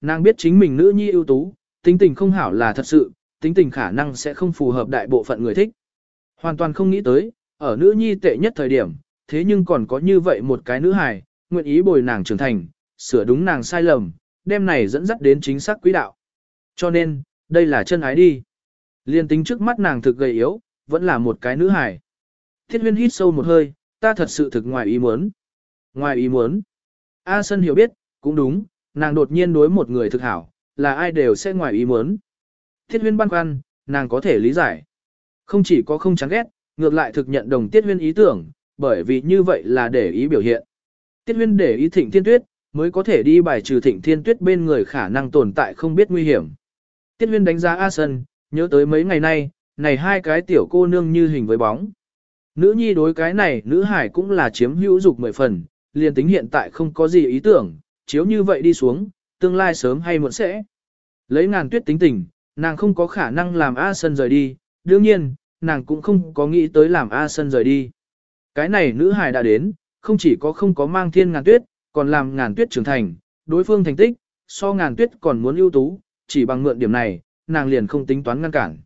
Nàng biết chính mình nữ nhi ưu tú, tính tình không hảo là thật sự, tính tình khả năng sẽ không phù hợp đại bộ phận người thích. Hoàn toàn không nghĩ tới, ở nữ nhi tệ nhất thời điểm, thế nhưng còn có như vậy một cái nữ hài, nguyện ý bồi nàng trưởng thành, sửa đúng nàng sai lầm, đem này dẫn dắt đến chính xác quý đạo. Cho nên, đây là chân ái đi. Liên tính trước mắt nàng thực gầy yếu, vẫn là một cái nữ hài. Thiết huyên hít sâu một hơi, ta thật sự thực ngoài ý muốn. Ngoài ý muốn. A Sân hiểu biết, cũng đúng, nàng đột nhiên đối một người thực hảo, là ai đều sẽ ngoài ý muốn. Thiết huyên băn khoăn, nàng có thể lý giải. Không chỉ có không chán ghét, ngược lại thực nhận đồng tiết huyên ý tưởng, bởi vì như vậy là để ý biểu hiện. Tiết huyên để ý thịnh thiên tuyết, mới có thể đi bài trừ thịnh thiên tuyết bên người khả năng tồn tại không biết nguy hiểm. Tiết huyên đánh giá A Sân, nhớ tới mấy ngày nay, này hai cái tiểu cô nương như hình với bóng. Nữ nhi đối cái này nữ hải cũng là chiếm hữu dục mười phần, liền tính hiện tại không có gì ý tưởng, chiếu như vậy đi xuống, tương lai sớm hay muộn sẽ. Lấy ngàn tuyết tính tình, nàng không có khả năng làm A Sân rời đi, đương nhiên, nàng cũng không có nghĩ tới làm A Sân rời đi. Cái này nữ hài đã đến, không chỉ có không có mang thiên ngàn tuyết, còn làm ngàn tuyết trưởng thành, đối phương thành tích, so ngàn tuyết còn muốn ưu tú, chỉ bằng mượn điểm này, nàng liền không tính toán ngăn cản.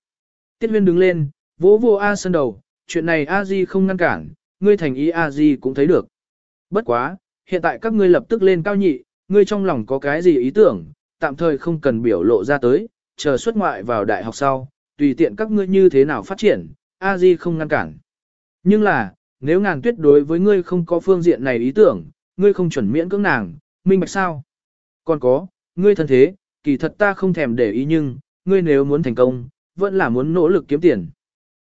Tiết huyên đứng lên, vỗ vô A Sân đầu, chuyện này A Di không ngăn cản, ngươi thành ý A Di cũng thấy được. Bất quá, hiện tại các ngươi lập tức lên cao nhị, ngươi trong lòng có cái gì ý tưởng, tạm thời không cần biểu lộ ra tới, chờ xuất ngoại vào đại học sau, tùy tiện các ngươi như thế nào phát triển, A Di không ngăn cản. Nhưng là, nếu ngàn tuyết đối với ngươi không có phương diện này ý tưởng, ngươi không chuẩn miễn cưỡng nàng, minh bạch sao? Còn có, ngươi thân thế, kỳ thật ta không thèm để ý nhưng, ngươi nếu muốn thành công, vẫn là muốn nỗ lực kiếm tiền.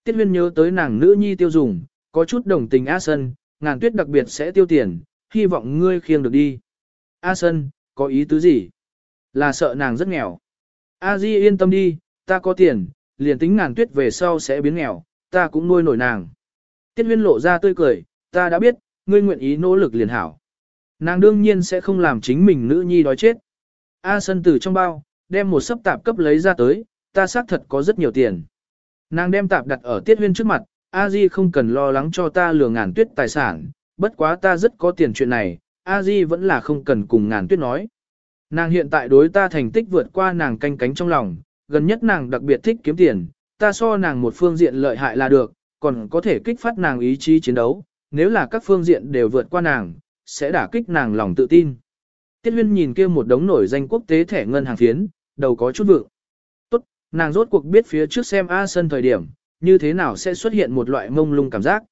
Tiết huyên nhớ tới nàng nữ nhi tiêu dùng, có chút đồng tình A Sân, ngàn tuyết đặc biệt sẽ tiêu tiền, hy vọng ngươi khiêng được đi. A Sân, có ý tứ gì? Là sợ nàng rất nghèo. A Di yên tâm đi, ta có tiền, liền tính ngàn tuyết về sau sẽ biến nghèo, ta cũng nuôi nổi nàng. Tiết huyên lộ ra tươi cười, ta đã biết, ngươi nguyện ý nỗ lực liền hảo. Nàng đương nhiên sẽ không làm chính mình nữ nhi đói chết. A Sân từ trong bao, đem một sấp tạp cấp lấy ra tới, ta xác thật có rất nhiều tiền. Nàng đem tạp đặt ở Tiết huyên trước mặt, A Di không cần lo lắng cho ta lừa ngàn tuyết tài sản, bất quá ta rất có tiền chuyện này, A Di vẫn là không cần cùng ngàn tuyết nói. Nàng hiện tại đối ta thành tích vượt qua nàng canh cánh trong lòng, gần nhất nàng đặc biệt thích kiếm tiền, ta so nàng một phương diện lợi hại là được, còn có thể kích phát nàng ý chí chiến đấu, nếu là các phương diện đều vượt qua nàng, sẽ đả kích nàng lòng tự tin. Tiết huyên nhìn kia một đống nổi danh quốc tế thẻ ngân hàng phiến, đầu có chút vượng. Tốt, nàng rốt cuộc biết phía trước xem A sân thời điểm, như thế nào sẽ xuất hiện một loại mông lung cảm giác.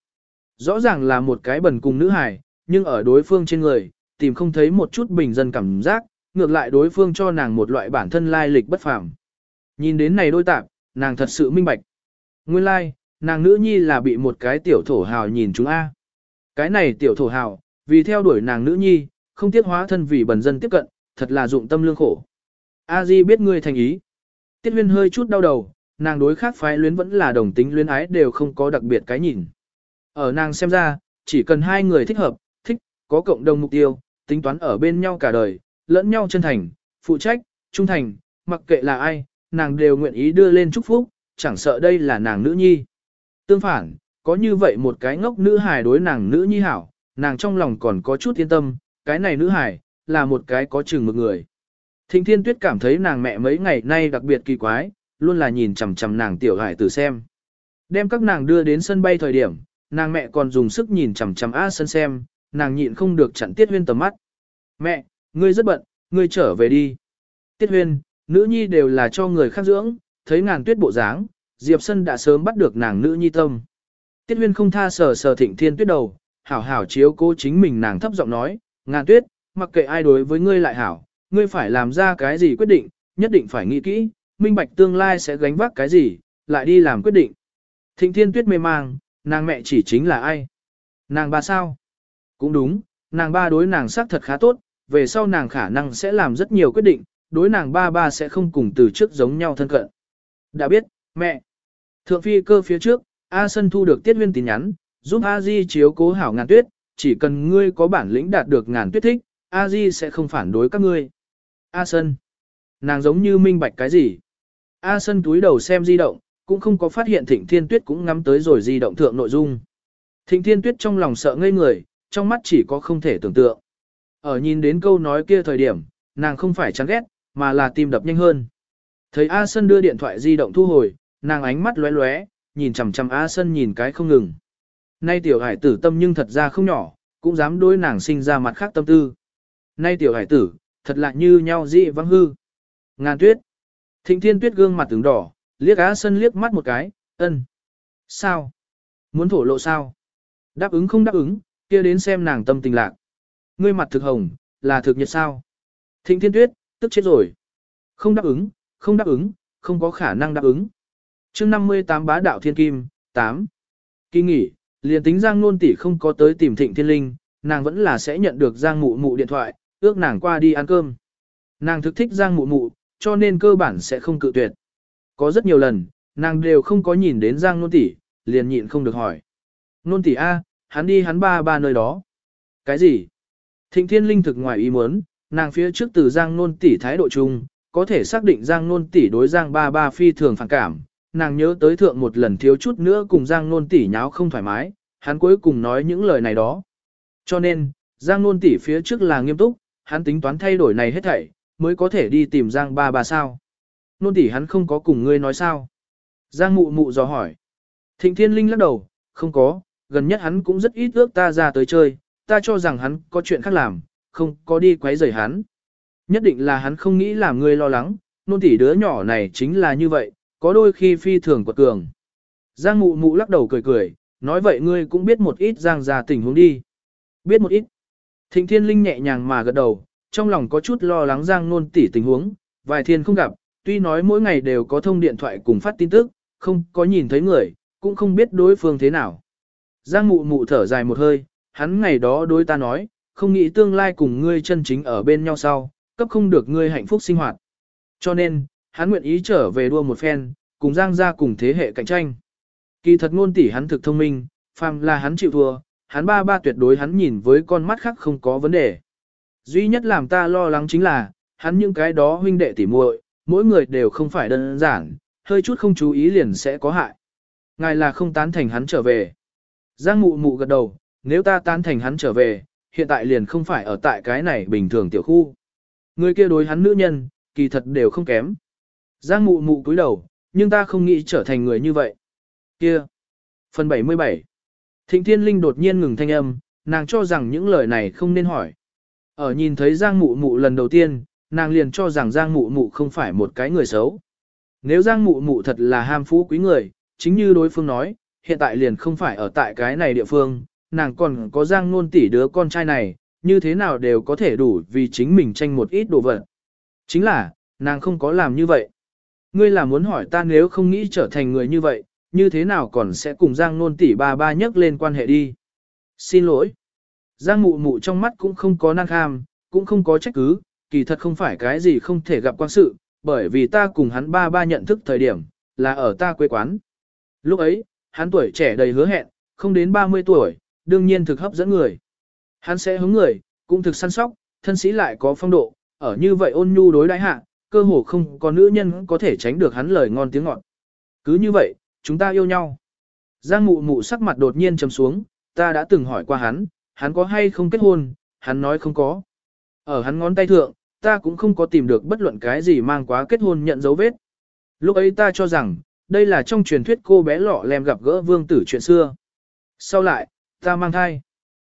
Rõ ràng là một cái bẩn cùng nữ hài, nhưng ở đối phương trên người, tìm không thấy một chút bình dân cảm giác, ngược lại đối phương cho nàng một loại bản thân lai lịch bất phàm. Nhìn đến này đôi tạp, nàng thật sự minh bạch. Nguyên lai, like, nàng nữ nhi là bị một cái tiểu thổ hào nhìn chúng A. Cái này tiểu thổ hào, vì theo đuổi nàng nữ nhi, không tiếc hóa thân vì bần dân tiếp cận, thật là dụng tâm lương khổ. A Di biết ngươi thành ý. Tiết huyên hơi chút đau đầu, nàng đối khác phái luyến vẫn là đồng tính luyến ái đều không có đặc biệt cái nhìn. Ở nàng xem ra, chỉ cần hai người thích hợp, có cộng đồng mục tiêu, tính toán ở bên nhau cả đời, lẫn nhau chân thành, phụ trách, trung thành, mặc kệ là ai, nàng đều nguyện ý đưa lên chúc phúc, chẳng sợ đây là nàng nữ nhi. Tương phản, có như vậy một cái ngốc nữ hài đối nàng nữ nhi hảo, nàng trong lòng còn có chút yên tâm, cái này nữ hài, là một cái có chừng một người. Thịnh Thiên Tuyết cảm thấy nàng mẹ mấy ngày nay đặc biệt kỳ quái, luôn là nhìn chằm chằm nàng tiểu hải tử xem. Đem các nàng đưa đến sân bay thời điểm, nàng mẹ còn dùng sức nhìn chằm chằm A sân xem, nàng nhịn không được chặn Tiết Huyên tầm mắt. Mẹ, ngươi rất bận, ngươi trở về đi. Tiết Huyên, nữ nhi đều là cho người khác dưỡng, thấy ngàn tuyết bộ dáng, Diệp Sân đã sớm bắt được nàng nữ nhi tâm. Tiết Huyên không tha sờ sờ thịnh thiên tuyết đầu, hảo hảo chiếu cố chính mình nàng thấp giọng nói, ngàn tuyết, mặc kệ ai đối với ngươi lại hảo, ngươi phải làm ra cái gì quyết định, nhất định phải nghĩ kỹ, minh bạch tương lai sẽ gánh vác cái gì, lại đi làm quyết định. Thịnh thiên tuyết mê mang, nàng mẹ chỉ chính là ai? Nàng bà sao? Cũng đúng, nàng ba đối nàng xác thật khá tốt, về sau nàng khả năng sẽ làm rất nhiều quyết định, đối nàng ba ba sẽ không cùng từ trước giống nhau thân cận. Đã biết, mẹ. Thượng phi cơ phía trước, A Sân thu được tiết huyên tin nhắn, giúp A Di chiếu cố hảo ngàn tuyết, chỉ cần ngươi có bản lĩnh đạt được ngàn tuyết thích, A Di sẽ không phản đối các ngươi. A Sân. Nàng giống như minh bạch cái gì? A Sân túi đầu xem di động, cũng không có phát hiện Thịnh Thiên Tuyết cũng ngắm tới rồi di động thượng nội dung. Thịnh Thiên Tuyết trong lòng sợ ngây người, trong mắt chỉ có không thể tưởng tượng. Ở nhìn đến câu nói kia thời điểm, nàng không phải chán ghét, mà là tim đập nhanh hơn. Thấy A Sân đưa điện thoại di động thu hồi, nàng ánh mắt lóe lóe, nhìn chằm chằm A Sân nhìn cái không ngừng. Nay tiểu hải tử tâm nhưng thật ra không nhỏ, cũng dám đối nàng sinh ra mặt khác tâm tư. Nay tiểu hải tử, thật lạ như nhau dị vắng hư. Ngàn tuyết. Thịnh thiên tuyết gương mặt tướng đỏ, liếc á sân liếc mắt một cái, ân. Sao? Muốn thổ lộ sao? Đáp ứng không đáp ứng, kia đến xem nàng tâm tình lạc. Ngươi mặt thực hồng, là thực nhật sao? Thịnh thiên tuyết, tức chết rồi. Không đáp ứng, không đáp ứng, không có khả năng đáp ứng. chương 58 bá đạo thiên kim, 8. Kỳ nghỉ, liền tính Giang Nôn tỷ không có tới tìm Thịnh Thiên Linh, nàng vẫn là sẽ nhận được Giang Mụ Mụ điện thoại, ước nàng qua đi ăn cơm. Nàng thực thích Giang Mụ Mụ, cho nên cơ bản sẽ không cự tuyệt. Có rất nhiều lần, nàng đều không có nhìn đến Giang Nôn tỷ, liền nhịn không được hỏi. Nôn tỷ A, hắn đi hắn ba ba nơi đó. Cái gì? Thịnh Thiên Linh thực ngoài ý muốn, nàng phía trước từ Giang Nôn tỷ thái độ chung, có thể xác định Giang Nôn tỷ đối Giang ba ba phi thường phản cảm. Nàng nhớ tới thượng một lần thiếu chút nữa cùng Giang Nôn tỷ nháo không thoải mái, hắn cuối cùng nói những lời này đó. Cho nên, Giang Nôn tỷ phía trước là nghiêm túc, hắn tính toán thay đổi này hết thảy, mới có thể đi tìm Giang ba ba sao. Nôn tỷ hắn không có cùng ngươi nói sao. Giang mụ mụ dò hỏi. Thịnh Thiên Linh lắc đầu, không có, gần nhất hắn cũng rất ít ước ta ra tới chơi, ta cho rằng hắn có chuyện khác làm, không có đi quấy rầy hắn. Nhất định là hắn không nghĩ làm ngươi lo lắng, nôn tỉ đứa nhỏ này chính là như vậy, có đôi khi phi thường quật cường. Giang mụ mụ lắc đầu cười cười, nói vậy ngươi cũng biết một ít giang ra tình huống đi. Biết một ít. Thịnh thiên linh nhẹ nhàng mà gật đầu, trong lòng có chút lo lắng giang nôn tỷ tình huống, vài thiên không gặp, tuy nói mỗi ngày đều có thông điện thoại cùng phát tin tức, không có nhìn thấy người, cũng không biết đối phương thế nào. Giang mụ mụ thở dài một hơi, hắn ngày đó đối ta nói, không nghĩ tương lai cùng ngươi chân chính ở bên nhau sau, cấp không được ngươi hạnh phúc sinh hoạt. Cho nên, hắn nguyện ý trở về đua một phen, cùng Giang ra cùng thế hệ cạnh tranh. Kỳ thật ngôn tỷ hắn thực thông minh, phàm là hắn chịu thua, hắn ba ba tuyệt đối hắn nhìn với con mắt khác không có vấn đề. Duy nhất làm ta lo lắng chính là, hắn những cái đó huynh đệ tỉ muội, mỗi người đều không phải đơn giản, hơi chút không chú ý liền sẽ có hại. Ngài là không tán thành hắn trở về. Giang mụ mụ gật đầu, nếu ta tán thành hắn trở về, hiện tại liền không phải ở tại cái này bình thường tiểu khu. Người kia đối hắn nữ nhân, kỳ thật đều không kém. Giang mụ mụ cúi đầu, nhưng ta không nghĩ trở thành người như vậy. Kia. Phần 77. Thịnh Thiên Linh đột nhiên ngừng thanh âm, nàng cho rằng những lời này không nên hỏi. Ở nhìn thấy Giang mụ mụ lần đầu tiên, nàng liền cho rằng Giang mụ mụ không phải một cái người xấu. Nếu Giang mụ mụ thật là ham phú quý người, chính như đối phương nói, hiện tại liền không phải ở tại cái này địa phương, nàng còn có Giang nôn tỷ đứa con trai này, như thế nào đều có thể đủ vì chính mình tranh một ít đồ vật. Chính là, nàng không có làm như vậy. Ngươi là muốn hỏi ta nếu không nghĩ trở thành người như vậy, như thế nào còn sẽ cùng Giang nôn tỷ ba ba nhắc lên quan hệ đi. Xin lỗi. Giang mụ mụ trong mắt cũng không có năng kham, cũng không có trách cứ, kỳ thật không phải cái gì không thể gặp quan sự, bởi vì ta cùng hắn ba ba nhận thức thời điểm, là ở ta quê quán. Lúc ấy, hắn tuổi trẻ đầy hứa hẹn, không đến 30 tuổi, đương nhiên thực hấp dẫn người. Hắn sẽ hướng người, cũng thực săn sóc, thân sĩ lại có phong độ, ở như vậy ôn nhu đối đãi hạ, cơ hồ không có nữ nhân có thể tránh được hắn lời ngon tiếng ngọt. Cứ như vậy, chúng ta yêu nhau. Giang mụ mụ sắc mặt đột nhiên trầm xuống, ta đã từng hỏi qua hắn, hắn có hay không kết hôn, hắn nói không có. Ở hắn ngón tay thượng, ta cũng không có tìm được bất luận cái gì mang quá kết hôn nhận dấu vết. Lúc ấy ta cho rằng, đây là trong truyền thuyết cô bé lọ lem gặp gỡ vương tử chuyện xưa. Sau lại, ta mang thai.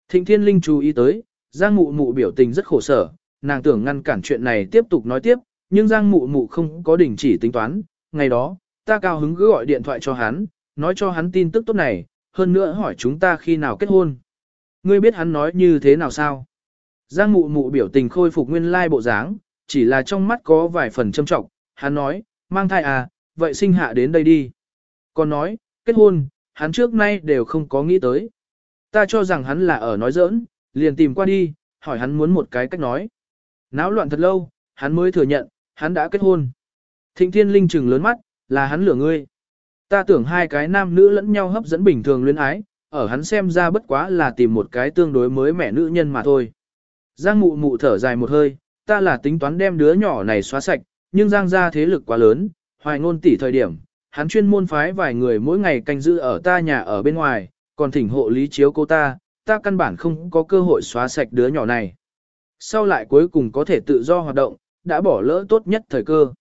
Thịnh Thiên Linh chú ý tới, Giang Mụ Mụ biểu tình rất khổ sở, nàng tưởng ngăn cản chuyện này tiếp tục nói tiếp, nhưng Giang Mụ Mụ không có đình chỉ tính toán. Ngày đó, ta cao hứng cứ gọi điện thoại cho hắn, nói cho hắn tin tức tốt này, hơn nữa hỏi chúng ta khi nào kết hôn. Ngươi biết hắn nói như thế nào sao? Giang Mụ Mụ biểu tình khôi phục nguyên lai bộ dáng, chỉ là trong mắt có vài phần châm trọng, hắn nói, mang thai à, vậy sinh hạ đến đây đi. Còn nói, kết hôn, hắn trước nay đều không có nghĩ tới. Ta cho rằng hắn là ở nói giỡn, liền tìm qua đi, hỏi hắn muốn một cái cách nói. Náo loạn thật lâu, hắn mới thừa nhận, hắn đã kết hôn. Thịnh thiên linh trừng lớn mắt, là hắn lửa ngươi. Ta tưởng hai cái nam nữ lẫn nhau hấp dẫn bình thường luyến ái, ở hắn xem ra bất quá là tìm một cái tương đối mới mẻ nữ nhân mà thôi. Giang mụ mụ thở dài một hơi, ta là tính toán đem đứa nhỏ này xóa sạch, nhưng Giang ra thế lực quá lớn, hoài ngôn tỷ thời điểm, hắn chuyên môn phái vài người mỗi ngày canh giữ ở ta nhà ở bên ngoài, còn thỉnh hộ lý chiếu cô ta, ta căn bản không có cơ hội xóa sạch đứa nhỏ này. Sau lại cuối cùng có thể tự do hoạt động, đã bỏ lỡ tốt nhất thời cơ.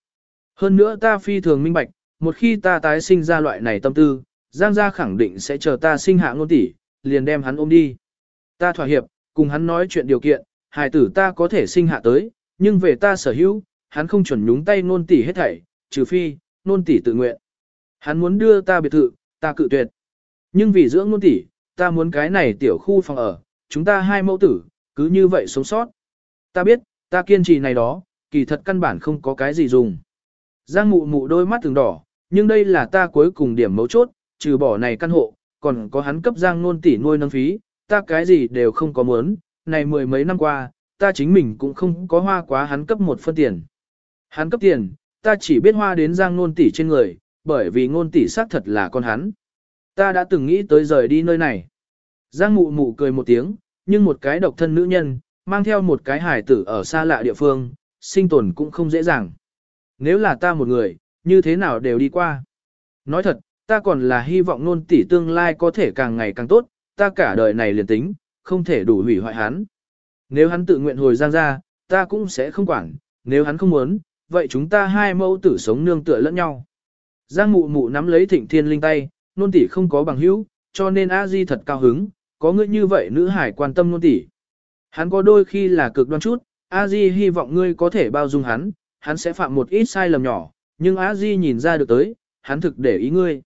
Hơn nữa ta phi thường minh bạch, một khi ta tái sinh ra loại này tâm tư, Giang gia khẳng định sẽ chờ ta sinh hạ ngôn tỷ, liền đem hắn ôm đi. Ta thỏa hiệp, cùng hắn nói chuyện điều kiện, hài tử ta có thể sinh hạ tới, nhưng về ta sở hữu, hắn không chuẩn nhúng tay ngôn tỷ hết thảy, trừ phi, nôn tỷ tự nguyện. Hắn muốn đưa ta biệt thự, ta cự tuyệt. Nhưng vì dưỡng nôn tỷ, ta muốn cái này tiểu khu phòng ở, chúng ta hai mẫu tử, cứ như vậy sống sót. Ta biết, ta kiên trì này đó, kỳ thật căn bản không có cái gì dùng. Giang mụ mụ đôi mắt từng đỏ, nhưng đây là ta cuối cùng điểm mấu chốt, trừ bỏ này căn hộ, còn có hắn cấp Giang nôn tỷ nuôi nâng phí, ta cái gì đều không có muốn, này mười mấy năm qua, ta chính mình cũng không có hoa quá hắn cấp một phân tiền. Hắn cấp tiền, ta chỉ biết hoa đến Giang nôn tỷ trên người, bởi vì ngôn tỷ xác thật là con hắn. Ta đã từng nghĩ tới rời đi nơi này. Giang mụ mụ cười một tiếng, nhưng một cái độc thân nữ nhân, mang theo một cái hài tử ở xa lạ địa phương, sinh tồn cũng không dễ dàng. Nếu là ta một người, như thế nào đều đi qua. Nói thật, ta còn là hy vọng nôn tỷ tương lai có thể càng ngày càng tốt, ta cả đời này liền tính, không thể đủ hủy hoại hắn. Nếu hắn tự nguyện hồi giang ra, ta cũng sẽ không quản, nếu hắn không muốn, vậy chúng ta hai mẫu tử sống nương tựa lẫn nhau. Giang mụ mụ nắm lấy thịnh thiên linh tay, nôn tỷ không có bằng hữu, cho nên a di thật cao hứng, có ngươi như vậy nữ hải quan tâm nôn tỷ. Hắn có đôi khi là cực đoan chút, a di hy vọng ngươi có thể bao dung hắn, hắn sẽ phạm một ít sai lầm nhỏ, nhưng a di nhìn ra được tới, hắn thực để ý ngươi.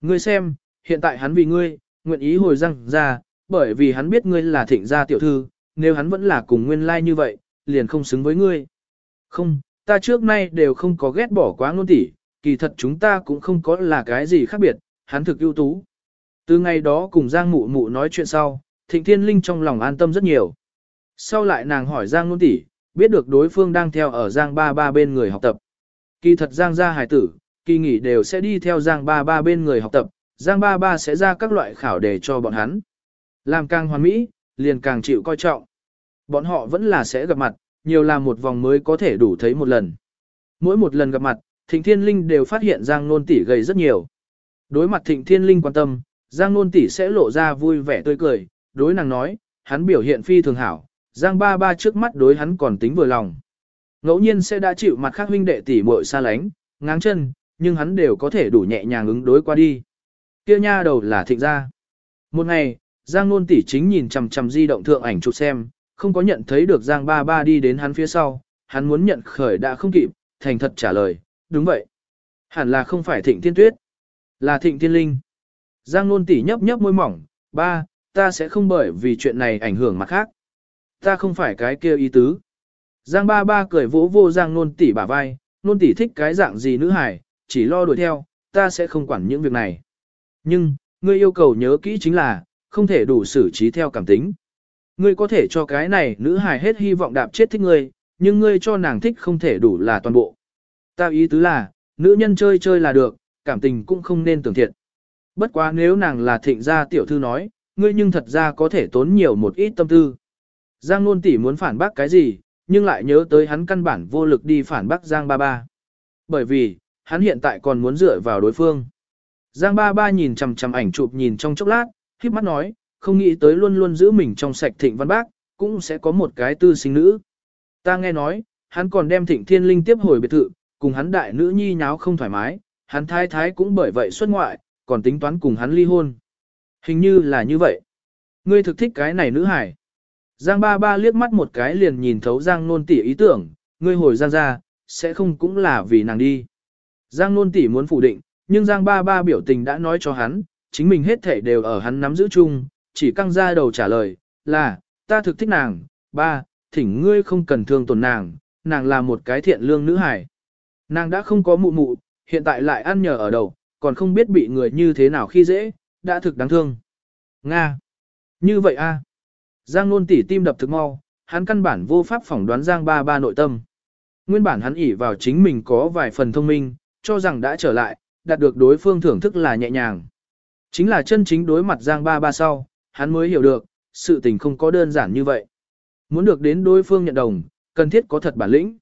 Ngươi xem, hiện tại hắn vì ngươi, nguyện ý hồi răng ra, bởi vì hắn biết ngươi là thịnh gia tiểu thư, nếu hắn vẫn là cùng nguyên lai like như vậy, liền không xứng với ngươi. Không, ta trước nay đều không có ghét bỏ quá ngôn tỷ, kỳ thật chúng ta cũng không có là cái gì khác biệt, hắn thực ưu tú. Từ ngày đó cùng Giang Mụ Mụ nói chuyện sau, Thịnh Thiên Linh trong lòng an tâm rất nhiều. Sau lại nàng hỏi Giang Nôn tỷ, biết được đối phương đang theo ở Giang Ba Ba bên người học tập. Kỳ thật Giang gia hải tử, kỳ nghỉ đều sẽ đi theo Giang Ba Ba bên người học tập, Giang Ba Ba sẽ ra các loại khảo đề cho bọn hắn. Làm càng hoàn mỹ, liền càng chịu coi trọng. Bọn họ vẫn là sẽ gặp mặt, nhiều là một vòng mới có thể đủ thấy một lần. Mỗi một lần gặp mặt, Thịnh Thiên Linh đều phát hiện Giang Nôn tỷ gầy rất nhiều. Đối mặt Thịnh Thiên Linh quan tâm, Giang Nôn tỷ sẽ lộ ra vui vẻ tươi cười, đối nàng nói, hắn biểu hiện phi thường hảo, Giang ba ba trước mắt đối hắn còn tính vừa lòng. Ngẫu nhiên sẽ đã chịu mặt khác huynh đệ tỷ muội xa lánh, ngáng chân, nhưng hắn đều có thể đủ nhẹ nhàng ứng đối qua đi. Kia nha đầu là thịnh gia. Một ngày, Giang Nôn tỷ chính nhìn chằm chằm di động thượng ảnh chụp xem, không có nhận thấy được Giang ba ba đi đến hắn phía sau, hắn muốn nhận khởi đã không kịp, thành thật trả lời, đúng vậy. Hẳn là không phải thịnh thiên tuyết, là thịnh thiên linh. Giang Nôn tỷ nhấp nhấp môi mỏng, ba, ta sẽ không bởi vì chuyện này ảnh hưởng mặt khác. Ta không phải cái kia ý tứ. Giang ba ba cười vỗ vô Giang nôn tỷ bả vai, nôn tỷ thích cái dạng gì nữ hải, chỉ lo đuổi theo, ta sẽ không quản những việc này. Nhưng, ngươi yêu cầu nhớ kỹ chính là, không thể đủ xử trí theo cảm tính. Ngươi có thể cho cái này nữ hài hết hy vọng đạp chết thích ngươi, nhưng ngươi cho nàng thích không thể đủ là toàn bộ. Ta ý tứ là, nữ nhân chơi chơi là được, cảm tình cũng không nên tưởng thiện. Bất quá nếu nàng là thịnh gia tiểu thư nói, ngươi nhưng thật ra có thể tốn nhiều một ít tâm tư. Giang Nôn tỷ muốn phản bác cái gì, nhưng lại nhớ tới hắn căn bản vô lực đi phản bác Giang Ba Ba. Bởi vì, hắn hiện tại còn muốn dựa vào đối phương. Giang Ba Ba nhìn chằm chằm ảnh chụp nhìn trong chốc lát, khiếp mắt nói, không nghĩ tới luôn luôn giữ mình trong sạch thịnh văn bác, cũng sẽ có một cái tư sinh nữ. Ta nghe nói, hắn còn đem thịnh thiên linh tiếp hồi biệt thự, cùng hắn đại nữ nhi nháo không thoải mái, hắn thái thái cũng bởi vậy xuất ngoại, còn tính toán cùng hắn ly hôn. Hình như là như vậy. Ngươi thực thích cái này nữ hải. Giang ba ba liếc mắt một cái liền nhìn thấu Giang nôn Tỉ ý tưởng, ngươi hồi Giang ra, sẽ không cũng là vì nàng đi. Giang nôn Tỉ muốn phủ định, nhưng Giang ba ba biểu tình đã nói cho hắn, chính mình hết thể đều ở hắn nắm giữ chung, chỉ căng ra đầu trả lời, là, ta thực thích nàng, ba, thỉnh ngươi không cần thương tổn nàng, nàng là một cái thiện lương nữ hải. Nàng đã không có mụ mụ, hiện tại lại ăn nhờ ở đầu, còn không biết bị người như thế nào khi dễ, đã thực đáng thương. Nga. Như vậy a. Giang nôn tỉ tim đập thực mau, hắn căn bản vô pháp phỏng đoán Giang ba ba nội tâm. Nguyên bản hắn ỉ vào chính mình có vài phần thông minh, cho rằng đã trở lại, đạt được đối phương thưởng thức là nhẹ nhàng. Chính là chân chính đối mặt Giang ba ba sau, hắn mới hiểu được, sự tình không có đơn giản như vậy. Muốn được đến đối phương nhận đồng, cần thiết có thật bản lĩnh.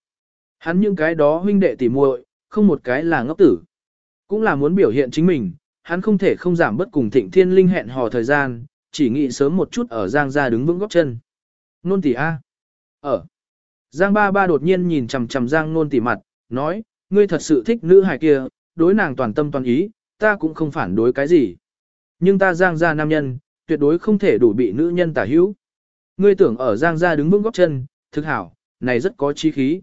Hắn những cái đó huynh đệ tỉ muội, không một cái là ngốc tử. Cũng là muốn biểu hiện chính mình, hắn không thể không giảm bất cùng thịnh thiên linh hẹn hò thời gian, chỉ nghĩ sớm một chút ở Giang gia đứng vững góc chân. Nôn tỷ A. Ở. Giang ba ba đột nhiên nhìn chằm chằm Giang nôn tỉ mặt, nói, ngươi thật sự thích nữ hài kia, đối nàng toàn tâm toàn ý, ta cũng không phản đối cái gì. Nhưng ta Giang gia nam nhân, tuyệt đối không thể đủ bị nữ nhân tả hữu. Ngươi tưởng ở Giang gia đứng vững góc chân, thực hảo, này rất có chí khí.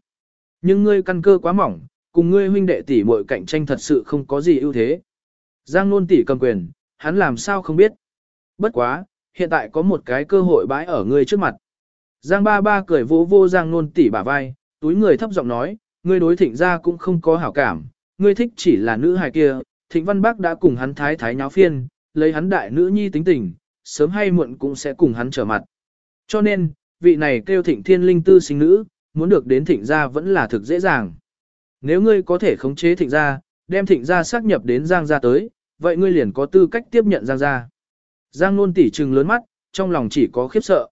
Nhưng ngươi căn cơ quá mỏng, cùng ngươi huynh đệ tỷ muội cạnh tranh thật sự không có gì ưu thế. Giang nôn tỷ cầm quyền, hắn làm sao không biết. Bất quá, hiện tại có một cái cơ hội bãi ở ngươi trước mặt. Giang ba ba cười vỗ vô Giang nôn tỷ bả vai, túi người thấp giọng nói, ngươi đối thịnh gia cũng không có hảo cảm, ngươi thích chỉ là nữ hài kia, thịnh văn bác đã cùng hắn thái thái nháo phiên, lấy hắn đại nữ nhi tính tình, sớm hay muộn cũng sẽ cùng hắn trở mặt. Cho nên, vị này kêu thịnh thiên linh tư sinh nữ, muốn được đến thịnh gia vẫn là thực dễ dàng. Nếu ngươi có thể khống chế thịnh gia, đem thịnh gia xác nhập đến giang gia tới, vậy ngươi liền có tư cách tiếp nhận giang gia. Giang nôn tỉ trừng lớn mắt, trong lòng chỉ có khiếp sợ.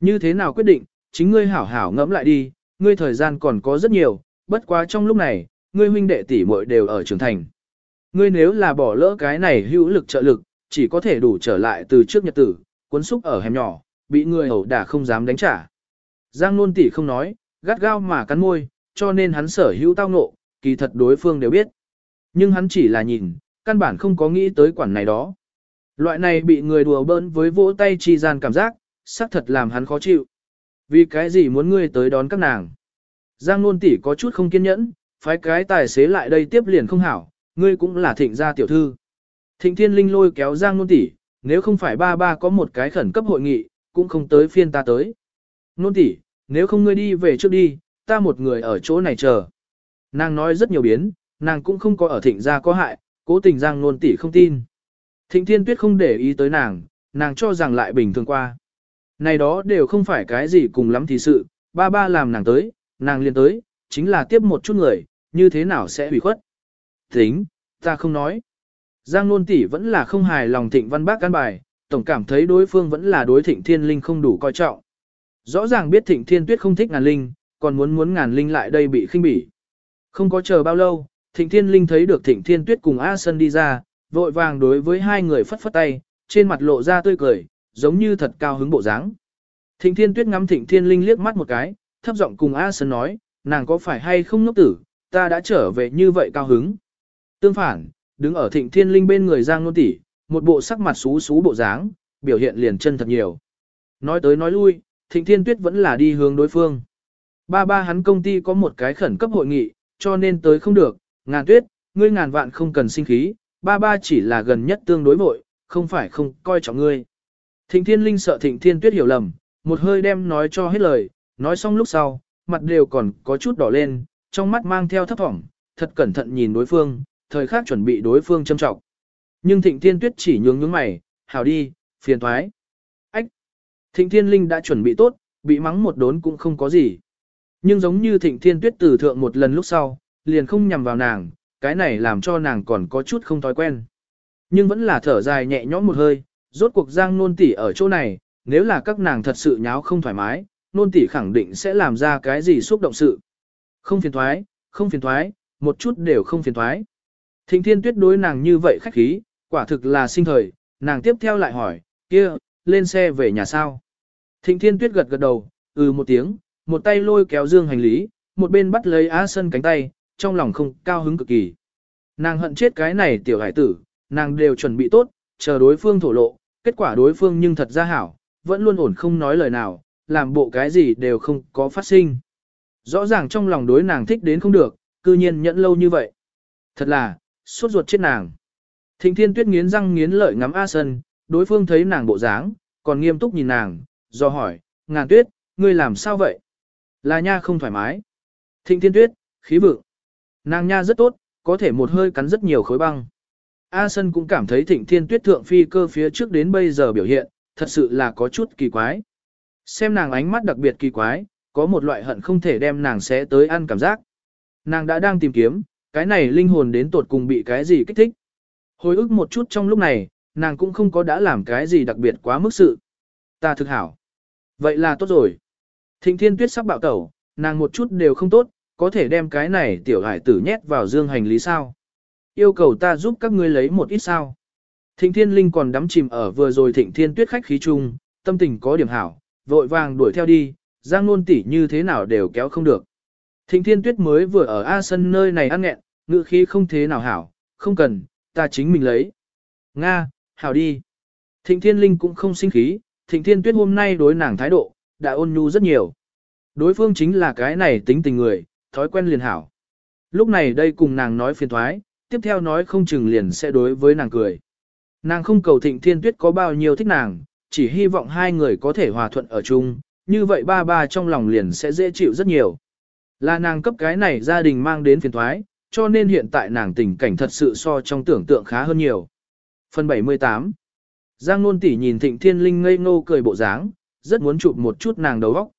Như thế nào quyết định, chính ngươi hảo hảo ngẫm lại đi, ngươi thời gian còn có rất nhiều, bất quá trong lúc này, ngươi huynh đệ tỷ muội đều ở trưởng thành. Ngươi nếu là bỏ lỡ cái này hữu lực trợ lực, chỉ có thể đủ trở lại từ trước nhật tử, cuốn xúc ở hẻm nhỏ, bị người ẩu đả không dám đánh trả. Giang nôn tỷ không nói, gắt gao mà cắn môi, cho nên hắn sở hữu tao ngộ, kỳ thật đối phương đều biết. Nhưng hắn chỉ là nhìn, căn bản không có nghĩ tới quản này đó. Loại này bị người đùa bỡn với vỗ tay chi gian cảm giác, xác thật làm hắn khó chịu. Vì cái gì muốn ngươi tới đón các nàng? Giang nôn tỷ có chút không kiên nhẫn, phái cái tài xế lại đây tiếp liền không hảo, ngươi cũng là thịnh gia tiểu thư. Thịnh thiên linh lôi kéo Giang nôn tỷ, nếu không phải ba ba có một cái khẩn cấp hội nghị, cũng không tới phiên ta tới. Nôn tỷ, nếu không ngươi đi về trước đi, ta một người ở chỗ này chờ. Nàng nói rất nhiều biến, nàng cũng không có ở thịnh gia có hại, cố tình Giang nôn tỷ không tin. Thịnh thiên tuyết không để ý tới nàng, nàng cho rằng lại bình thường qua. Này đó đều không phải cái gì cùng lắm thì sự, ba ba làm nàng tới, nàng liền tới, chính là tiếp một chút người, như thế nào sẽ hủy khuất. Tính, ta không nói. Giang Nôn tỷ vẫn là không hài lòng Thịnh Văn Bác căn bài, tổng cảm thấy đối phương vẫn là đối Thịnh Thiên Linh không đủ coi trọng. Rõ ràng biết Thịnh Thiên Tuyết không thích ngàn linh, còn muốn muốn ngàn linh lại đây bị khinh bỉ. Không có chờ bao lâu, Thịnh Thiên Linh thấy được Thịnh Thiên Tuyết cùng A Sân đi ra, vội vàng đối với hai người phất phất tay, trên mặt lộ ra tươi cười, giống như thật cao hứng bộ dáng. Thịnh Thiên Tuyết ngắm Thịnh Thiên Linh liếc mắt một cái, thấp giọng cùng A Sân nói, nàng có phải hay không ngốc tử, ta đã trở về như vậy cao hứng. Tương phản, đứng ở Thịnh Thiên Linh bên người Giang Nôn tỷ, một bộ sắc mặt xú xú bộ dáng, biểu hiện liền chân thật nhiều. Nói tới nói lui, Thịnh Thiên Tuyết vẫn là đi hướng đối phương. Ba ba hắn công ty có một cái khẩn cấp hội nghị, cho nên tới không được, ngàn tuyết, ngươi ngàn vạn không cần sinh khí, ba ba chỉ là gần nhất tương đối vội, không phải không coi trọng ngươi. Thịnh Thiên Linh sợ Thịnh Thiên Tuyết hiểu lầm, một hơi đem nói cho hết lời, nói xong lúc sau, mặt đều còn có chút đỏ lên, trong mắt mang theo thấp thỏm, thật cẩn thận nhìn đối phương, thời khắc chuẩn bị đối phương châm trọng. Nhưng Thịnh Thiên Tuyết chỉ nhướng nhướng mày, hảo đi, phiền thoái. Ách! Thịnh Thiên Linh đã chuẩn bị tốt, bị mắng một đốn cũng không có gì. Nhưng giống như Thịnh Thiên Tuyết từ thượng một lần lúc sau, liền không nhằm vào nàng, cái này làm cho nàng còn có chút không thói quen. Nhưng vẫn là thở dài nhẹ nhõm một hơi, rốt cuộc Giang Nôn tỷ ở chỗ này, nếu là các nàng thật sự nháo không thoải mái, Nôn tỷ khẳng định sẽ làm ra cái gì xúc động sự. Không phiền thoái, không phiền thoái, một chút đều không phiền thoái. Thịnh Thiên Tuyết đối nàng như vậy khách khí, quả thực là sinh thời, nàng tiếp theo lại hỏi, kia, lên xe về nhà sao? Thịnh Thiên Tuyết gật gật đầu, ừ một tiếng, một tay lôi kéo dương hành lý, một bên bắt lấy Á Sân cánh tay, trong lòng không cao hứng cực kỳ. Nàng hận chết cái này tiểu hải tử, nàng đều chuẩn bị tốt, chờ đối phương thổ lộ, kết quả đối phương nhưng thật ra hảo, vẫn luôn ổn không nói lời nào, làm bộ cái gì đều không có phát sinh. Rõ ràng trong lòng đối nàng thích đến không được, cư nhiên nhẫn lâu như vậy. Thật là, suốt ruột chết nàng. Thịnh thiên tuyết nghiến răng nghiến lợi ngắm A Sân, đối phương thấy nàng bộ dáng, còn nghiêm túc nhìn nàng, do hỏi, ngàn tuyết, ngươi làm sao vậy? Là nha không thoải mái. Thịnh thiên tuyết, khí vượng. Nàng nha rất tốt, có thể một hơi cắn rất nhiều khối băng. A Sân cũng cảm thấy thịnh thiên tuyết thượng phi cơ phía trước đến bây giờ biểu hiện, thật sự là có chút kỳ quái. Xem nàng ánh mắt đặc biệt kỳ quái, có một loại hận không thể đem nàng sẽ tới ăn cảm giác. Nàng đã đang tìm kiếm, cái này linh hồn đến tột cùng bị cái gì kích thích. Hồi ức một chút trong lúc này, nàng cũng không có đã làm cái gì đặc biệt quá mức sự. Ta thực hảo. Vậy là tốt rồi. Thịnh thiên tuyết sắp bạo tẩu, nàng một chút đều không tốt, có thể đem cái này tiểu hải tử nhét vào dương hành lý sao. Yêu cầu ta giúp các ngươi lấy một ít sao. Thịnh thiên linh còn đắm chìm ở vừa rồi thịnh thiên tuyết khách khí chung, tâm tình có điểm hảo, vội vàng đuổi theo đi, Giang Nôn tỷ như thế nào đều kéo không được. Thịnh Thiên Tuyết mới vừa ở A sân nơi này ăn nghẹn, ngựa khí không thế nào hảo, không cần, ta chính mình lấy. Nga, hảo đi. Thịnh Thiên Linh cũng không sinh khí, Thịnh Thiên Tuyết hôm nay đối nàng thái độ, đã ôn nhu rất nhiều. Đối phương chính là cái này tính tình người, thói quen liền hảo. Lúc này đây cùng nàng nói phiền thoái, tiếp theo nói không chừng liền sẽ đối với nàng cười. Nàng không cầu Thịnh Thiên Tuyết có bao nhiêu thích nàng, chỉ hy vọng hai người có thể hòa thuận ở chung, như vậy ba ba trong lòng liền sẽ dễ chịu rất nhiều. Là nàng cấp cái này gia đình mang đến phiền thoái, cho nên hiện tại nàng tình cảnh thật sự so trong tưởng tượng khá hơn nhiều. Phần 78 Giang Nôn tỷ nhìn Thịnh Thiên Linh ngây ngô cười bộ dáng, rất muốn chụp một chút nàng đầu óc.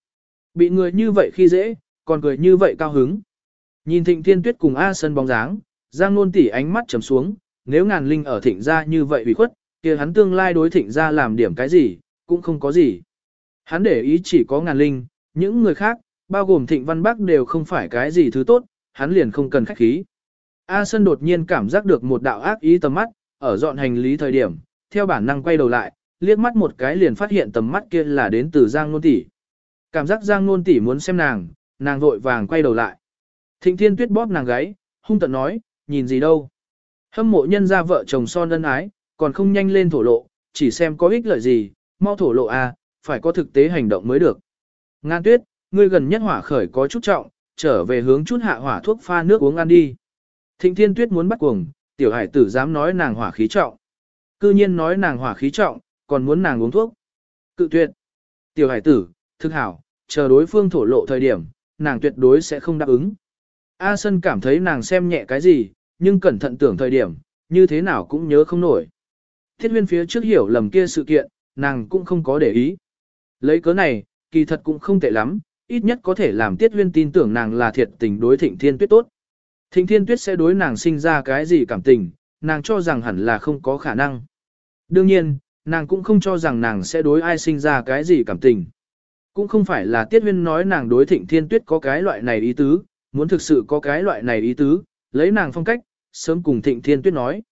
Bị người như vậy khi dễ, còn cười như vậy cao hứng. Nhìn Thịnh Thiên Tuyết cùng A Sân bóng dáng, Giang Nôn tỷ ánh mắt trầm xuống, nếu ngàn linh ở Thịnh gia như vậy ủy khuất, kia hắn tương lai đối Thịnh gia làm điểm cái gì, cũng không có gì. Hắn để ý chỉ có ngàn linh, những người khác, bao gồm Thịnh Văn Bắc đều không phải cái gì thứ tốt, hắn liền không cần khách khí. A Sân đột nhiên cảm giác được một đạo ác ý tầm mắt, ở dọn hành lý thời điểm, theo bản năng quay đầu lại, liếc mắt một cái liền phát hiện tầm mắt kia là đến từ Giang Nôn Tỷ. Cảm giác Giang Nôn Tỷ muốn xem nàng, nàng vội vàng quay đầu lại. Thịnh Thiên Tuyết bóp nàng gáy, hung tận nói, nhìn gì đâu. Hâm mộ nhân ra vợ chồng son ân ái, còn không nhanh lên thổ lộ, chỉ xem có ích lợi gì, mau thổ lộ à, phải có thực tế hành động mới được. Ngan Tuyết, ngươi gần nhất hỏa khởi có chút trọng, trở về hướng chút hạ hỏa thuốc pha nước uống ăn đi. Thịnh Thiên Tuyết muốn bắt cuồng, tiểu hải tử dám nói nàng hỏa khí trọng. Cư nhiên nói nàng hỏa khí trọng, còn muốn nàng uống thuốc. Cự tuyệt. Tiểu hải tử, thực hảo, chờ đối phương thổ lộ thời điểm, nàng tuyệt đối sẽ không đáp ứng. A Sân cảm thấy nàng xem nhẹ cái gì, nhưng cẩn thận tưởng thời điểm, như thế nào cũng nhớ không nổi. Thiết huyên phía trước hiểu lầm kia sự kiện, nàng cũng không có để ý. Lấy cớ này, kỳ thật cũng không tệ lắm, ít nhất có thể làm Tiết huyên tin tưởng nàng là thiệt tình đối thịnh thiên tuyết tốt. Thịnh thiên tuyết sẽ đối nàng sinh ra cái gì cảm tình, nàng cho rằng hẳn là không có khả năng. Đương nhiên, nàng cũng không cho rằng nàng sẽ đối ai sinh ra cái gì cảm tình. Cũng không phải là Tiết Huyên nói nàng đối Thịnh Thiên Tuyết có cái loại này ý tứ, muốn thực sự có cái loại này ý tứ, lấy nàng phong cách, sớm cùng Thịnh Thiên Tuyết nói.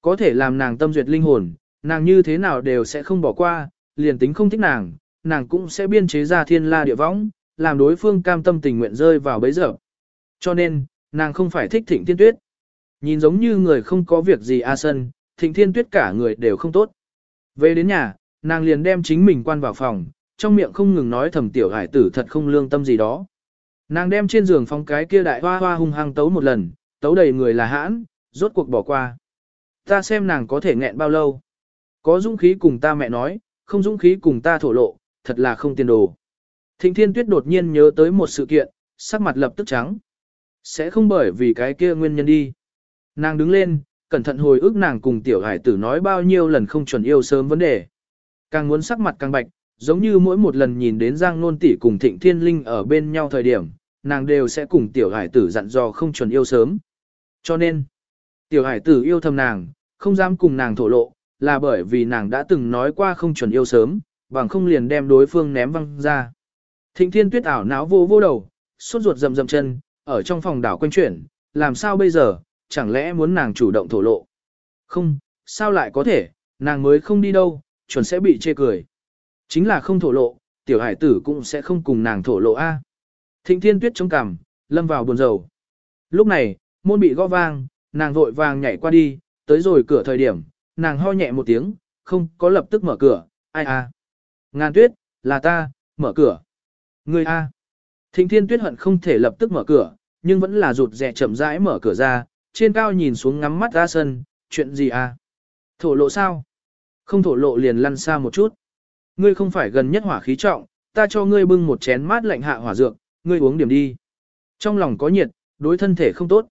Có thể làm nàng tâm duyệt linh hồn, nàng như thế nào đều sẽ không bỏ qua, liền tính không thích nàng, nàng cũng sẽ biên chế ra thiên la địa võng, làm đối phương cam tâm tình nguyện rơi vào bấy giờ. Cho nên, nàng không phải thích Thịnh Thiên Tuyết. Nhìn giống như người không có việc gì A Sân, Thịnh Thiên Tuyết cả người đều không tốt. Về đến nhà, nàng liền đem chính mình quan vào phòng, trong miệng không ngừng nói thầm tiểu hải tử thật không lương tâm gì đó. Nàng đem trên giường phong cái kia đại hoa hoa hung hăng tấu một lần, tấu đầy người là hãn, rốt cuộc bỏ qua. Ta xem nàng có thể nghẹn bao lâu. Có dũng khí cùng ta mẹ nói, không dũng khí cùng ta thổ lộ, thật là không tiền đồ. Thịnh Thiên Tuyết đột nhiên nhớ tới một sự kiện, sắc mặt lập tức trắng. Sẽ không bởi vì cái kia nguyên nhân đi. Nàng đứng lên, cẩn thận hồi ức nàng cùng tiểu hải tử nói bao nhiêu lần không chuẩn yêu sớm vấn đề. Càng muốn sắc mặt càng bạch, giống như mỗi một lần nhìn đến Giang Nôn tỷ cùng Thịnh Thiên Linh ở bên nhau thời điểm, nàng đều sẽ cùng tiểu hải tử dặn dò không chuẩn yêu sớm. Cho nên, tiểu hải tử yêu thầm nàng, không dám cùng nàng thổ lộ, là bởi vì nàng đã từng nói qua không chuẩn yêu sớm, bằng không liền đem đối phương ném văng ra. Thịnh Thiên Tuyết ảo não vô vô đầu, sốt ruột rầm rầm chân, ở trong phòng đảo quanh chuyển, làm sao bây giờ, chẳng lẽ muốn nàng chủ động thổ lộ? Không, sao lại có thể, nàng mới không đi đâu, chuẩn sẽ bị chê cười. Chính là không thổ lộ, tiểu hải tử cũng sẽ không cùng nàng thổ lộ A. Thịnh thiên tuyết chống cằm, lâm vào buồn rầu. Lúc này, môn bị gõ vang, nàng vội vàng nhảy qua đi, tới rồi cửa thời điểm, nàng ho nhẹ một tiếng, không có lập tức mở cửa, ai à? Ngàn tuyết, là ta, mở cửa. Ngươi a. Thịnh thiên tuyết hận không thể lập tức mở cửa, nhưng vẫn là rụt rè chậm rãi mở cửa ra, trên cao nhìn xuống ngắm mắt ra sân, chuyện gì a? Thổ lộ sao? Không thổ lộ liền lăn xa một chút. Ngươi không phải gần nhất hỏa khí trọng, ta cho ngươi bưng một chén mát lạnh hạ hỏa dược, ngươi uống điểm đi. Trong lòng có nhiệt, đối thân thể không tốt.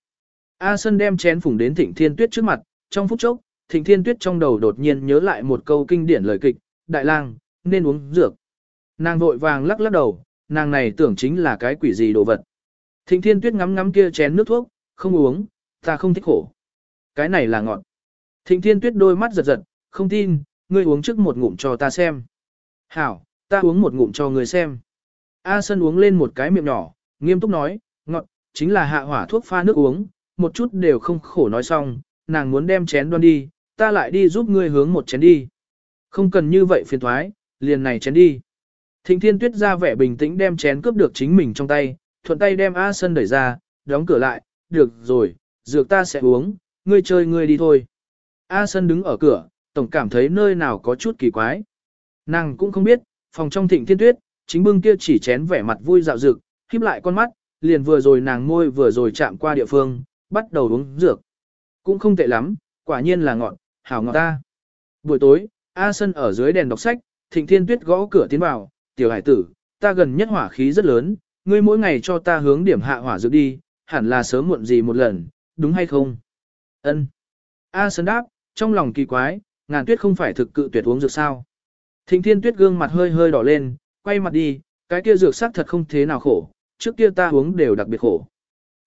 A Sân đem chén phủng đến Thịnh Thiên Tuyết trước mặt, trong phút chốc, Thịnh Thiên Tuyết trong đầu đột nhiên nhớ lại một câu kinh điển lời kịch, đại lang, nên uống dược. Nàng vội vàng lắc lắc đầu, nàng này tưởng chính là cái quỷ gì đồ vật. Thịnh Thiên Tuyết ngắm ngắm kia chén nước thuốc, không uống, ta không thích khổ. Cái này là ngọt. Thịnh Thiên Tuyết đôi mắt giật giật, không tin, ngươi uống trước một ngụm cho ta xem. Hảo, ta uống một ngụm cho ngươi xem. A Sân uống lên một cái miệng nhỏ, nghiêm túc nói, ngọt, chính là hạ hỏa thuốc pha nước uống, một chút đều không khổ nói xong, nàng muốn đem chén đoan đi, ta lại đi giúp ngươi hướng một chén đi. Không cần như vậy phiền thoái, liền này chén đi. Thịnh Thiên Tuyết ra vẻ bình tĩnh đem chén cướp được chính mình trong tay, thuận tay đem A Sân đẩy ra, đóng cửa lại, được rồi, dược ta sẽ uống, ngươi chơi ngươi đi thôi. A Sân đứng ở cửa, tổng cảm thấy nơi nào có chút kỳ quái. Nàng cũng không biết, phòng trong Thịnh Thiên Tuyết, chính bưng kia chỉ chén vẻ mặt vui dạo dược, khép lại con mắt, liền vừa rồi nàng môi vừa rồi chạm qua địa phương, bắt đầu uống dược. Cũng không tệ lắm, quả nhiên là ngọn, hảo ngọt ta. Buổi tối, A Sân ở dưới đèn đọc sách, Thịnh Thiên Tuyết gõ cửa tiến vào, tiểu hải tử, ta gần nhất hỏa khí rất lớn, ngươi mỗi ngày cho ta hướng điểm hạ hỏa dược đi, hẳn là sớm muộn gì một lần, đúng hay không? Ân. A Sơn đáp, trong lòng kỳ quái, ngàn tuyết không phải thực cự tuyệt uống dược sao? Thịnh Thiên Tuyết gương mặt hơi hơi đỏ lên, quay mặt đi, cái kia dược sắc thật không thế nào khổ, trước kia ta uống đều đặc biệt khổ.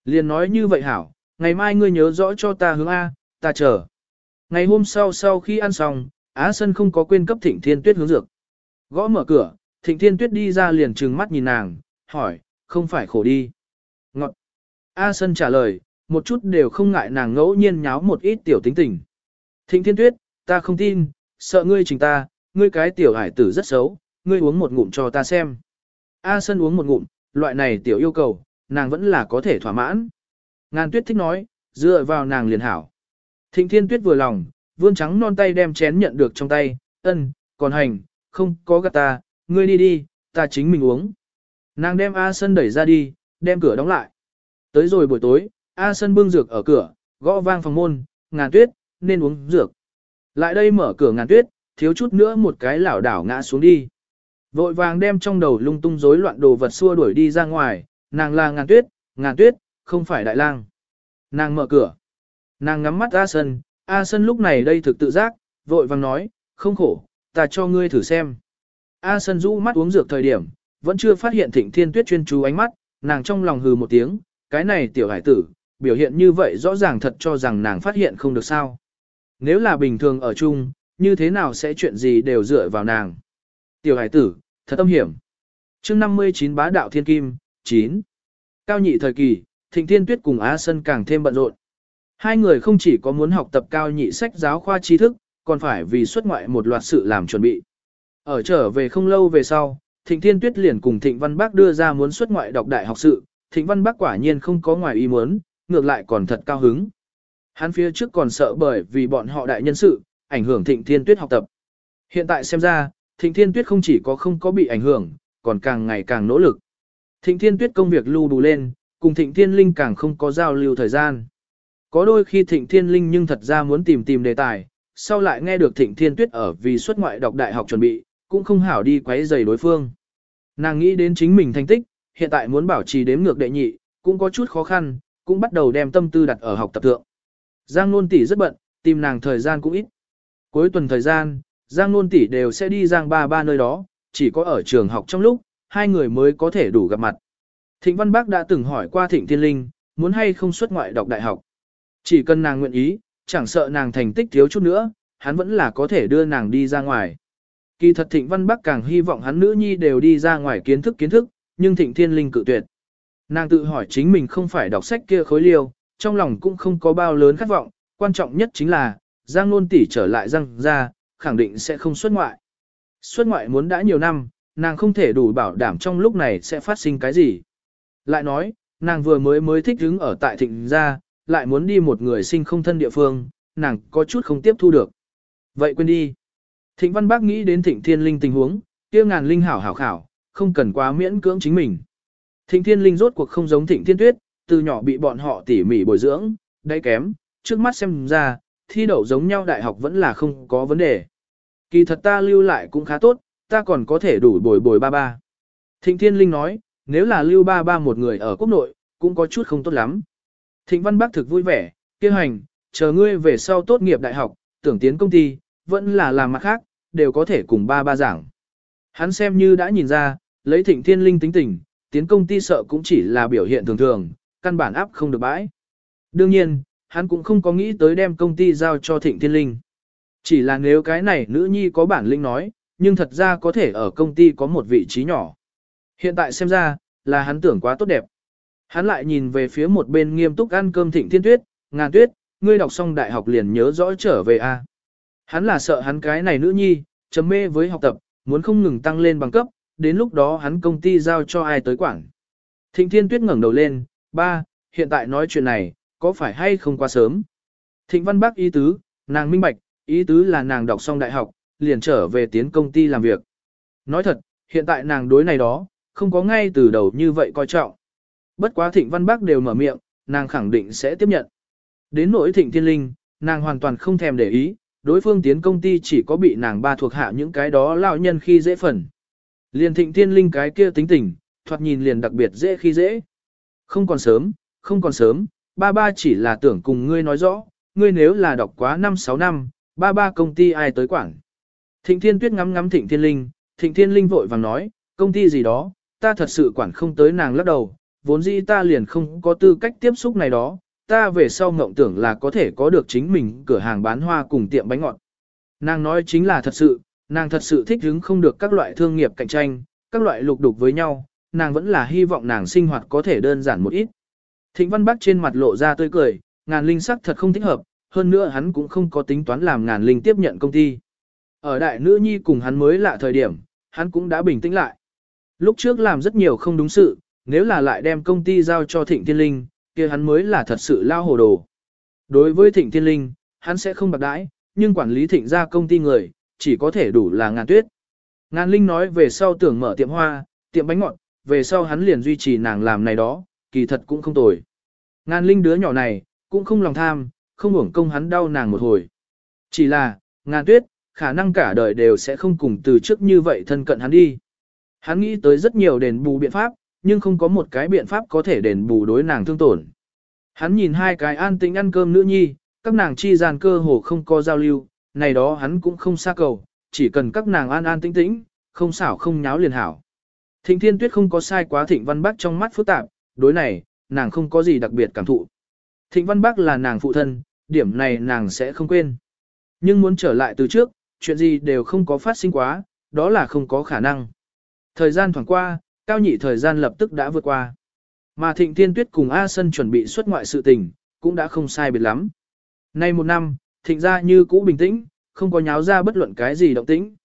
Liền nói như vậy hảo, ngày mai ngươi nhớ rõ cho ta hướng A, ta chờ. Ngày hôm sau sau khi ăn xong, Á Sân không có quên cấp Thịnh Thiên Tuyết hướng dược. Gõ mở cửa, Thịnh Thiên Tuyết đi ra liền trừng mắt nhìn nàng, hỏi, không phải khổ đi. Ngọt. A Sân trả lời, một chút đều không ngại nàng ngẫu nhiên nháo một ít tiểu tính tình. Thịnh Thiên Tuyết, ta không tin, sợ ngươi trình ta, ngươi cái tiểu hải tử rất xấu, ngươi uống một ngụm cho ta xem. A Sân uống một ngụm, loại này tiểu yêu cầu, nàng vẫn là có thể thỏa mãn. Ngàn tuyết thích nói, dựa vào nàng liền hảo. Thịnh thiên tuyết vừa lòng, vươn trắng non tay đem chén nhận được trong tay, ân, còn hành, không có gạt ta, ngươi đi đi, ta chính mình uống. Nàng đem A Sân đẩy ra đi, đem cửa đóng lại. Tới rồi buổi tối, A Sân bưng dược ở cửa, gõ vang phòng môn, ngàn tuyết, nên uống dược. Lại đây mở cửa ngàn tuyết, thiếu chút nữa một cái lảo đảo ngã xuống đi. Vội vàng đem trong đầu lung tung rối loạn đồ vật xua đuổi đi ra ngoài, nàng là ngàn tuyết, ngàn tuyết, không phải đại lang. Nàng mở cửa. Nàng ngắm mắt A Sân, A Sân lúc này đây thực tự giác, vội vàng nói, không khổ, ta cho ngươi thử xem. A Sân rũ mắt uống dược thời điểm, vẫn chưa phát hiện thịnh thiên tuyết chuyên chú ánh mắt, nàng trong lòng hừ một tiếng, cái này tiểu hải tử, biểu hiện như vậy rõ ràng thật cho rằng nàng phát hiện không được sao. Nếu là bình thường ở chung, như thế nào sẽ chuyện gì đều dựa vào nàng. Tiểu hải tử, thật âm hiểm. chương 59 bá đạo thiên kim, 9. Cao nhị thời kỳ, thịnh thiên tuyết cùng A Sân càng thêm bận rộn. Hai người không chỉ có muốn học tập cao nhị sách giáo khoa tri thức, còn phải vì xuất ngoại một loạt sự làm chuẩn bị. Ở trở về không lâu về sau, Thịnh Thiên Tuyết liền cùng Thịnh Văn Bắc đưa ra muốn xuất ngoại đọc đại học sự, Thịnh Văn Bắc quả nhiên không có ngoài ý muốn, ngược lại còn thật cao hứng. Hắn phía trước còn sợ bởi vì bọn họ đại nhân sự, ảnh hưởng Thịnh Thiên Tuyết học tập. Hiện tại xem ra, Thịnh Thiên Tuyết không chỉ có không có bị ảnh hưởng, còn càng ngày càng nỗ lực. Thịnh Thiên Tuyết công việc lưu đủ lên, cùng Thịnh Thiên Linh càng không có giao lưu thời gian. Có đôi khi Thịnh Thiên Linh nhưng thật ra muốn tìm tìm đề tài, sau lại nghe được Thịnh Thiên Tuyết ở vì xuất ngoại đọc đại học chuẩn bị, cũng không hảo đi quấy rầy đối phương. Nàng nghĩ đến chính mình thành tích, hiện tại muốn bảo trì đếm ngược đệ nhị, cũng có chút khó khăn, cũng bắt đầu đem tâm tư đặt ở học tập thượng. Giang Nôn tỷ rất bận, tìm nàng thời gian cũng ít. Cuối tuần thời gian, Giang Nôn tỷ đều sẽ đi Giang ba ba nơi đó, chỉ có ở trường học trong lúc, hai người mới có thể đủ gặp mặt. Thịnh Văn Bác đã từng hỏi qua Thịnh Thiên Linh, muốn hay không xuất ngoại đọc đại học. Chỉ cần nàng nguyện ý, chẳng sợ nàng thành tích thiếu chút nữa, hắn vẫn là có thể đưa nàng đi ra ngoài. Kỳ thật Thịnh Văn Bắc càng hy vọng hắn nữ nhi đều đi ra ngoài kiến thức kiến thức, nhưng Thịnh Thiên Linh cự tuyệt. Nàng tự hỏi chính mình không phải đọc sách kia khối liêu, trong lòng cũng không có bao lớn khát vọng, quan trọng nhất chính là, Giang Nôn tỷ trở lại Giang ra, khẳng định sẽ không xuất ngoại. Xuất ngoại muốn đã nhiều năm, nàng không thể đủ bảo đảm trong lúc này sẽ phát sinh cái gì. Lại nói, nàng vừa mới mới thích đứng ở tại thịnh gia, lại muốn đi một người sinh không thân địa phương, nàng có chút không tiếp thu được. Vậy quên đi. Thịnh Văn Bác nghĩ đến Thịnh Thiên Linh tình huống, kia ngàn linh hảo hảo khảo, không cần quá miễn cưỡng chính mình. Thịnh Thiên Linh rốt cuộc không giống Thịnh Thiên Tuyết, từ nhỏ bị bọn họ tỉ mỉ bồi dưỡng, đáy kém, trước mắt xem ra, thi đậu giống nhau đại học vẫn là không có vấn đề. Kỳ thật ta lưu lại cũng khá tốt, ta còn có thể đủ bồi bồi ba ba. Thịnh Thiên Linh nói, nếu là lưu ba ba một người ở quốc nội, cũng có chút không tốt lắm. Thịnh Văn Bác thực vui vẻ, kêu hành, chờ ngươi về sau tốt nghiệp đại học, tưởng tiến công ty, vẫn là làm mặt khác, đều có thể cùng ba ba giảng. Hắn xem như đã nhìn ra, lấy thịnh thiên linh tính tình, tiến công ty sợ cũng chỉ là biểu hiện thường thường, căn bản áp không được bãi. Đương nhiên, hắn cũng không có nghĩ tới đem công ty giao cho thịnh thiên linh. Chỉ là nếu cái này nữ nhi có bản linh nói, nhưng thật ra có thể ở công ty có một vị trí nhỏ. Hiện tại xem ra, là hắn tưởng quá tốt đẹp. Hắn lại nhìn về phía một bên nghiêm túc ăn cơm thịnh thiên tuyết, ngàn tuyết, ngươi đọc xong đại học liền nhớ rõ trở về a. Hắn là sợ hắn cái này nữ nhi, chấm mê với học tập, muốn không ngừng tăng lên bằng cấp, đến lúc đó hắn công ty giao cho ai tới quản. Thịnh Thiên Tuyết ngẩng đầu lên, ba, hiện tại nói chuyện này, có phải hay không quá sớm? Thịnh Văn Bắc ý tứ, nàng minh bạch, ý tứ là nàng đọc xong đại học, liền trở về tiến công ty làm việc. Nói thật, hiện tại nàng đối này đó, không có ngay từ đầu như vậy coi trọng. Bất quá Thịnh Văn Bắc đều mở miệng, nàng khẳng định sẽ tiếp nhận. Đến nỗi Thịnh Thiên Linh, nàng hoàn toàn không thèm để ý, đối phương tiến công ty chỉ có bị nàng ba thuộc hạ những cái đó lão nhân khi dễ phần. Liền Thịnh Thiên Linh cái kia tính tình, thoạt nhìn liền đặc biệt dễ khi dễ. Không còn sớm, không còn sớm, ba ba chỉ là tưởng cùng ngươi nói rõ, ngươi nếu là đọc quá 5-6 năm, ba ba công ty ai tới quản. Thịnh Thiên Tuyết ngắm ngắm Thịnh Thiên Linh, Thịnh Thiên Linh vội vàng nói, công ty gì đó, ta thật sự quản không tới nàng lắc đầu, vốn dĩ ta liền không có tư cách tiếp xúc này đó, ta về sau ngộng tưởng là có thể có được chính mình cửa hàng bán hoa cùng tiệm bánh ngọt. Nàng nói chính là thật sự, nàng thật sự thích hứng không được các loại thương nghiệp cạnh tranh, các loại lục đục với nhau, nàng vẫn là hy vọng nàng sinh hoạt có thể đơn giản một ít. Thịnh Văn Bắc trên mặt lộ ra tươi cười, ngàn linh sắc thật không thích hợp, hơn nữa hắn cũng không có tính toán làm ngàn linh tiếp nhận công ty. Ở đại nữ nhi cùng hắn mới lạ thời điểm, hắn cũng đã bình tĩnh lại. Lúc trước làm rất nhiều không đúng sự, nếu là lại đem công ty giao cho Thịnh Thiên Linh, kia hắn mới là thật sự lao hồ đồ. Đối với Thịnh Thiên Linh, hắn sẽ không bạc đãi, nhưng quản lý Thịnh ra công ty người, chỉ có thể đủ là ngàn tuyết. Ngàn Linh nói về sau tưởng mở tiệm hoa, tiệm bánh ngọt, về sau hắn liền duy trì nàng làm này đó, kỳ thật cũng không tồi. Ngàn Linh đứa nhỏ này, cũng không lòng tham, không uổng công hắn đau nàng một hồi. Chỉ là, ngàn tuyết, khả năng cả đời đều sẽ không cùng từ trước như vậy thân cận hắn đi. Hắn nghĩ tới rất nhiều đền bù biện pháp, nhưng không có một cái biện pháp có thể đền bù đối nàng thương tổn. Hắn nhìn hai cái an tĩnh ăn cơm nữ nhi, các nàng chi gian cơ hồ không có giao lưu, này đó hắn cũng không xa cầu, chỉ cần các nàng an an tĩnh tĩnh, không xảo không nháo liền hảo. Thịnh Thiên Tuyết không có sai quá Thịnh Văn Bắc trong mắt phức tạp, đối này, nàng không có gì đặc biệt cảm thụ. Thịnh Văn Bắc là nàng phụ thân, điểm này nàng sẽ không quên. Nhưng muốn trở lại từ trước, chuyện gì đều không có phát sinh quá, đó là không có khả năng. Thời gian thoảng qua, cao nhị thời gian lập tức đã vượt qua. Mà Thịnh Thiên Tuyết cùng A Sân chuẩn bị xuất ngoại sự tình, cũng đã không sai biệt lắm. Nay một năm, Thịnh ra như cũ bình tĩnh, không có nháo ra bất luận cái gì động tĩnh.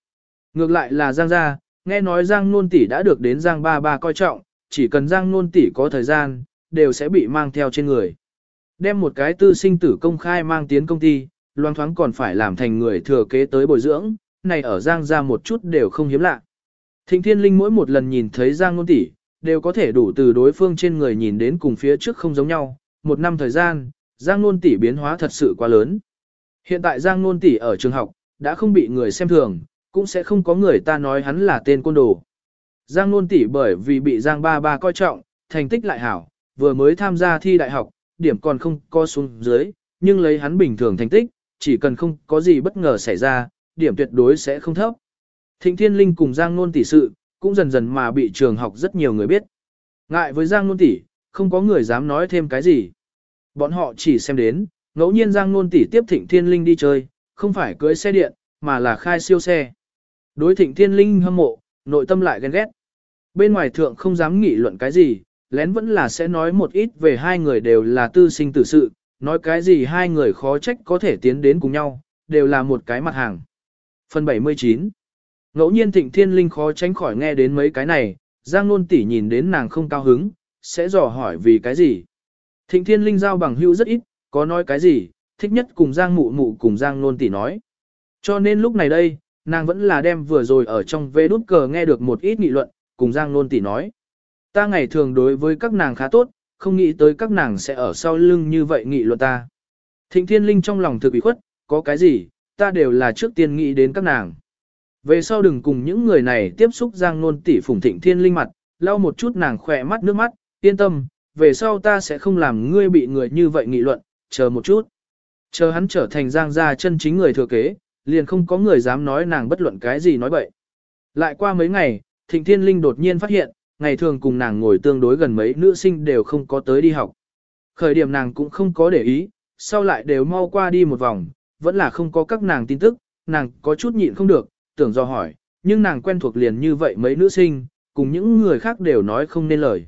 Ngược lại là Giang gia, nghe nói Giang Nôn Tỷ đã được đến Giang Ba Ba coi trọng, chỉ cần Giang Nôn Tỷ có thời gian, đều sẽ bị mang theo trên người. Đem một cái tư sinh tử công khai mang tiến công ty, loang thoáng còn phải làm thành người thừa kế tới bồi dưỡng, này ở Giang gia một chút đều không hiếm lạ. Thịnh Thiên Linh mỗi một lần nhìn thấy Giang Nôn Tỷ, đều có thể đủ từ đối phương trên người nhìn đến cùng phía trước không giống nhau. Một năm thời gian, Giang Nôn Tỷ biến hóa thật sự quá lớn. Hiện tại Giang Nôn Tỷ ở trường học, đã không bị người xem thường, cũng sẽ không có người ta nói hắn là tên côn đồ. Giang Nôn Tỷ bởi vì bị Giang Ba Ba coi trọng, thành tích lại hảo, vừa mới tham gia thi đại học, điểm còn không co xuống dưới, nhưng lấy hắn bình thường thành tích, chỉ cần không có gì bất ngờ xảy ra, điểm tuyệt đối sẽ không thấp. Thịnh Thiên Linh cùng Giang Nôn tỷ sự, cũng dần dần mà bị trường học rất nhiều người biết. Ngại với Giang Nôn tỷ, không có người dám nói thêm cái gì. Bọn họ chỉ xem đến, ngẫu nhiên Giang Nôn tỷ tiếp Thịnh Thiên Linh đi chơi, không phải cưới xe điện, mà là khai siêu xe. Đối Thịnh Thiên Linh hâm mộ, nội tâm lại ghen ghét. Bên ngoài thượng không dám nghị luận cái gì, lén vẫn là sẽ nói một ít về hai người đều là tư sinh tử sự, nói cái gì hai người khó trách có thể tiến đến cùng nhau, đều là một cái mặt hàng. Phần 79 Ngẫu nhiên thịnh thiên linh khó tránh khỏi nghe đến mấy cái này, Giang Nôn tỷ nhìn đến nàng không cao hứng, sẽ dò hỏi vì cái gì. Thịnh thiên linh giao bằng hữu rất ít, có nói cái gì, thích nhất cùng Giang mụ mụ cùng Giang Nôn tỷ nói. Cho nên lúc này đây, nàng vẫn là đem vừa rồi ở trong vê đút cờ nghe được một ít nghị luận, cùng Giang Nôn tỷ nói. Ta ngày thường đối với các nàng khá tốt, không nghĩ tới các nàng sẽ ở sau lưng như vậy nghị luận ta. Thịnh thiên linh trong lòng thực bị khuất, có cái gì, ta đều là trước tiên nghĩ đến các nàng. Về sau đừng cùng những người này tiếp xúc giang nôn tỷ phủng thịnh thiên linh mặt, lau một chút nàng khỏe mắt nước mắt, yên tâm, về sau ta sẽ không làm ngươi bị người như vậy nghị luận, chờ một chút. Chờ hắn trở thành giang gia chân chính người thừa kế, liền không có người dám nói nàng bất luận cái gì nói bậy. Lại qua mấy ngày, thịnh thiên linh đột nhiên phát hiện, ngày thường cùng nàng ngồi tương đối gần mấy nữ sinh đều không có tới đi học. Khởi điểm nàng cũng không có để ý, sau lại đều mau qua đi một vòng, vẫn là không có các nàng tin tức, nàng có chút nhịn không được, tưởng do hỏi, nhưng nàng quen thuộc liền như vậy mấy nữ sinh, cùng những người khác đều nói không nên lời.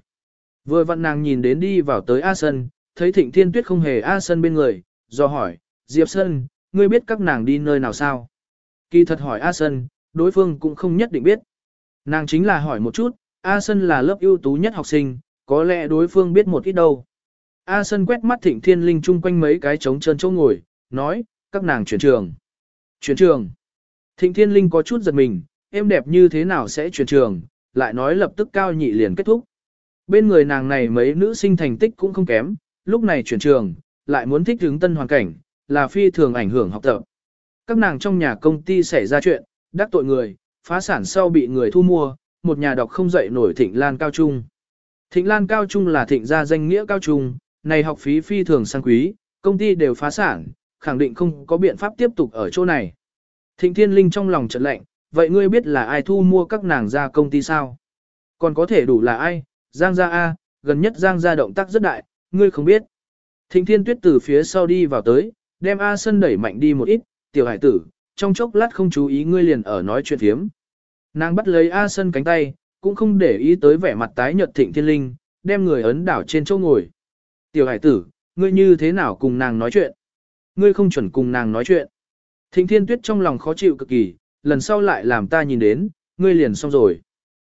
Vừa vặn nàng nhìn đến đi vào tới A Sân, thấy Thịnh Thiên Tuyết không hề A Sân bên người, do hỏi, Diệp Sân, ngươi biết các nàng đi nơi nào sao? Kỳ thật hỏi A Sân, đối phương cũng không nhất định biết. Nàng chính là hỏi một chút, A Sân là lớp ưu tú nhất học sinh, có lẽ đối phương biết một ít đâu. A Sân quét mắt Thịnh Thiên Linh chung quanh mấy cái trống trơn chỗ ngồi, nói, các nàng chuyển trường. Chuyển trường. Thịnh Thiên Linh có chút giật mình, em đẹp như thế nào sẽ chuyển trường, lại nói lập tức cao nhị liền kết thúc. Bên người nàng này mấy nữ sinh thành tích cũng không kém, lúc này chuyển trường, lại muốn thích hướng tân hoàn cảnh, là phi thường ảnh hưởng học tập. Các nàng trong nhà công ty xảy ra chuyện, đắc tội người, phá sản sau bị người thu mua, một nhà đọc không dậy nổi Thịnh Lan Cao Trung. Thịnh Lan Cao Trung là thịnh gia danh nghĩa cao trung, này học phí phi thường sang quý, công ty đều phá sản, khẳng định không có biện pháp tiếp tục ở chỗ này. Thịnh Thiên Linh trong lòng chợt lạnh, vậy ngươi biết là ai thu mua các nàng ra công ty sao? Còn có thể đủ là ai? Giang gia A, gần nhất Giang gia động tác rất đại, ngươi không biết. Thịnh Thiên Tuyết từ phía sau đi vào tới, đem A Sân đẩy mạnh đi một ít, tiểu hải tử, trong chốc lát không chú ý ngươi liền ở nói chuyện phiếm. Nàng bắt lấy A Sân cánh tay, cũng không để ý tới vẻ mặt tái nhợt Thịnh Thiên Linh, đem người ấn đảo trên chỗ ngồi. Tiểu hải tử, ngươi như thế nào cùng nàng nói chuyện? Ngươi không chuẩn cùng nàng nói chuyện. Thịnh Thiên Tuyết trong lòng khó chịu cực kỳ, lần sau lại làm ta nhìn đến, ngươi liền xong rồi.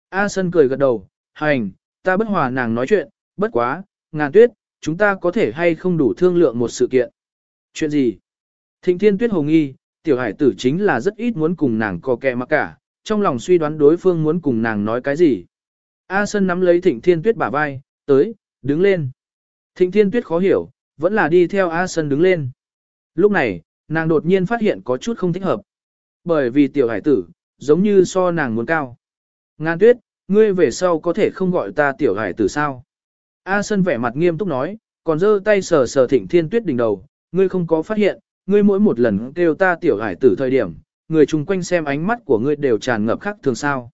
A Sân cười gật đầu, hành, ta bất hòa nàng nói chuyện, bất quá, ngàn tuyết, chúng ta có thể hay không đủ thương lượng một sự kiện. Chuyện gì? Thịnh Thiên Tuyết hồ nghi, tiểu hải tử chính là rất ít muốn cùng nàng co kẹ mà cả, trong lòng suy đoán đối phương muốn cùng nàng nói cái gì. A Sân nắm lấy Thịnh Thiên Tuyết bả vai, tới, đứng lên. Thịnh Thiên Tuyết khó hiểu, vẫn là đi theo A Sân đứng lên. Lúc này, nàng đột nhiên phát hiện có chút không thích hợp. Bởi vì tiểu hải tử, giống như so nàng muốn cao. Ngan tuyết, ngươi về sau có thể không gọi ta tiểu hải tử sao? A Sân vẻ mặt nghiêm túc nói, còn giơ tay sờ sờ thịnh thiên tuyết đỉnh đầu, ngươi không có phát hiện, ngươi mỗi một lần kêu ta tiểu hải tử thời điểm, người chung quanh xem ánh mắt của ngươi đều tràn ngập khác thường sao.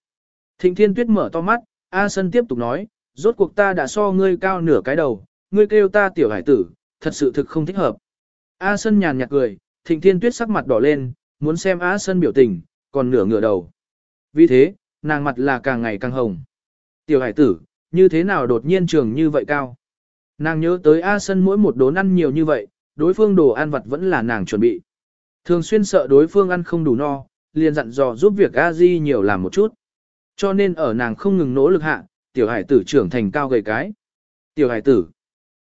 Thịnh thiên tuyết mở to mắt, A Sân tiếp tục nói, rốt cuộc ta đã so ngươi cao nửa cái đầu, ngươi kêu ta tiểu hải tử, thật sự thực không thích hợp. A Sân nhàn nhạt cười, thịnh thiên tuyết sắc mặt đỏ lên, muốn xem Á Sân biểu tình, còn nửa ngửa đầu. Vì thế, nàng mặt là càng ngày càng hồng. Tiểu hải tử, như thế nào đột nhiên trường như vậy cao? Nàng nhớ tới A Sân mỗi một đốn ăn nhiều như vậy, đối phương đồ ăn vặt vẫn là nàng chuẩn bị. Thường xuyên sợ đối phương ăn không đủ no, liền dặn dò giúp việc A Di nhiều làm một chút. Cho nên ở nàng không ngừng nỗ lực hạ, tiểu hải tử trưởng thành cao gầy cái. Tiểu hải tử.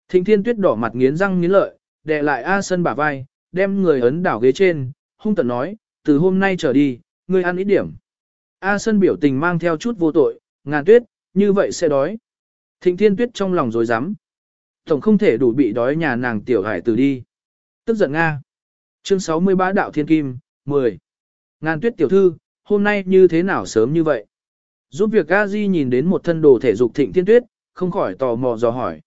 Thịnh thiên tuyết đỏ mặt nghiến răng nghiến lợi, đè lại A Sân bả vai, đem người ấn đảo ghế trên, hung tận nói, từ hôm nay trở đi, ngươi ăn ít điểm. A Sân biểu tình mang theo chút vô tội, ngàn tuyết, như vậy sẽ đói. Thịnh thiên tuyết trong lòng dối rắm Tổng không thể đủ bị đói nhà nàng tiểu hải tử đi. Tức giận Nga. Chương 63 Đạo Thiên Kim, 10. Ngàn tuyết tiểu thư, hôm nay như thế nào sớm như vậy? Giúp việc A Di nhìn đến một thân đồ thể dục thịnh thiên tuyết, không khỏi tò mò dò hỏi.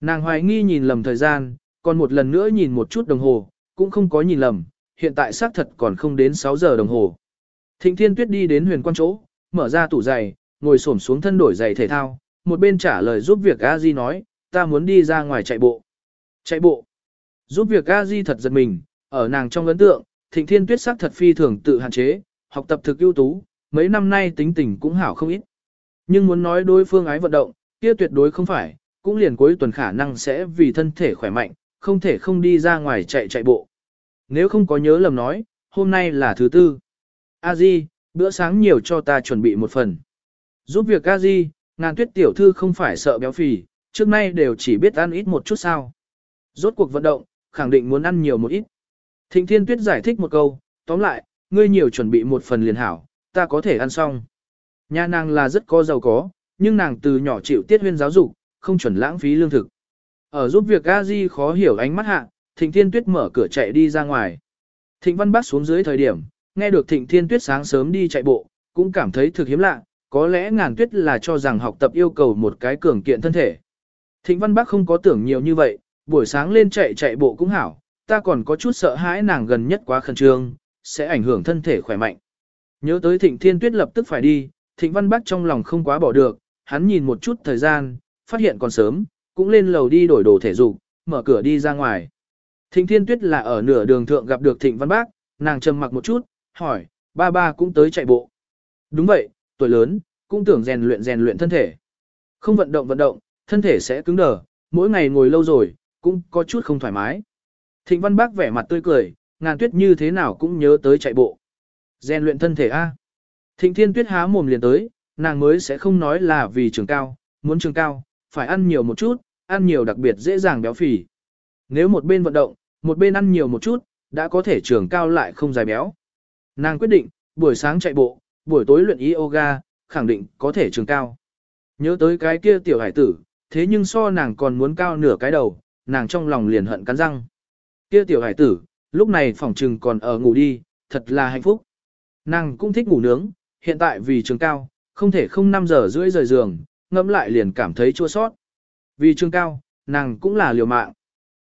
Nàng hoài nghi nhìn lầm thời gian, còn một lần nữa nhìn một chút đồng hồ, cũng không có nhìn lầm, hiện tại xác thật còn không đến 6 giờ đồng hồ. Thịnh thiên tuyết đi đến huyền quan chỗ, mở ra tủ giày, ngồi xổm xuống thân đổi giày thể thao, một bên trả lời giúp việc A Di nói, ta muốn đi ra ngoài chạy bộ. Chạy bộ. Giúp việc A Di thật giật mình, ở nàng trong ấn tượng, thịnh thiên tuyết xác thật phi thường tự hạn chế, học tập thực ưu tú, mấy năm nay tính tình cũng hảo không ít. Nhưng muốn nói đối phương ái vận động, kia tuyệt đối không phải, cũng liền cuối tuần khả năng sẽ vì thân thể khỏe mạnh, không thể không đi ra ngoài chạy chạy bộ. Nếu không có nhớ lầm nói, hôm nay là thứ tư. A Di, bữa sáng nhiều cho ta chuẩn bị một phần. Giúp việc A Di, ngàn tuyết tiểu thư không phải sợ béo phì, trước nay đều chỉ biết ăn ít một chút sao. Rốt cuộc vận động, khẳng định muốn ăn nhiều một ít. Thịnh Thiên Tuyết giải thích một câu, tóm lại, ngươi nhiều chuẩn bị một phần liền hảo, ta có thể ăn xong. Nhà nàng là rất có giàu có, nhưng nàng từ nhỏ chịu tiết huyên giáo dục, không chuẩn lãng phí lương thực. Ở giúp việc A Di khó hiểu ánh mắt hạ, Thịnh Thiên Tuyết mở cửa chạy đi ra ngoài. Thịnh Văn Bắc xuống dưới thời điểm, nghe được Thịnh Thiên Tuyết sáng sớm đi chạy bộ, cũng cảm thấy thực hiếm lạ, có lẽ ngàn tuyết là cho rằng học tập yêu cầu một cái cường kiện thân thể. Thịnh Văn Bắc không có tưởng nhiều như vậy, buổi sáng lên chạy chạy bộ cũng hảo, ta còn có chút sợ hãi nàng gần nhất quá khẩn trương, sẽ ảnh hưởng thân thể khỏe mạnh. Nhớ tới Thịnh Thiên Tuyết lập tức phải đi, Thịnh Văn Bắc trong lòng không quá bỏ được, hắn nhìn một chút thời gian, phát hiện còn sớm, cũng lên lầu đi đổi đồ thể dục, mở cửa đi ra ngoài. Thịnh Thiên Tuyết là ở nửa đường thượng gặp được Thịnh Văn Bác, nàng trầm mặc một chút, hỏi, ba ba cũng tới chạy bộ. Đúng vậy, tuổi lớn, cũng tưởng rèn luyện rèn luyện thân thể. Không vận động vận động, thân thể sẽ cứng đờ, mỗi ngày ngồi lâu rồi, cũng có chút không thoải mái. Thịnh Văn Bác vẻ mặt tươi cười, ngàn tuyết như thế nào cũng nhớ tới chạy bộ. Rèn luyện thân thể A. Thịnh Thiên Tuyết há mồm liền tới, nàng mới sẽ không nói là vì trường cao, muốn trường cao, phải ăn nhiều một chút, ăn nhiều đặc biệt dễ dàng béo phì. Nếu một bên vận động, một bên ăn nhiều một chút, đã có thể trường cao lại không dài béo. Nàng quyết định, buổi sáng chạy bộ, buổi tối luyện yoga, khẳng định có thể trường cao. Nhớ tới cái kia tiểu hải tử, thế nhưng so nàng còn muốn cao nửa cái đầu, nàng trong lòng liền hận cắn răng. Kia tiểu hải tử, lúc này phòng trừng còn ở ngủ đi, thật là hạnh phúc. Nàng cũng thích ngủ nướng, hiện tại vì trường cao, không thể không 5 giờ rưỡi rời giường, ngẫm lại liền cảm thấy chua sót. Vì trương cao, nàng cũng là liều mạng.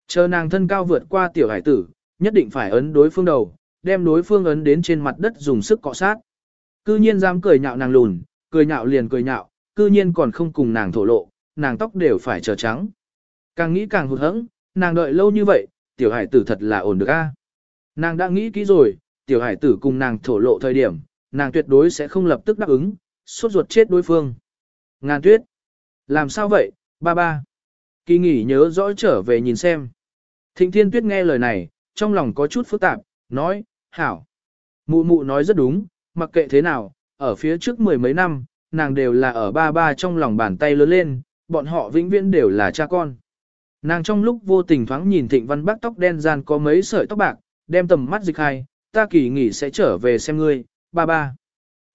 Chờ nàng thân cao vượt qua tiểu hải tử, nhất định phải ấn đối phương đầu, đem đối phương ấn đến trên mặt đất dùng sức cọ sát. Cư nhiên dám cười nhạo nàng lùn, cười nhạo liền cười nhạo, cư nhiên còn không cùng nàng thổ lộ, nàng tóc đều phải trở trắng. Càng nghĩ càng hụt hẫng, nàng đợi lâu như vậy, tiểu hải tử thật là ổn được a. Nàng đã nghĩ kỹ rồi, tiểu hải tử cùng nàng thổ lộ thời điểm, nàng tuyệt đối sẽ không lập tức đáp ứng, suốt ruột chết đối phương. Ngàn tuyết. Làm sao vậy, ba ba? Kỳ nghỉ nhớ rõ trở về nhìn xem. Thịnh thiên tuyết nghe lời này, trong lòng có chút phức tạp, nói, hảo. Mụ mụ nói rất đúng, mặc kệ thế nào, ở phía trước mười mấy năm, nàng đều là ở ba ba trong lòng bàn tay lớn lên, bọn họ vĩnh viễn đều là cha con. Nàng trong lúc vô tình thoáng nhìn Thịnh Văn Bắc tóc đen gian có mấy sợi tóc bạc, đem tầm mắt dịch hai, ta kỳ nghỉ sẽ trở về xem ngươi, ba ba.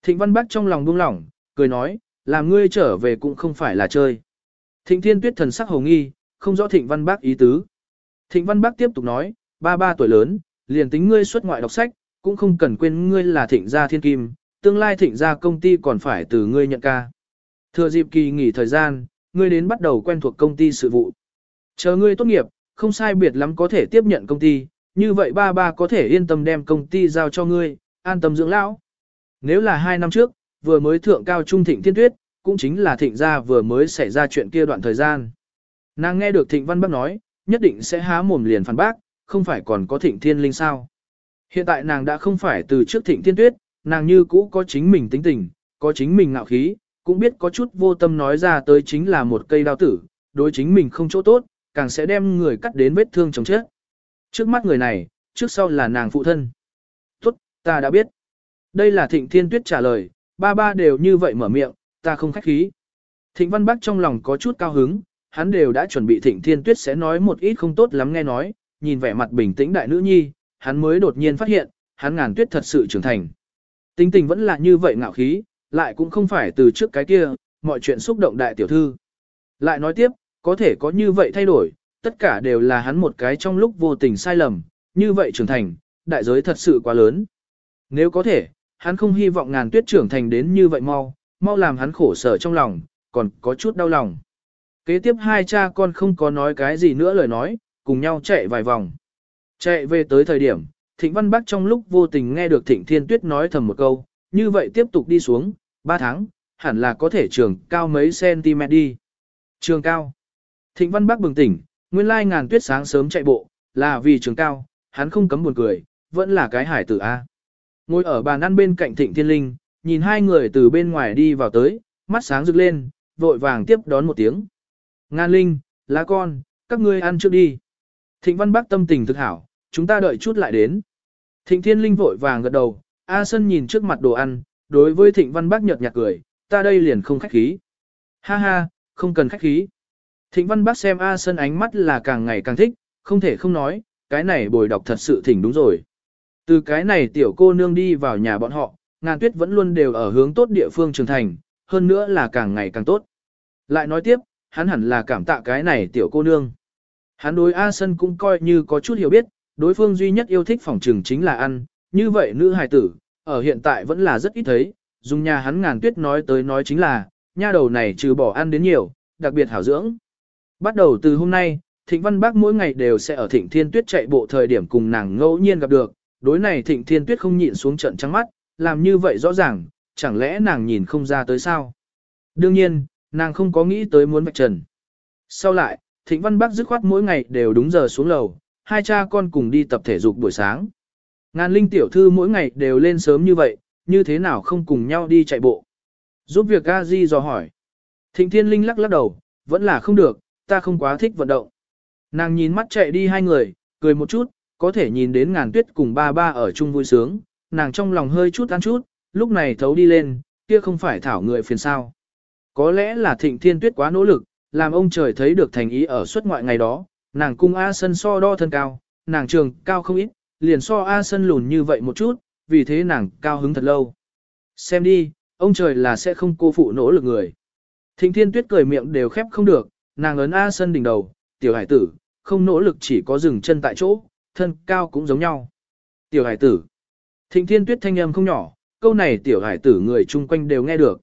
Thịnh Văn Bắc trong lòng buông lỏng, cười nói, làm ngươi trở về cũng không phải là chơi. Thịnh Thiên Tuyết thần sắc hồ nghi, không rõ Thịnh Văn Bác ý tứ. Thịnh Văn Bác tiếp tục nói, ba ba tuổi lớn, liền tính ngươi xuất ngoại đọc sách, cũng không cần quên ngươi là Thịnh gia thiên kim, tương lai Thịnh gia công ty còn phải từ ngươi nhận ca. Thừa dịp kỳ nghỉ thời gian, ngươi đến bắt đầu quen thuộc công ty sự vụ. Chờ ngươi tốt nghiệp, không sai biệt lắm có thể tiếp nhận công ty, như vậy ba ba có thể yên tâm đem công ty giao cho ngươi, an tâm dưỡng lão. Nếu là hai năm trước, vừa mới thượng cao trung thịnh thiên tuyết, cũng chính là thịnh gia vừa mới xảy ra chuyện kia đoạn thời gian. Nàng nghe được thịnh văn bác nói, nhất định sẽ há mồm liền phản bác, không phải còn có thịnh thiên linh sao. Hiện tại nàng đã không phải từ trước thịnh thiên tuyết, nàng như cũ có chính mình tính tình, có chính mình ngạo khí, cũng biết có chút vô tâm nói ra tới chính là một cây đao tử, đối chính mình không chỗ tốt, càng sẽ đem người cắt đến vết thương chồng chết. Trước mắt người này, trước sau là nàng phụ thân. Tốt, ta đã biết. Đây là thịnh thiên tuyết trả lời, ba ba đều như vậy mở miệng, ta không khách khí. Thịnh văn bắc trong lòng có chút cao hứng, hắn đều đã chuẩn bị thịnh thiên tuyết sẽ nói một ít không tốt lắm nghe nói, nhìn vẻ mặt bình tĩnh đại nữ nhi, hắn mới đột nhiên phát hiện, hắn ngàn tuyết thật sự trưởng thành. Tính tình vẫn là như vậy ngạo khí, lại cũng không phải từ trước cái kia, mọi chuyện xúc động đại tiểu thư. Lại nói tiếp, có thể có như vậy thay đổi, tất cả đều là hắn một cái trong lúc vô tình sai lầm, như vậy trưởng thành, đại giới thật sự quá lớn. Nếu có thể, hắn không hy vọng ngàn tuyết trưởng thành đến như vậy mau, mau làm hắn khổ sở trong lòng, còn có chút đau lòng. Kế tiếp hai cha con không có nói cái gì nữa lời nói, cùng nhau chạy vài vòng. Chạy về tới thời điểm, Thịnh Văn Bắc trong lúc vô tình nghe được Thịnh Thiên Tuyết nói thầm một câu, như vậy tiếp tục đi xuống, 3 tháng, hẳn là có thể trường cao mấy cm đi. Trường cao. Thịnh Văn Bắc bừng tỉnh, nguyên lai ngàn tuyết sáng sớm chạy bộ, là vì trường cao, hắn không cấm buồn cười, vẫn là cái hải tử A. Ngồi ở bàn ăn bên cạnh Thịnh Thiên Linh, nhìn hai người từ bên ngoài đi vào tới, mắt sáng rực lên, vội vàng tiếp đón một tiếng. Ngan Linh, lá con, các ngươi ăn trước đi. Thịnh Văn Bắc tâm tình thực hảo, chúng ta đợi chút lại đến. Thịnh Thiên Linh vội vàng gật đầu, A Sân nhìn trước mặt đồ ăn, đối với Thịnh Văn Bắc nhợt nhạt cười, ta đây liền không khách khí. Ha ha, không cần khách khí. Thịnh Văn Bắc xem A Sân ánh mắt là càng ngày càng thích, không thể không nói, cái này bồi đọc thật sự thỉnh đúng rồi. Từ cái này tiểu cô nương đi vào nhà bọn họ, ngàn tuyết vẫn luôn đều ở hướng tốt địa phương trưởng thành, hơn nữa là càng ngày càng tốt. Lại nói tiếp, hắn hẳn là cảm tạ cái này tiểu cô nương. Hắn đối A Sân cũng coi như có chút hiểu biết, đối phương duy nhất yêu thích phòng trừng chính là ăn, như vậy nữ hài tử, ở hiện tại vẫn là rất ít thấy, dùng nhà hắn ngàn tuyết nói tới nói chính là, nha đầu này trừ bỏ ăn đến nhiều, đặc biệt hảo dưỡng. Bắt đầu từ hôm nay, Thịnh Văn Bác mỗi ngày đều sẽ ở Thịnh Thiên Tuyết chạy bộ thời điểm cùng nàng ngẫu nhiên gặp được, đối này Thịnh Thiên Tuyết không nhịn xuống trận trắng mắt, làm như vậy rõ ràng, chẳng lẽ nàng nhìn không ra tới sao? Đương nhiên, nàng không có nghĩ tới muốn vạch trần. Sau lại, Thịnh Văn Bắc dứt khoát mỗi ngày đều đúng giờ xuống lầu, hai cha con cùng đi tập thể dục buổi sáng. Ngàn linh tiểu thư mỗi ngày đều lên sớm như vậy, như thế nào không cùng nhau đi chạy bộ? Giúp việc A Di dò hỏi. Thịnh Thiên Linh lắc lắc đầu, vẫn là không được, ta không quá thích vận động. Nàng nhìn mắt chạy đi hai người, cười một chút, có thể nhìn đến ngàn tuyết cùng ba ba ở chung vui sướng, nàng trong lòng hơi chút ăn chút, lúc này thấu đi lên, kia không phải thảo người phiền sao. Có lẽ là thịnh thiên tuyết quá nỗ lực, làm ông trời thấy được thành ý ở suốt ngoại ngày đó, nàng cung A sân so đo thân cao, nàng trường cao không ít, liền so A sân lùn như vậy một chút, vì thế nàng cao hứng thật lâu. Xem đi, ông trời là sẽ không cô phụ nỗ lực người. Thịnh thiên tuyết cười miệng đều khép không được, nàng ấn A sân đỉnh đầu, tiểu hải tử, không nỗ lực chỉ có dừng chân tại chỗ, thân cao cũng giống nhau. Tiểu hải tử. Thịnh thiên tuyết thanh âm không nhỏ, câu này tiểu hải tử người chung quanh đều nghe được.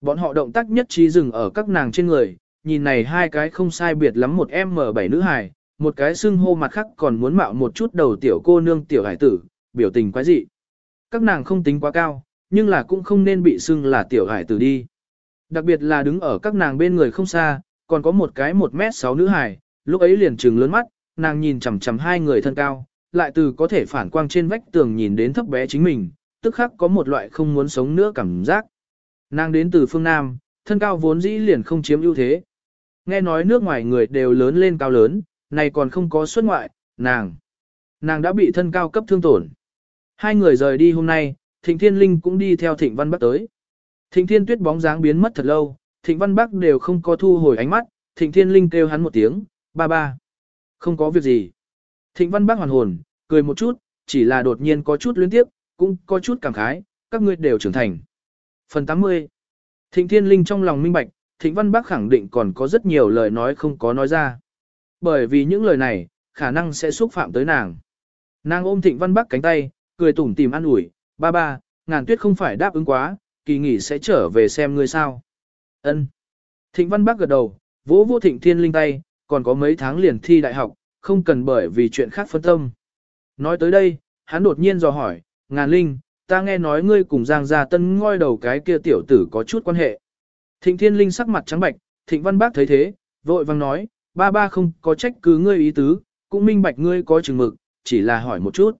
Bọn họ động tác nhất trí dừng ở các nàng trên người, nhìn này hai cái không sai biệt lắm một M7 nữ hài, một cái xưng hô mặt khác còn muốn mạo một chút đầu tiểu cô nương tiểu hải tử, biểu tình quái dị. Các nàng không tính quá cao, nhưng là cũng không nên bị xưng là tiểu hải tử đi. Đặc biệt là đứng ở các nàng bên người không xa, còn có một cái 1m6 nữ hài, lúc ấy liền trừng lớn mắt, nàng nhìn chằm chằm hai người thân cao, lại từ có thể phản quang trên vách tường nhìn đến thấp bé chính mình, tức khắc có một loại không muốn sống nữa cảm giác. Nàng đến từ phương Nam, thân cao vốn dĩ liền không chiếm ưu thế. Nghe nói nước ngoài người đều lớn lên cao lớn, này còn không có xuất ngoại, nàng. Nàng đã bị thân cao cấp thương tổn. Hai người rời đi hôm nay, Thịnh Thiên Linh cũng đi theo Thịnh Văn Bắc tới. Thịnh Thiên Tuyết bóng dáng biến mất thật lâu, Thịnh Văn Bắc đều không có thu hồi ánh mắt, Thịnh Thiên Linh kêu hắn một tiếng, ba ba. Không có việc gì. Thịnh Văn Bác hoàn hồn, cười một chút, chỉ là đột nhiên có chút luyến tiếp, cũng có chút cảm khái, các ngươi đều trưởng thành. Phần 80 Thịnh Thiên Linh trong lòng minh bạch, Thịnh Văn Bác khẳng định còn có rất nhiều lời nói không có nói ra. Bởi vì những lời này, khả năng sẽ xúc phạm tới nàng. Nàng ôm Thịnh Văn Bác cánh tay, cười tủm tìm an ủi, ba ba, ngàn tuyết không phải đáp ứng quá, kỳ nghỉ sẽ trở về xem ngươi sao. Ân. Thịnh Văn Bác gật đầu, vỗ vô Thịnh Thiên Linh tay, còn có mấy tháng liền thi đại học, không cần bởi vì chuyện khác phân tâm. Nói tới đây, hắn đột nhiên dò hỏi, ngàn linh, ta nghe nói ngươi cùng Giang Gia Tân ngoi đầu cái kia tiểu tử có chút quan hệ. Thịnh Thiên Linh sắc mặt trắng bạch, Thịnh Văn Bác thấy thế, vội vang nói, ba ba không có trách cứ ngươi ý tứ, cũng minh bạch ngươi có chừng mực, chỉ là hỏi một chút.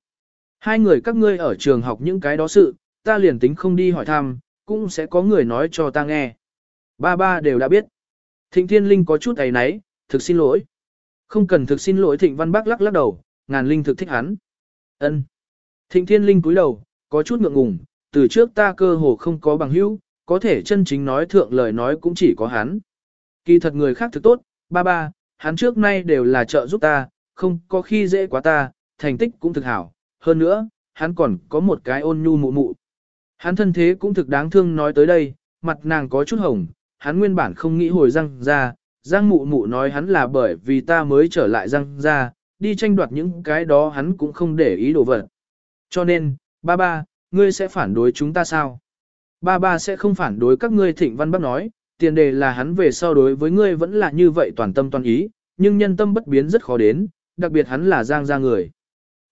Hai người các ngươi ở trường học những cái đó sự, ta liền tính không đi hỏi thăm, cũng sẽ có người nói cho ta nghe. Ba ba đều đã biết. Thịnh Thiên Linh có chút ấy náy, thực xin lỗi. Không cần thực xin lỗi Thịnh Văn Bắc lắc lắc đầu, ngàn linh thực thích hắn. Ân. Thịnh Thiên Linh cúi đầu, có chút ngượng ngùng, từ trước ta cơ hồ không có bằng hữu, có thể chân chính nói thượng lời nói cũng chỉ có hắn. Kỳ thật người khác thực tốt, ba ba, hắn trước nay đều là trợ giúp ta, không có khi dễ quá ta, thành tích cũng thực hảo. Hơn nữa, hắn còn có một cái ôn nhu mụ mụ. Hắn thân thế cũng thực đáng thương nói tới đây, mặt nàng có chút hồng, hắn nguyên bản không nghĩ hồi răng ra, Giang mụ mụ nói hắn là bởi vì ta mới trở lại Giang ra, đi tranh đoạt những cái đó hắn cũng không để ý đồ vật. Cho nên, ba ba, ngươi sẽ phản đối chúng ta sao? Ba ba sẽ không phản đối các ngươi thịnh văn bác nói, tiền đề là hắn về sau đối với ngươi vẫn là như vậy toàn tâm toàn ý, nhưng nhân tâm bất biến rất khó đến, đặc biệt hắn là giang gia người.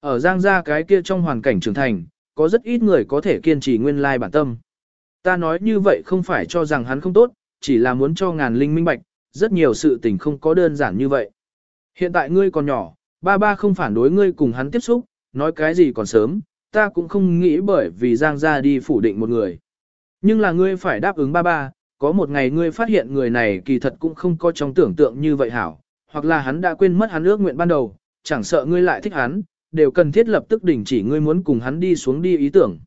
Ở giang gia cái kia trong hoàn cảnh trưởng thành, có rất ít người có thể kiên trì nguyên lai bản tâm. Ta nói như vậy không phải cho rằng hắn không tốt, chỉ là muốn cho ngàn linh minh bạch, rất nhiều sự tình không có đơn giản như vậy. Hiện tại ngươi còn nhỏ, ba ba không phản đối ngươi cùng hắn tiếp xúc, nói cái gì còn sớm, ta cũng không nghĩ bởi vì Giang gia đi phủ định một người. Nhưng là ngươi phải đáp ứng ba ba, có một ngày ngươi phát hiện người này kỳ thật cũng không có trong tưởng tượng như vậy hảo, hoặc là hắn đã quên mất hắn ước nguyện ban đầu, chẳng sợ ngươi lại thích hắn, đều cần thiết lập tức đình chỉ ngươi muốn cùng hắn đi xuống đi ý tưởng.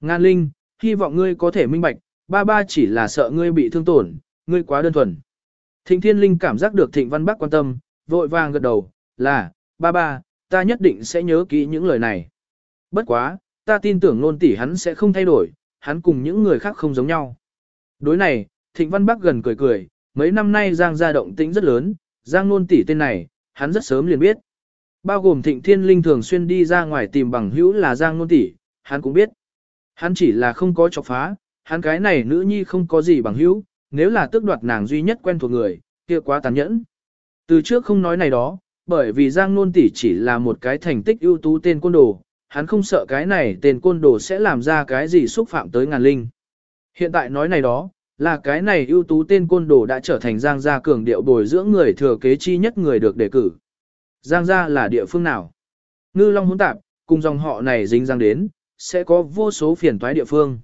Ngan Linh, hy vọng ngươi có thể minh bạch, ba ba chỉ là sợ ngươi bị thương tổn, ngươi quá đơn thuần. Thịnh Thiên Linh cảm giác được Thịnh Văn Bắc quan tâm, vội vàng gật đầu, là, ba ba, ta nhất định sẽ nhớ kỹ những lời này. Bất quá, ta tin tưởng nôn tỷ hắn sẽ không thay đổi, hắn cùng những người khác không giống nhau. Đối này, Thịnh Văn Bắc gần cười cười, mấy năm nay Giang gia động tĩnh rất lớn, Giang nôn tỷ tên này, hắn rất sớm liền biết. Bao gồm Thịnh Thiên Linh thường xuyên đi ra ngoài tìm bằng hữu là Giang nôn tỷ, hắn cũng biết. Hắn chỉ là không có chọc phá, hắn cái này nữ nhi không có gì bằng hữu, nếu là tước đoạt nàng duy nhất quen thuộc người, kia quá tàn nhẫn. Từ trước không nói này đó, bởi vì Giang Nôn tỷ chỉ là một cái thành tích ưu tú tên côn đồ, hắn không sợ cái này tên côn đồ sẽ làm ra cái gì xúc phạm tới ngàn linh. Hiện tại nói này đó, là cái này ưu tú tên côn đồ đã trở thành Giang gia cường điệu bồi dưỡng người thừa kế chi nhất người được đề cử. Giang gia là địa phương nào? Ngư Long hỗn tạp, cùng dòng họ này dính giang đến, sẽ có vô số phiền toái địa phương.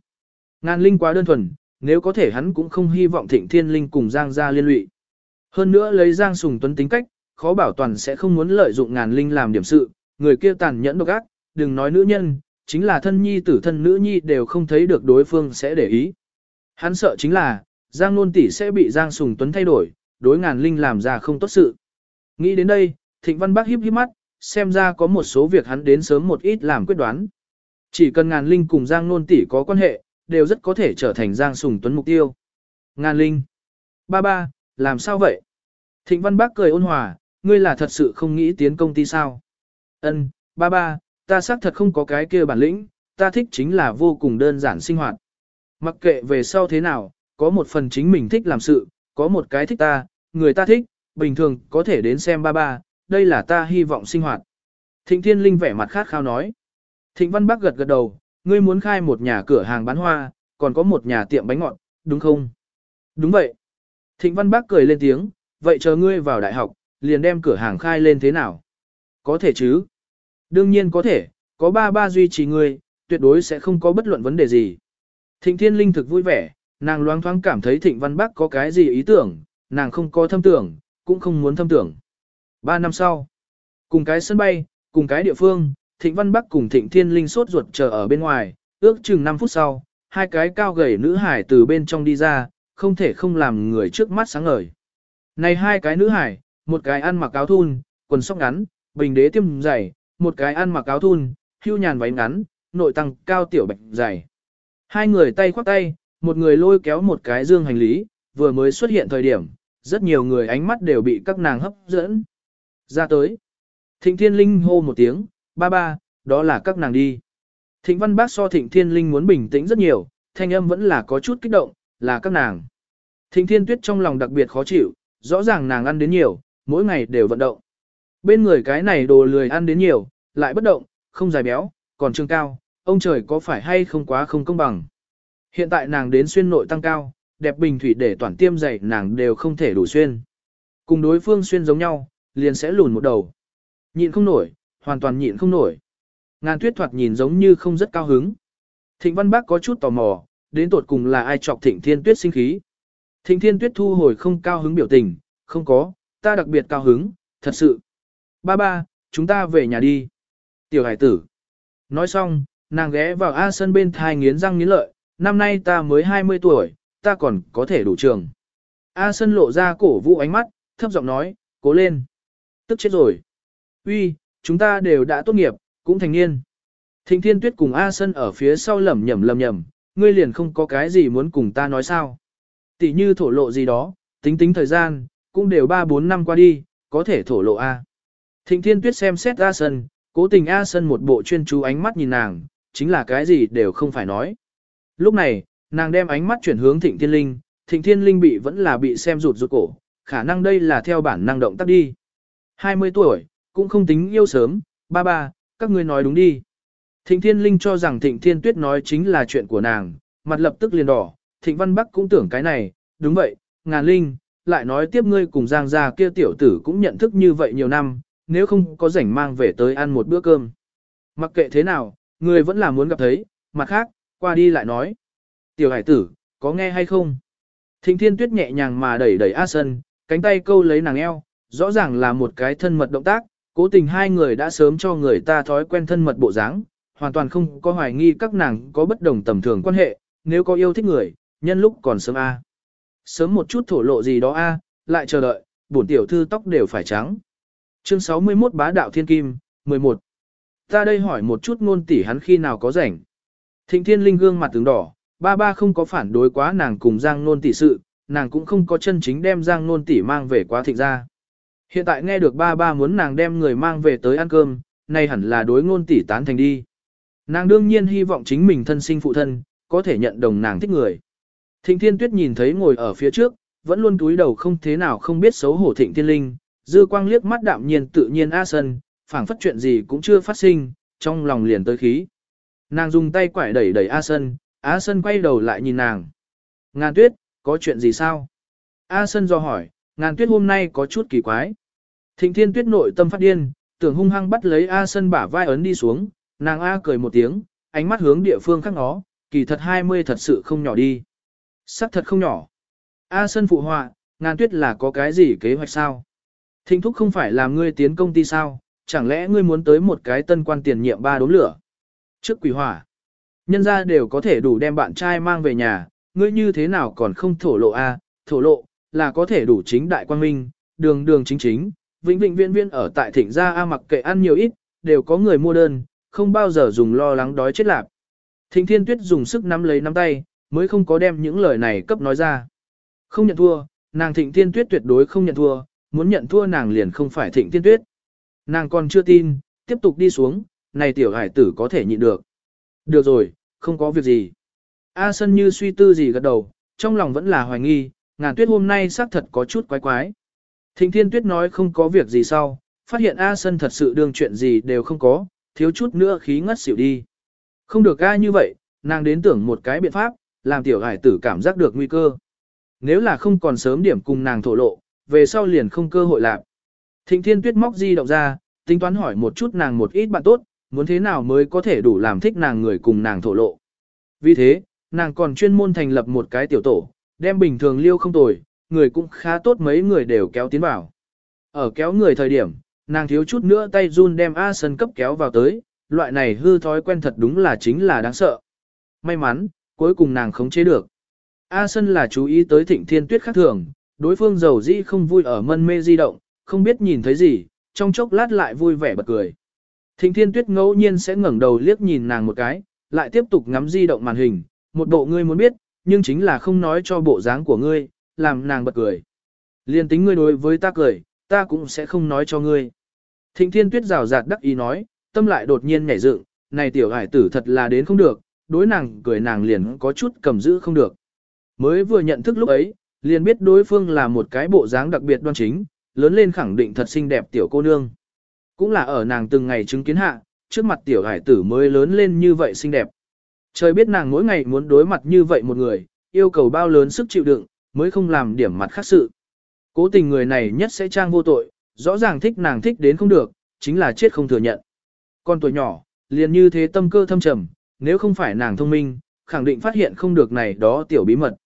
Ngàn linh quá đơn thuần, nếu có thể hắn cũng không hy vọng thịnh thiên linh cùng Giang gia liên lụy. Hơn nữa lấy Giang Sùng Tuấn tính cách, khó bảo toàn sẽ không muốn lợi dụng ngàn linh làm điểm sự, người kia tàn nhẫn độc ác, đừng nói nữ nhân, chính là thân nhi tử thân nữ nhi đều không thấy được đối phương sẽ để ý. Hắn sợ chính là, Giang Nôn tỷ sẽ bị Giang Sùng Tuấn thay đổi, đối ngàn linh làm ra không tốt sự. Nghĩ đến đây, Thịnh Văn Bắc híp híp mắt, xem ra có một số việc hắn đến sớm một ít làm quyết đoán. Chỉ cần ngàn linh cùng Giang Nôn tỷ có quan hệ, đều rất có thể trở thành Giang Sùng Tuấn mục tiêu. Ngàn linh. Ba ba, làm sao vậy? Thịnh Văn Bác cười ôn hòa, ngươi là thật sự không nghĩ tiến công ty sao? Ân, ba ba, ta xác thật không có cái kia bản lĩnh, ta thích chính là vô cùng đơn giản sinh hoạt. Mặc kệ về sau thế nào, có một phần chính mình thích làm sự, có một cái thích ta, người ta thích, bình thường có thể đến xem ba ba, đây là ta hy vọng sinh hoạt. Thịnh Thiên Linh vẻ mặt khát khao nói. Thịnh Văn Bắc gật gật đầu, ngươi muốn khai một nhà cửa hàng bán hoa, còn có một nhà tiệm bánh ngọt, đúng không? Đúng vậy. Thịnh Văn Bác cười lên tiếng, vậy chờ ngươi vào đại học, liền đem cửa hàng khai lên thế nào? Có thể chứ? Đương nhiên có thể, có ba ba duy trì ngươi, tuyệt đối sẽ không có bất luận vấn đề gì. Thịnh Thiên Linh thực vui vẻ, nàng loáng thoáng cảm thấy Thịnh Văn Bắc có cái gì ý tưởng, nàng không có thâm tưởng, cũng không muốn thâm tưởng. Ba năm sau, cùng cái sân bay, cùng cái địa phương, Thịnh Văn Bắc cùng Thịnh Thiên Linh sốt ruột chờ ở bên ngoài, ước chừng 5 phút sau, hai cái cao gầy nữ hải từ bên trong đi ra, không thể không làm người trước mắt sáng ngời. Này hai cái nữ hải, một cái ăn mặc áo thun, quần sóc ngắn, bình đế tiêm dày, một cái ăn mặc áo thun, hưu nhàn váy ngắn, nội tăng cao tiểu bạch dày. Hai người tay khoác tay, một người lôi kéo một cái dương hành lý, vừa mới xuất hiện thời điểm, rất nhiều người ánh mắt đều bị các nàng hấp dẫn. Ra tới. Thịnh Thiên Linh hô một tiếng, ba ba, đó là các nàng đi. Thịnh Văn Bác so Thịnh Thiên Linh muốn bình tĩnh rất nhiều, thanh âm vẫn là có chút kích động, là các nàng. Thịnh Thiên Tuyết trong lòng đặc biệt khó chịu, rõ ràng nàng ăn đến nhiều, mỗi ngày đều vận động. Bên người cái này đồ lười ăn đến nhiều, lại bất động, không dài béo, còn trương cao, ông trời có phải hay không quá không công bằng. Hiện tại nàng đến xuyên nội tăng cao, đẹp bình thủy để toàn tiêm dày nàng đều không thể đủ xuyên. Cùng đối phương xuyên giống nhau, liền sẽ lùn một đầu. Nhịn không nổi, hoàn toàn nhịn không nổi. Ngàn tuyết thoạt nhìn giống như không rất cao hứng. Thịnh Văn Bác có chút tò mò, đến tột cùng là ai chọc Thịnh Thiên Tuyết sinh khí. Thịnh Thiên Tuyết thu hồi không cao hứng biểu tình, không có, ta đặc biệt cao hứng, thật sự. Ba ba, chúng ta về nhà đi. Tiểu hải tử. Nói xong, nàng ghé vào A sân bên thai nghiến răng nghiến lợi, năm nay ta mới 20 tuổi, ta còn có thể đủ trường. A sân lộ ra cổ vũ ánh mắt, thấp giọng nói, cố lên. Tức chết rồi. Uy, chúng ta đều đã tốt nghiệp, cũng thành niên. Thịnh Thiên Tuyết cùng A Sân ở phía sau lẩm nhẩm lẩm nhẩm, ngươi liền không có cái gì muốn cùng ta nói sao? Tỷ như thổ lộ gì đó, tính tính thời gian, cũng đều 3-4 năm qua đi, có thể thổ lộ A. Thịnh Thiên Tuyết xem xét A Sân, cố tình A Sân một bộ chuyên chú ánh mắt nhìn nàng, chính là cái gì đều không phải nói. Lúc này, nàng đem ánh mắt chuyển hướng Thịnh Thiên Linh, Thịnh Thiên Linh bị vẫn là bị xem rụt rụt cổ, khả năng đây là theo bản năng động tác đi. 20 tuổi, cũng không tính yêu sớm, ba ba, các ngươi nói đúng đi. Thịnh Thiên Linh cho rằng Thịnh Thiên Tuyết nói chính là chuyện của nàng, mặt lập tức liền đỏ, Thịnh Văn Bắc cũng tưởng cái này, đúng vậy, ngàn linh, lại nói tiếp ngươi cùng Giang gia kia tiểu tử cũng nhận thức như vậy nhiều năm, nếu không có rảnh mang về tới ăn một bữa cơm. Mặc kệ thế nào, ngươi vẫn là muốn gặp thấy, mặt khác, qua đi lại nói. Tiểu hải tử, có nghe hay không? Thịnh Thiên Tuyết nhẹ nhàng mà đẩy đẩy A Sân, cánh tay câu lấy nàng eo, rõ ràng là một cái thân mật động tác, cố tình hai người đã sớm cho người ta thói quen thân mật bộ dáng, hoàn toàn không có hoài nghi các nàng có bất đồng tầm thường quan hệ, nếu có yêu thích người, nhân lúc còn sớm A. Sớm một chút thổ lộ gì đó A, lại chờ đợi, bổn tiểu thư tóc đều phải trắng. Chương 61 Bá Đạo Thiên Kim, 11. Ta đây hỏi một chút ngôn tỷ hắn khi nào có rảnh. Thịnh Thiên Linh gương mặt tướng đỏ, ba ba không có phản đối quá nàng cùng Giang Nôn tỷ sự, nàng cũng không có chân chính đem Giang Nôn tỷ mang về quá thịnh ra. Hiện tại nghe được ba ba muốn nàng đem người mang về tới ăn cơm, nay hẳn là đối ngôn tỷ tán thành đi. Nàng đương nhiên hy vọng chính mình thân sinh phụ thân, có thể nhận đồng nàng thích người. Thịnh Thiên Tuyết nhìn thấy ngồi ở phía trước, vẫn luôn túi đầu không thế nào không biết xấu hổ Thịnh Thiên Linh, dư quang liếc mắt đạm nhiên tự nhiên A Sân, phảng phất chuyện gì cũng chưa phát sinh, trong lòng liền tới khí. Nàng dùng tay quải đẩy đẩy A Sân, A Sân quay đầu lại nhìn nàng. Ngàn Tuyết, có chuyện gì sao? A Sân do hỏi, Ngàn Tuyết hôm nay có chút kỳ quái. Thịnh Thiên Tuyết nội tâm phát điên, tưởng hung hăng bắt lấy A Sân bả vai ấn đi xuống, nàng A cười một tiếng, ánh mắt hướng địa phương khác nó, kỳ thật 20 thật sự không nhỏ đi. Sắc thật không nhỏ. A Sân phụ họa, ngàn tuyết là có cái gì kế hoạch sao? Thịnh thúc không phải làm ngươi tiến công ty sao, chẳng lẽ ngươi muốn tới một cái tân quan tiền nhiệm ba đốm lửa? Trước quỷ hỏa, nhân ra đều có thể đủ đem bạn trai mang về nhà, ngươi như thế nào còn không thổ lộ a? thổ lộ, là có thể đủ chính đại Quan minh, đường đường chính chính, vĩnh vĩnh viên viên ở tại thịnh gia a mặc kệ ăn nhiều ít, đều có người mua đơn, không bao giờ dùng lo lắng đói chết lạp. Thịnh thiên tuyết dùng sức nắm lấy nắm tay, mới không có đem những lời này cấp nói ra. Không nhận thua, nàng thịnh thiên tuyết tuyệt đối không nhận thua, muốn nhận thua nàng liền không phải thịnh thiên tuyết. Nàng còn chưa tin, tiếp tục đi xuống, này tiểu hải tử có thể nhịn được. Được rồi, không có việc gì. A sân như suy tư gì gật đầu, trong lòng vẫn là hoài nghi, ngàn tuyết hôm nay xác thật có chút quái quái. Thịnh thiên tuyết nói không có việc gì sau, phát hiện A sân thật sự đương chuyện gì đều không có, thiếu chút nữa khí ngất xỉu đi. Không được A như vậy, nàng đến tưởng một cái biện pháp, làm tiểu hải tử cảm giác được nguy cơ. Nếu là không còn sớm điểm cùng nàng thổ lộ, về sau liền không cơ hội làm. Thịnh thiên tuyết móc di động ra, tính toán hỏi một chút nàng một ít bạn tốt, muốn thế nào mới có thể đủ làm thích nàng người cùng nàng thổ lộ. Vì thế, nàng còn chuyên môn thành lập một cái tiểu tổ, đem bình thường liêu không tồi, người cũng khá tốt mấy người đều kéo tiến vào. Ở kéo người thời điểm, nàng thiếu chút nữa tay run đem A Sân cấp kéo vào tới, loại này hư thói quen thật đúng là chính là đáng sợ. May mắn, cuối cùng nàng khống chế được. A Sân là chú ý tới thịnh thiên tuyết khác thường, đối phương giàu dĩ không vui ở mân mê di động, không biết nhìn thấy gì, trong chốc lát lại vui vẻ bật cười. Thịnh thiên tuyết ngẫu nhiên sẽ ngẩng đầu liếc nhìn nàng một cái, lại tiếp tục ngắm di động màn hình, một bộ ngươi muốn biết, nhưng chính là không nói cho bộ dáng của ngươi, làm nàng bật cười. Liên tính ngươi đối với ta cười, ta cũng sẽ không nói cho ngươi. Thịnh thiên tuyết rào rạt đắc ý nói, tâm lại đột nhiên nhảy dựng, này tiểu hải tử thật là đến không được, đối nàng cười nàng liền có chút cầm giữ không được. Mới vừa nhận thức lúc ấy, liền biết đối phương là một cái bộ dáng đặc biệt đoan chính, lớn lên khẳng định thật xinh đẹp tiểu cô nương. Cũng là ở nàng từng ngày chứng kiến hạ, trước mặt tiểu hải tử mới lớn lên như vậy xinh đẹp. Trời biết nàng mỗi ngày muốn đối mặt như vậy một người, yêu cầu bao lớn sức chịu đựng, mới không làm điểm mặt khác sự. Cố tình người này nhất sẽ trang vô tội, rõ ràng thích nàng thích đến không được, chính là chết không thừa nhận. Con tuổi nhỏ, liền như thế tâm cơ thâm trầm, nếu không phải nàng thông minh, khẳng định phát hiện không được này đó tiểu bí mật.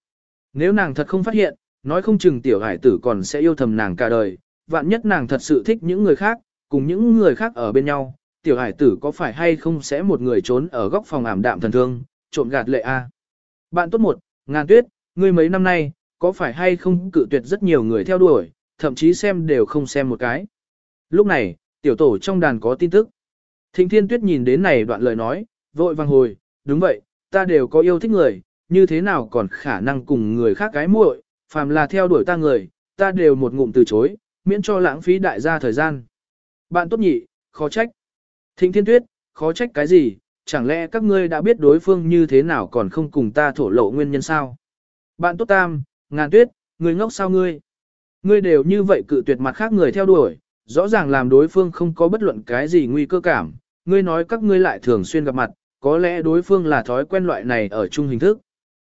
Nếu nàng thật không phát hiện, nói không chừng tiểu hải tử còn sẽ yêu thầm nàng cả đời, vạn nhất nàng thật sự thích những người khác, cùng những người khác ở bên nhau, tiểu hải tử có phải hay không sẽ một người trốn ở góc phòng ảm đạm thần thương, trộn gạt lệ A. Bạn tốt một, ngàn tuyết, ngươi mấy năm nay, có phải hay không cự tuyệt rất nhiều người theo đuổi, thậm chí xem đều không xem một cái. Lúc này, tiểu tổ trong đàn có tin tức. Thịnh thiên tuyết nhìn đến này đoạn lời nói, vội vàng hồi, đúng vậy, ta đều có yêu thích người, như thế nào còn khả năng cùng người khác cái muội, phàm là theo đuổi ta người, ta đều một ngụm từ chối, miễn cho lãng phí đại gia thời gian. Bạn tốt nhị, khó trách. Thịnh thiên tuyết, khó trách cái gì, chẳng lẽ các ngươi đã biết đối phương như thế nào còn không cùng ta thổ lộ nguyên nhân sao? Bạn tốt tam, ngàn tuyết, người ngốc sao ngươi? Ngươi đều như vậy cự tuyệt mặt khác người theo đuổi, rõ ràng làm đối phương không có bất luận cái gì nguy cơ cảm, ngươi nói các ngươi lại thường xuyên gặp mặt, có lẽ đối phương là thói quen loại này ở chung hình thức.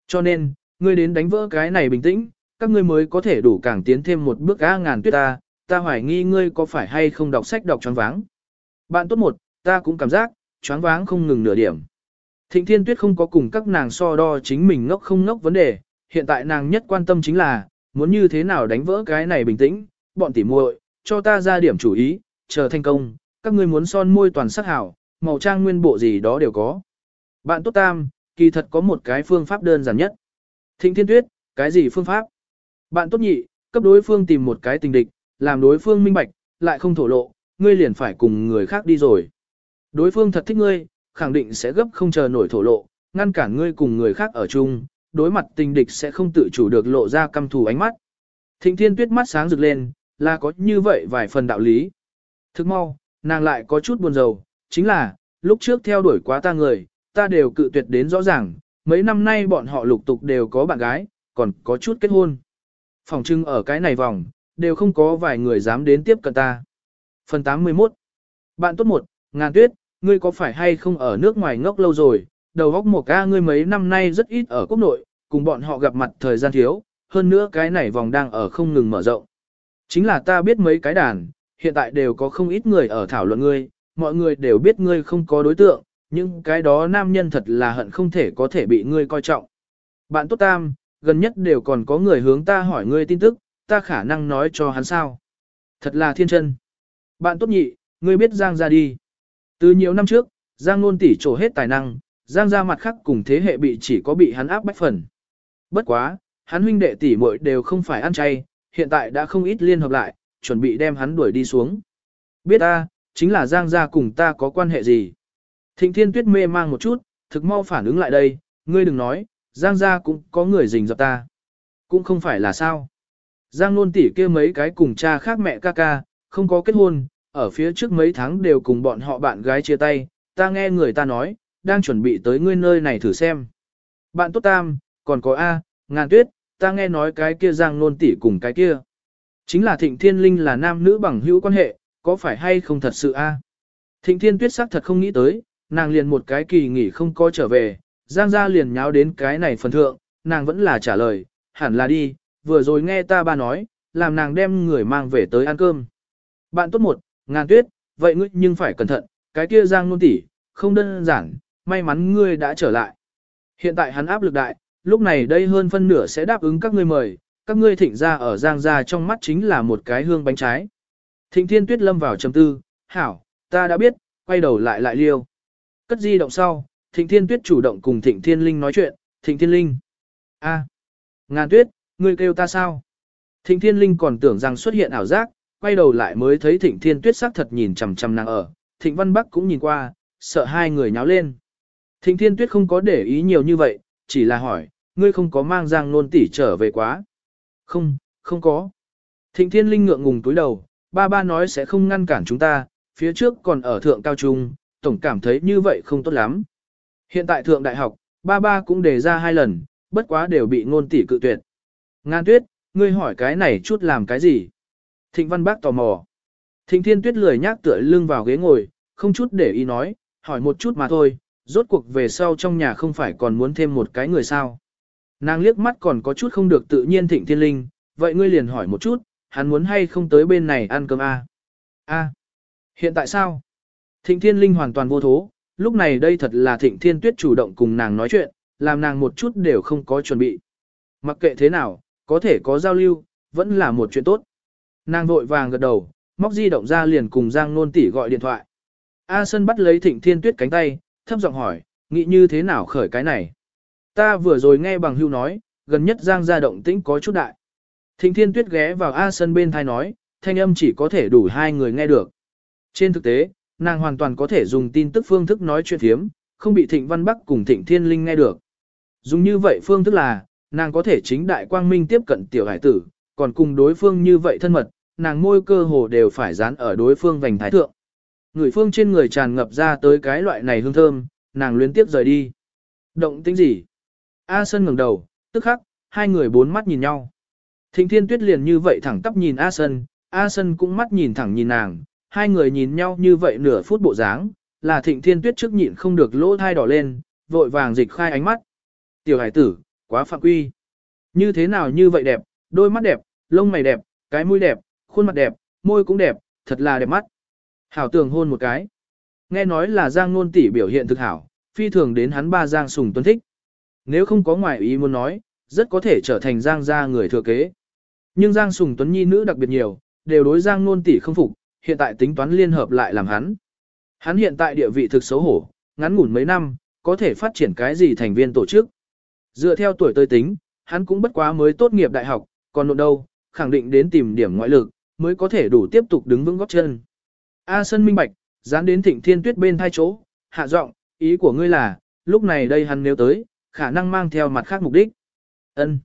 Cho nên, ngươi đến đánh vỡ cái này bình tĩnh, các ngươi mới có thể đủ càng tiến thêm một bước á ngàn tuyết ta, ta hoài nghi ngươi có phải hay không đọc sách đọc choáng váng. Bạn tốt một, ta cũng cảm giác, choáng váng không ngừng nửa điểm. Thịnh Thiên Tuyết không có cùng các nàng so đo chính mình ngốc không ngốc vấn đề, hiện tại nàng nhất quan tâm chính là, muốn như thế nào đánh vỡ cái này bình tĩnh, bọn tỉ muội, cho ta ra điểm chủ ý, chờ thành công, các ngươi muốn son môi toàn sắc hảo, màu trang nguyên bộ gì đó đều có. Bạn tốt tam, kỳ thật có một cái phương pháp đơn giản nhất. Thịnh Thiên Tuyết, cái gì phương pháp? Bạn tốt nhị, cấp đối phương tìm một cái tình địch, làm đối phương minh bạch, lại không thổ lộ, ngươi liền phải cùng người khác đi rồi. Đối phương thật thích ngươi, khẳng định sẽ gấp không chờ nổi thổ lộ, ngăn cản ngươi cùng người khác ở chung, đối mặt tình địch sẽ không tự chủ được lộ ra căm thù ánh mắt. Thịnh thiên tuyết mắt sáng rực lên, là có như vậy vài phần đạo lý. Thức mau, nàng lại có chút buồn rầu, chính là, lúc trước theo đuổi quá ta người, ta đều cự tuyệt đến rõ ràng, mấy năm nay bọn họ lục tục đều có bạn gái, còn có chút kết hôn. Phòng trưng ở cái này vòng, đều không có vài người dám đến tiếp cận ta. Phần 81 Bạn tốt một, ngàn tuyết, ngươi có phải hay không ở nước ngoài ngốc lâu rồi, đầu góc một ca ngươi mấy năm nay rất ít ở quốc nội, cùng bọn họ gặp mặt thời gian thiếu, hơn nữa cái này vòng đang ở không ngừng mở rộng. Chính là ta biết mấy cái đàn, hiện tại đều có không ít người ở thảo luận ngươi, mọi người đều biết ngươi không có đối tượng, nhưng cái đó nam nhân thật là hận không thể có thể bị ngươi coi trọng. Bạn tốt tam, gần nhất đều còn có người hướng ta hỏi ngươi tin tức, ta khả năng nói cho hắn sao. Thật là thiên chân. Bạn tốt nhị, ngươi biết Giang ra đi. Từ nhiều năm trước, Giang nôn tỉ trổ hết tài năng, Giang ra mặt khác cùng thế hệ bị chỉ có bị hắn áp bách phần. Bất quá, hắn huynh đệ tỷ muội đều không phải ăn chay, hiện tại đã không ít liên hợp lại, chuẩn bị đem hắn đuổi đi xuống. Biết ta, chính là Giang gia cùng ta có quan hệ gì. Thịnh Thiên Tuyết mê mang một chút, thực mau phản ứng lại đây, ngươi đừng nói, Giang gia cũng có người rình dập ta. Cũng không phải là sao. Giang nôn tỷ kia mấy cái cùng cha khác mẹ ca ca, không có kết hôn, ở phía trước mấy tháng đều cùng bọn họ bạn gái chia tay, ta nghe người ta nói, đang chuẩn bị tới ngươi nơi này thử xem. Bạn tốt tam, còn có A, ngàn tuyết, ta nghe nói cái kia giang nôn tỷ cùng cái kia. Chính là thịnh thiên linh là nam nữ bằng hữu quan hệ, có phải hay không thật sự A. Thịnh thiên tuyết sắc thật không nghĩ tới, nàng liền một cái kỳ nghỉ không có trở về, giang gia liền nháo đến cái này phần thượng, nàng vẫn là trả lời, hẳn là đi, vừa rồi nghe ta ba nói, làm nàng đem người mang về tới ăn cơm. Bạn tốt một, ngàn tuyết, vậy ngươi nhưng phải cẩn thận, cái kia giang nôn tỷ, không đơn giản, may mắn ngươi đã trở lại. Hiện tại hắn áp lực đại, lúc này đây hơn phân nửa sẽ đáp ứng các ngươi mời, các ngươi thịnh ra ở giang gia trong mắt chính là một cái hương bánh trái. Thịnh thiên tuyết lâm vào trầm tư, hảo, ta đã biết, quay đầu lại lại liêu. Cất di động sau, thịnh thiên tuyết chủ động cùng thịnh thiên linh nói chuyện, thịnh thiên linh. a, ngàn tuyết, ngươi kêu ta sao? Thịnh thiên linh còn tưởng rằng xuất hiện ảo giác, quay đầu lại mới thấy thịnh thiên tuyết sắc thật nhìn chằm chằm nàng ở, thịnh văn bắc cũng nhìn qua, sợ hai người nháo lên. Thịnh thiên tuyết không có để ý nhiều như vậy, chỉ là hỏi, ngươi không có mang giang nôn tỷ trở về quá. Không, không có. Thịnh thiên linh ngượng ngùng túi đầu, ba ba nói sẽ không ngăn cản chúng ta, phía trước còn ở thượng cao trung, tổng cảm thấy như vậy không tốt lắm. Hiện tại thượng đại học, ba ba cũng đề ra hai lần, bất quá đều bị ngôn tỷ cự tuyệt. Ngan tuyết, ngươi hỏi cái này chút làm cái gì? Thịnh văn bác tò mò. Thịnh thiên tuyết lười nhác tựa lưng vào ghế ngồi, không chút để ý nói, hỏi một chút mà thôi, rốt cuộc về sau trong nhà không phải còn muốn thêm một cái người sao. Nàng liếc mắt còn có chút không được tự nhiên thịnh thiên linh, vậy ngươi liền hỏi một chút, hắn muốn hay không tới bên này ăn cơm a? À? A. Hiện tại sao? Thịnh thiên linh hoàn toàn vô thố, lúc này đây thật là thịnh thiên tuyết chủ động cùng nàng nói chuyện, làm nàng một chút đều không có chuẩn bị. Mặc kệ thế nào, có thể có giao lưu, vẫn là một chuyện tốt. Nàng vội vàng gật đầu, móc di động ra liền cùng Giang Nôn tỷ gọi điện thoại. A sơn bắt lấy Thịnh Thiên Tuyết cánh tay, thấp giọng hỏi, nghĩ như thế nào khởi cái này? Ta vừa rồi nghe bằng hưu nói, gần nhất Giang gia động tĩnh có chút đại. Thịnh Thiên Tuyết ghé vào A Sân bên thai nói, thanh âm chỉ có thể đủ hai người nghe được. Trên thực tế, nàng hoàn toàn có thể dùng tin tức phương thức nói chuyện thiếm, không bị Thịnh Văn Bắc cùng Thịnh Thiên Linh nghe được. Dùng như vậy phương thức là, nàng có thể chính đại quang minh tiếp cận tiểu hải tử, còn cùng đối phương như vậy thân mật, nàng môi cơ hồ đều phải dán ở đối phương vành thái thượng. Người phương trên người tràn ngập ra tới cái loại này hương thơm, nàng luyến tiếp rời đi. Động tính gì? A Sơn ngẩng đầu, tức khắc, hai người bốn mắt nhìn nhau. Thịnh Thiên Tuyết liền như vậy thẳng tắp nhìn A Sơn, A Sơn cũng mắt nhìn thẳng nhìn nàng, hai người nhìn nhau như vậy nửa phút bộ dáng, là Thịnh Thiên Tuyết trước nhịn không được lỗ thai đỏ lên, vội vàng dịch khai ánh mắt. Tiểu hải tử, quá phạm quy. Như thế nào như vậy đẹp, đôi mắt đẹp, lông mày đẹp, cái mũi đẹp, khuôn mặt đẹp, môi cũng đẹp, thật là đẹp mắt. Hảo tường hôn một cái. Nghe nói là Giang Nôn tỷ biểu hiện thực hảo, phi thường đến hắn ba Giang Sùng Tuấn thích. Nếu không có ngoại ý muốn nói, rất có thể trở thành Giang gia người thừa kế. Nhưng Giang Sùng Tuấn nhi nữ đặc biệt nhiều, đều đối Giang Nôn tỷ không phục, hiện tại tính toán liên hợp lại làm hắn. Hắn hiện tại địa vị thực xấu hổ, ngắn ngủn mấy năm, có thể phát triển cái gì thành viên tổ chức. Dựa theo tuổi tôi tính, hắn cũng bất quá mới tốt nghiệp đại học, còn nộn đâu, khẳng định đến tìm điểm ngoại lực, mới có thể đủ tiếp tục đứng vững góp chân. A Sân minh bạch, dán đến thịnh thiên tuyết bên thai chỗ, hạ giọng, ý của ngươi là, lúc này đây hắn nếu tới, khả năng mang theo mặt khác mục đích. Ân.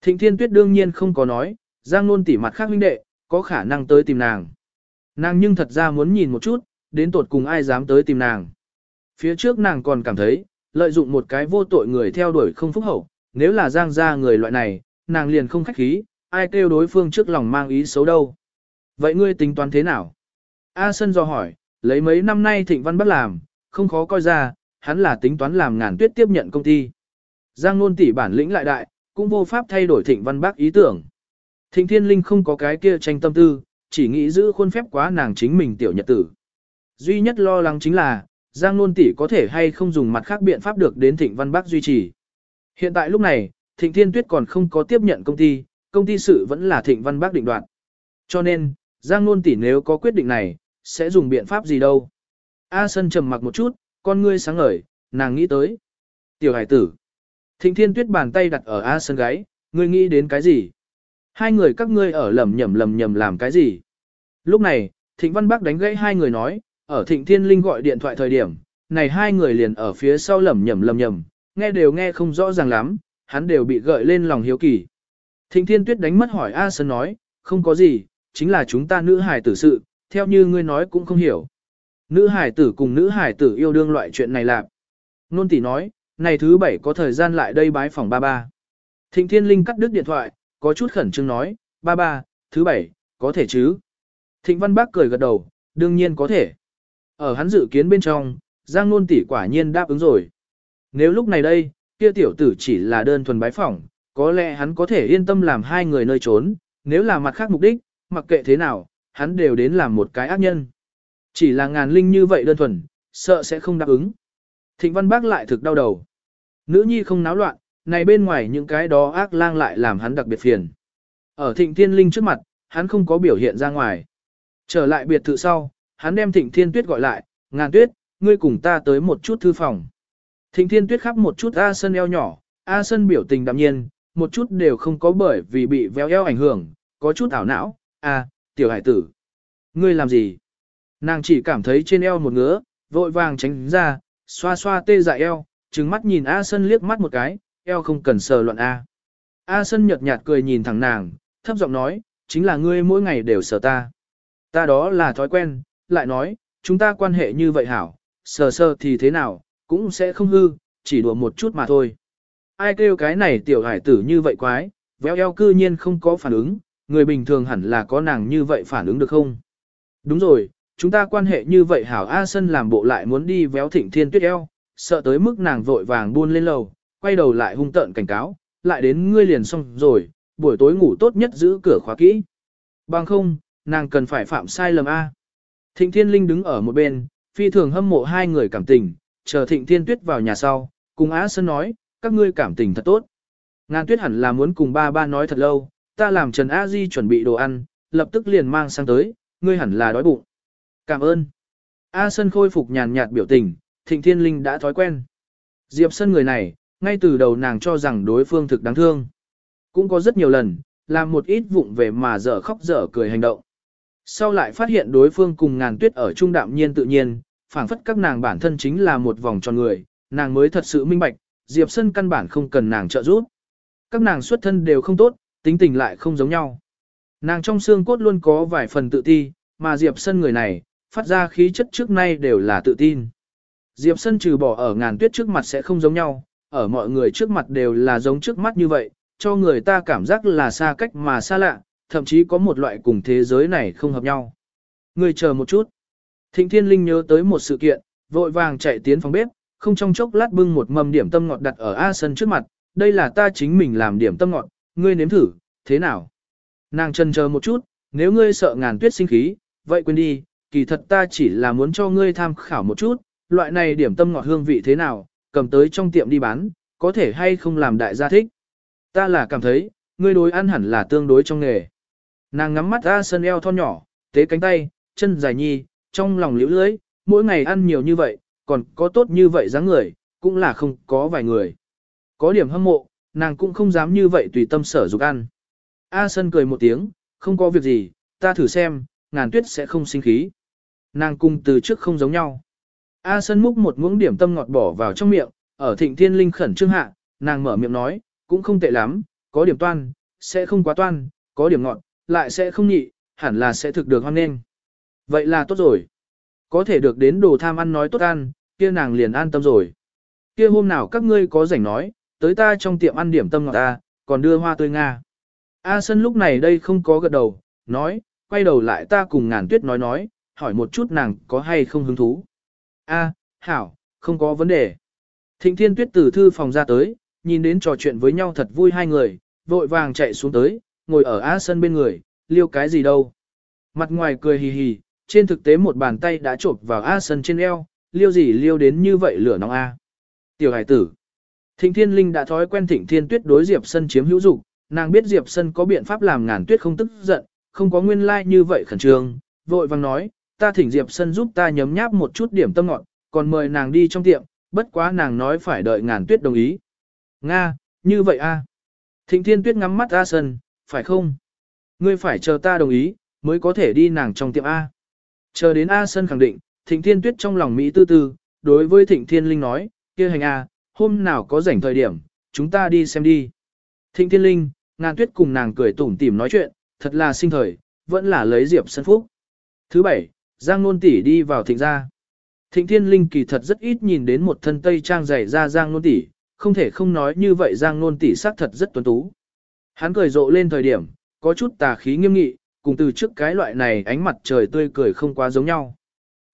Thịnh thiên tuyết đương nhiên không có nói, Giang Nôn tỉ mặt khác huynh đệ, có khả năng tới tìm nàng. Nàng nhưng thật ra muốn nhìn một chút, đến tột cùng ai dám tới tìm nàng. Phía trước nàng còn cảm thấy, lợi dụng một cái vô tội người theo đuổi không phúc hậu, nếu là Giang gia người loại này, nàng liền không khách khí, ai kêu đối phương trước lòng mang ý xấu đâu. Vậy ngươi tính toán thế nào? A Sân do hỏi, lấy mấy năm nay Thịnh Văn Bắc làm, không khó coi ra, hắn là tính toán làm ngàn tuyết tiếp nhận công ty. Giang Nôn tỷ bản lĩnh lại đại, cũng vô pháp thay đổi Thịnh Văn Bắc ý tưởng. Thịnh Thiên Linh không có cái kia tranh tâm tư, chỉ nghĩ giữ khuôn phép quá nàng chính mình tiểu nhật tử. Duy nhất lo lắng chính là, Giang Nôn tỷ có thể hay không dùng mặt khác biện pháp được đến Thịnh Văn Bắc duy trì. Hiện tại lúc này, Thịnh Thiên Tuyết còn không có tiếp nhận công ty, công ty sự vẫn là Thịnh Văn Bắc định đoạt. Cho nên, Giang Nôn tỷ nếu có quyết định này, sẽ dùng biện pháp gì đâu. A Sân trầm mặc một chút, con ngươi sáng ngời, nàng nghĩ tới. Tiểu hải tử. Thịnh Thiên Tuyết bàn tay đặt ở A Sơn gáy, ngươi nghĩ đến cái gì? Hai người các ngươi ở lầm nhầm lầm nhầm làm cái gì? Lúc này, Thịnh Văn Bắc đánh gãy hai người nói, ở Thịnh Thiên Linh gọi điện thoại thời điểm, này hai người liền ở phía sau lầm nhầm lầm nhầm, nghe đều nghe không rõ ràng lắm, hắn đều bị gợi lên lòng hiếu kỳ. Thịnh Thiên Tuyết đánh mất hỏi A Sơn nói, không có gì, chính là chúng ta nữ hài tử sự, theo như ngươi nói cũng không hiểu. Nữ hải tử cùng nữ hải tử yêu đương loại chuyện này lạc. Nôn tỷ nói, này thứ bảy có thời gian lại đây bái phòng ba ba. Thịnh Thiên Linh cắt đứt điện thoại, có chút khẩn trương nói, ba ba, thứ bảy, có thể chứ. Thịnh Văn Bác cười gật đầu, đương nhiên có thể. Ở hắn dự kiến bên trong, Giang Nôn tỷ quả nhiên đáp ứng rồi. Nếu lúc này đây, kia tiểu tử chỉ là đơn thuần bái phỏng, có lẽ hắn có thể yên tâm làm hai người nơi trốn, nếu là mặt khác mục đích, mặc kệ thế nào, hắn đều đến làm một cái ác nhân. Chỉ là ngàn linh như vậy đơn thuần, sợ sẽ không đáp ứng. Thịnh Văn Bác lại thực đau đầu. Nữ nhi không náo loạn, này bên ngoài những cái đó ác lang lại làm hắn đặc biệt phiền. Ở Thịnh Thiên Linh trước mặt, hắn không có biểu hiện ra ngoài. Trở lại biệt thự sau, hắn đem Thịnh Thiên Tuyết gọi lại, ngàn tuyết, ngươi cùng ta tới một chút thư phòng. Thịnh Thiên Tuyết khắp một chút A Sân eo nhỏ, A Sân biểu tình đạm nhiên, một chút đều không có bởi vì bị véo eo ảnh hưởng, có chút ảo não, a, tiểu hải tử. Ngươi làm gì? Nàng chỉ cảm thấy trên eo một ngứa, vội vàng tránh ra, xoa xoa tê dại eo, trừng mắt nhìn A Sân liếc mắt một cái, eo không cần sờ loạn A. A Sân nhợt nhạt cười nhìn thẳng nàng, thấp giọng nói, chính là ngươi mỗi ngày đều sờ ta. Ta đó là thói quen, lại nói, chúng ta quan hệ như vậy hảo, sờ sờ thì thế nào, cũng sẽ không hư, chỉ đùa một chút mà thôi. Ai kêu cái này tiểu hải tử như vậy quái, véo eo cư nhiên không có phản ứng, người bình thường hẳn là có nàng như vậy phản ứng được không? Đúng rồi, chúng ta quan hệ như vậy hảo A Sân làm bộ lại muốn đi véo thịnh thiên tuyết eo, sợ tới mức nàng vội vàng buôn lên lầu, quay đầu lại hung tợn cảnh cáo, lại đến ngươi liền xong rồi, buổi tối ngủ tốt nhất giữ cửa khóa kỹ. Bằng không, nàng cần phải phạm sai lầm A. Thịnh thiên linh đứng ở một bên, phi thường hâm mộ hai người cảm tình, chờ thịnh thiên tuyết vào nhà sau, cùng A Sân nói, các ngươi cảm tình thật tốt. Ngàn tuyết hẳn là muốn cùng ba ba nói thật lâu, ta làm Trần A Di chuẩn bị đồ ăn, lập tức liền mang sang tới, ngươi hẳn là đói bụng. Cảm ơn. A Sân khôi phục nhàn nhạt biểu tình, Thịnh Thiên Linh đã thói quen. Diệp Sân người này, ngay từ đầu nàng cho rằng đối phương thực đáng thương. Cũng có rất nhiều lần, làm một ít vụng về mà dở khóc dở cười hành động. Sau lại phát hiện đối phương cùng ngàn tuyết ở trung đạm nhiên tự nhiên, phảng phất các nàng bản thân chính là một vòng tròn người, nàng mới thật sự minh bạch, Diệp Sân căn bản không cần nàng trợ giúp. Các nàng xuất thân đều không tốt, tính tình lại không giống nhau. Nàng trong xương cốt luôn có vài phần tự ti, mà Diệp Sân người này, phát ra khí chất trước nay đều là tự tin. Diệp Sân trừ bỏ ở ngàn tuyết trước mặt sẽ không giống nhau, ở mọi người trước mặt đều là giống trước mắt như vậy, cho người ta cảm giác là xa cách mà xa lạ, thậm chí có một loại cùng thế giới này không hợp nhau. Người chờ một chút. Thịnh Thiên Linh nhớ tới một sự kiện, vội vàng chạy tiến phòng bếp, không trong chốc lát bưng một mâm điểm tâm ngọt đặt ở A Sân trước mặt, đây là ta chính mình làm điểm tâm ngọt, ngươi nếm thử, thế nào? Nàng chân chờ một chút, nếu ngươi sợ ngàn tuyết sinh khí, vậy quên đi, kỳ thật ta chỉ là muốn cho ngươi tham khảo một chút, loại này điểm tâm ngọt hương vị thế nào, cầm tới trong tiệm đi bán, có thể hay không làm đại gia thích. Ta là cảm thấy, ngươi đối ăn hẳn là tương đối trong nghề. Nàng ngắm mắt ra sân eo thon nhỏ, tế cánh tay, chân dài nhi, trong lòng liễu lưới, mỗi ngày ăn nhiều như vậy, còn có tốt như vậy dáng người, cũng là không có vài người. Có điểm hâm mộ, nàng cũng không dám như vậy tùy tâm sở dục ăn. A Sân cười một tiếng, không có việc gì, ta thử xem, ngàn tuyết sẽ không sinh khí. Nàng cung từ trước không giống nhau. A Sân múc một muỗng điểm tâm ngọt bỏ vào trong miệng, ở thịnh thiên linh khẩn trương hạ, nàng mở miệng nói, cũng không tệ lắm, có điểm toan, sẽ không quá toan, có điểm ngọt, lại sẽ không nhị, hẳn là sẽ thực được hoan nghênh. Vậy là tốt rồi. Có thể được đến đồ tham ăn nói tốt ăn, kia nàng liền an tâm rồi. Kia hôm nào các ngươi có rảnh nói, tới ta trong tiệm ăn điểm tâm ngọt ta, còn đưa hoa tươi Nga. A Sân lúc này đây không có gật đầu, nói, quay đầu lại ta cùng ngàn tuyết nói nói, hỏi một chút nàng có hay không hứng thú. A, hảo, không có vấn đề. Thịnh thiên tuyết từ thư phòng ra tới, nhìn đến trò chuyện với nhau thật vui hai người, vội vàng chạy xuống tới, ngồi ở A Sân bên người, liêu cái gì đâu. Mặt ngoài cười hì hì, trên thực tế một bàn tay đã chộp vào A Sân trên eo, liêu gì liêu đến như vậy lửa nóng A. Tiểu hải tử. Thịnh Thiên Linh đã thói quen Thịnh Thiên Tuyết đối Diệp Sân chiếm hữu dục, nàng biết Diệp Sân có biện pháp làm ngàn tuyết không tức giận, không có nguyên lai like như vậy khẩn trương, vội vàng nói, ta thỉnh Diệp Sân giúp ta nhấm nháp một chút điểm tâm ngọt, còn mời nàng đi trong tiệm, bất quá nàng nói phải đợi ngàn tuyết đồng ý. Nga, như vậy a. Thịnh Thiên Tuyết ngắm mắt A Sân, phải không? Ngươi phải chờ ta đồng ý, mới có thể đi nàng trong tiệm A. Chờ đến A Sân khẳng định, Thịnh Thiên Tuyết trong lòng Mỹ tư tư, đối với Thịnh Thiên Linh nói, kia hành A, hôm nào có rảnh thời điểm, chúng ta đi xem đi. Thịnh Thiên Linh, ngàn tuyết cùng nàng cười tủm tỉm nói chuyện, thật là sinh thời, vẫn là lấy Diệp Sân Phúc. Thứ bảy, Giang Nôn tỷ đi vào thịnh gia. Thịnh Thiên Linh kỳ thật rất ít nhìn đến một thân tây trang dày ra Giang Nôn tỷ, không thể không nói như vậy Giang Nôn tỷ xác thật rất tuấn tú. Hắn cười rộ lên thời điểm, có chút tà khí nghiêm nghị, cùng từ trước cái loại này ánh mặt trời tươi cười không quá giống nhau.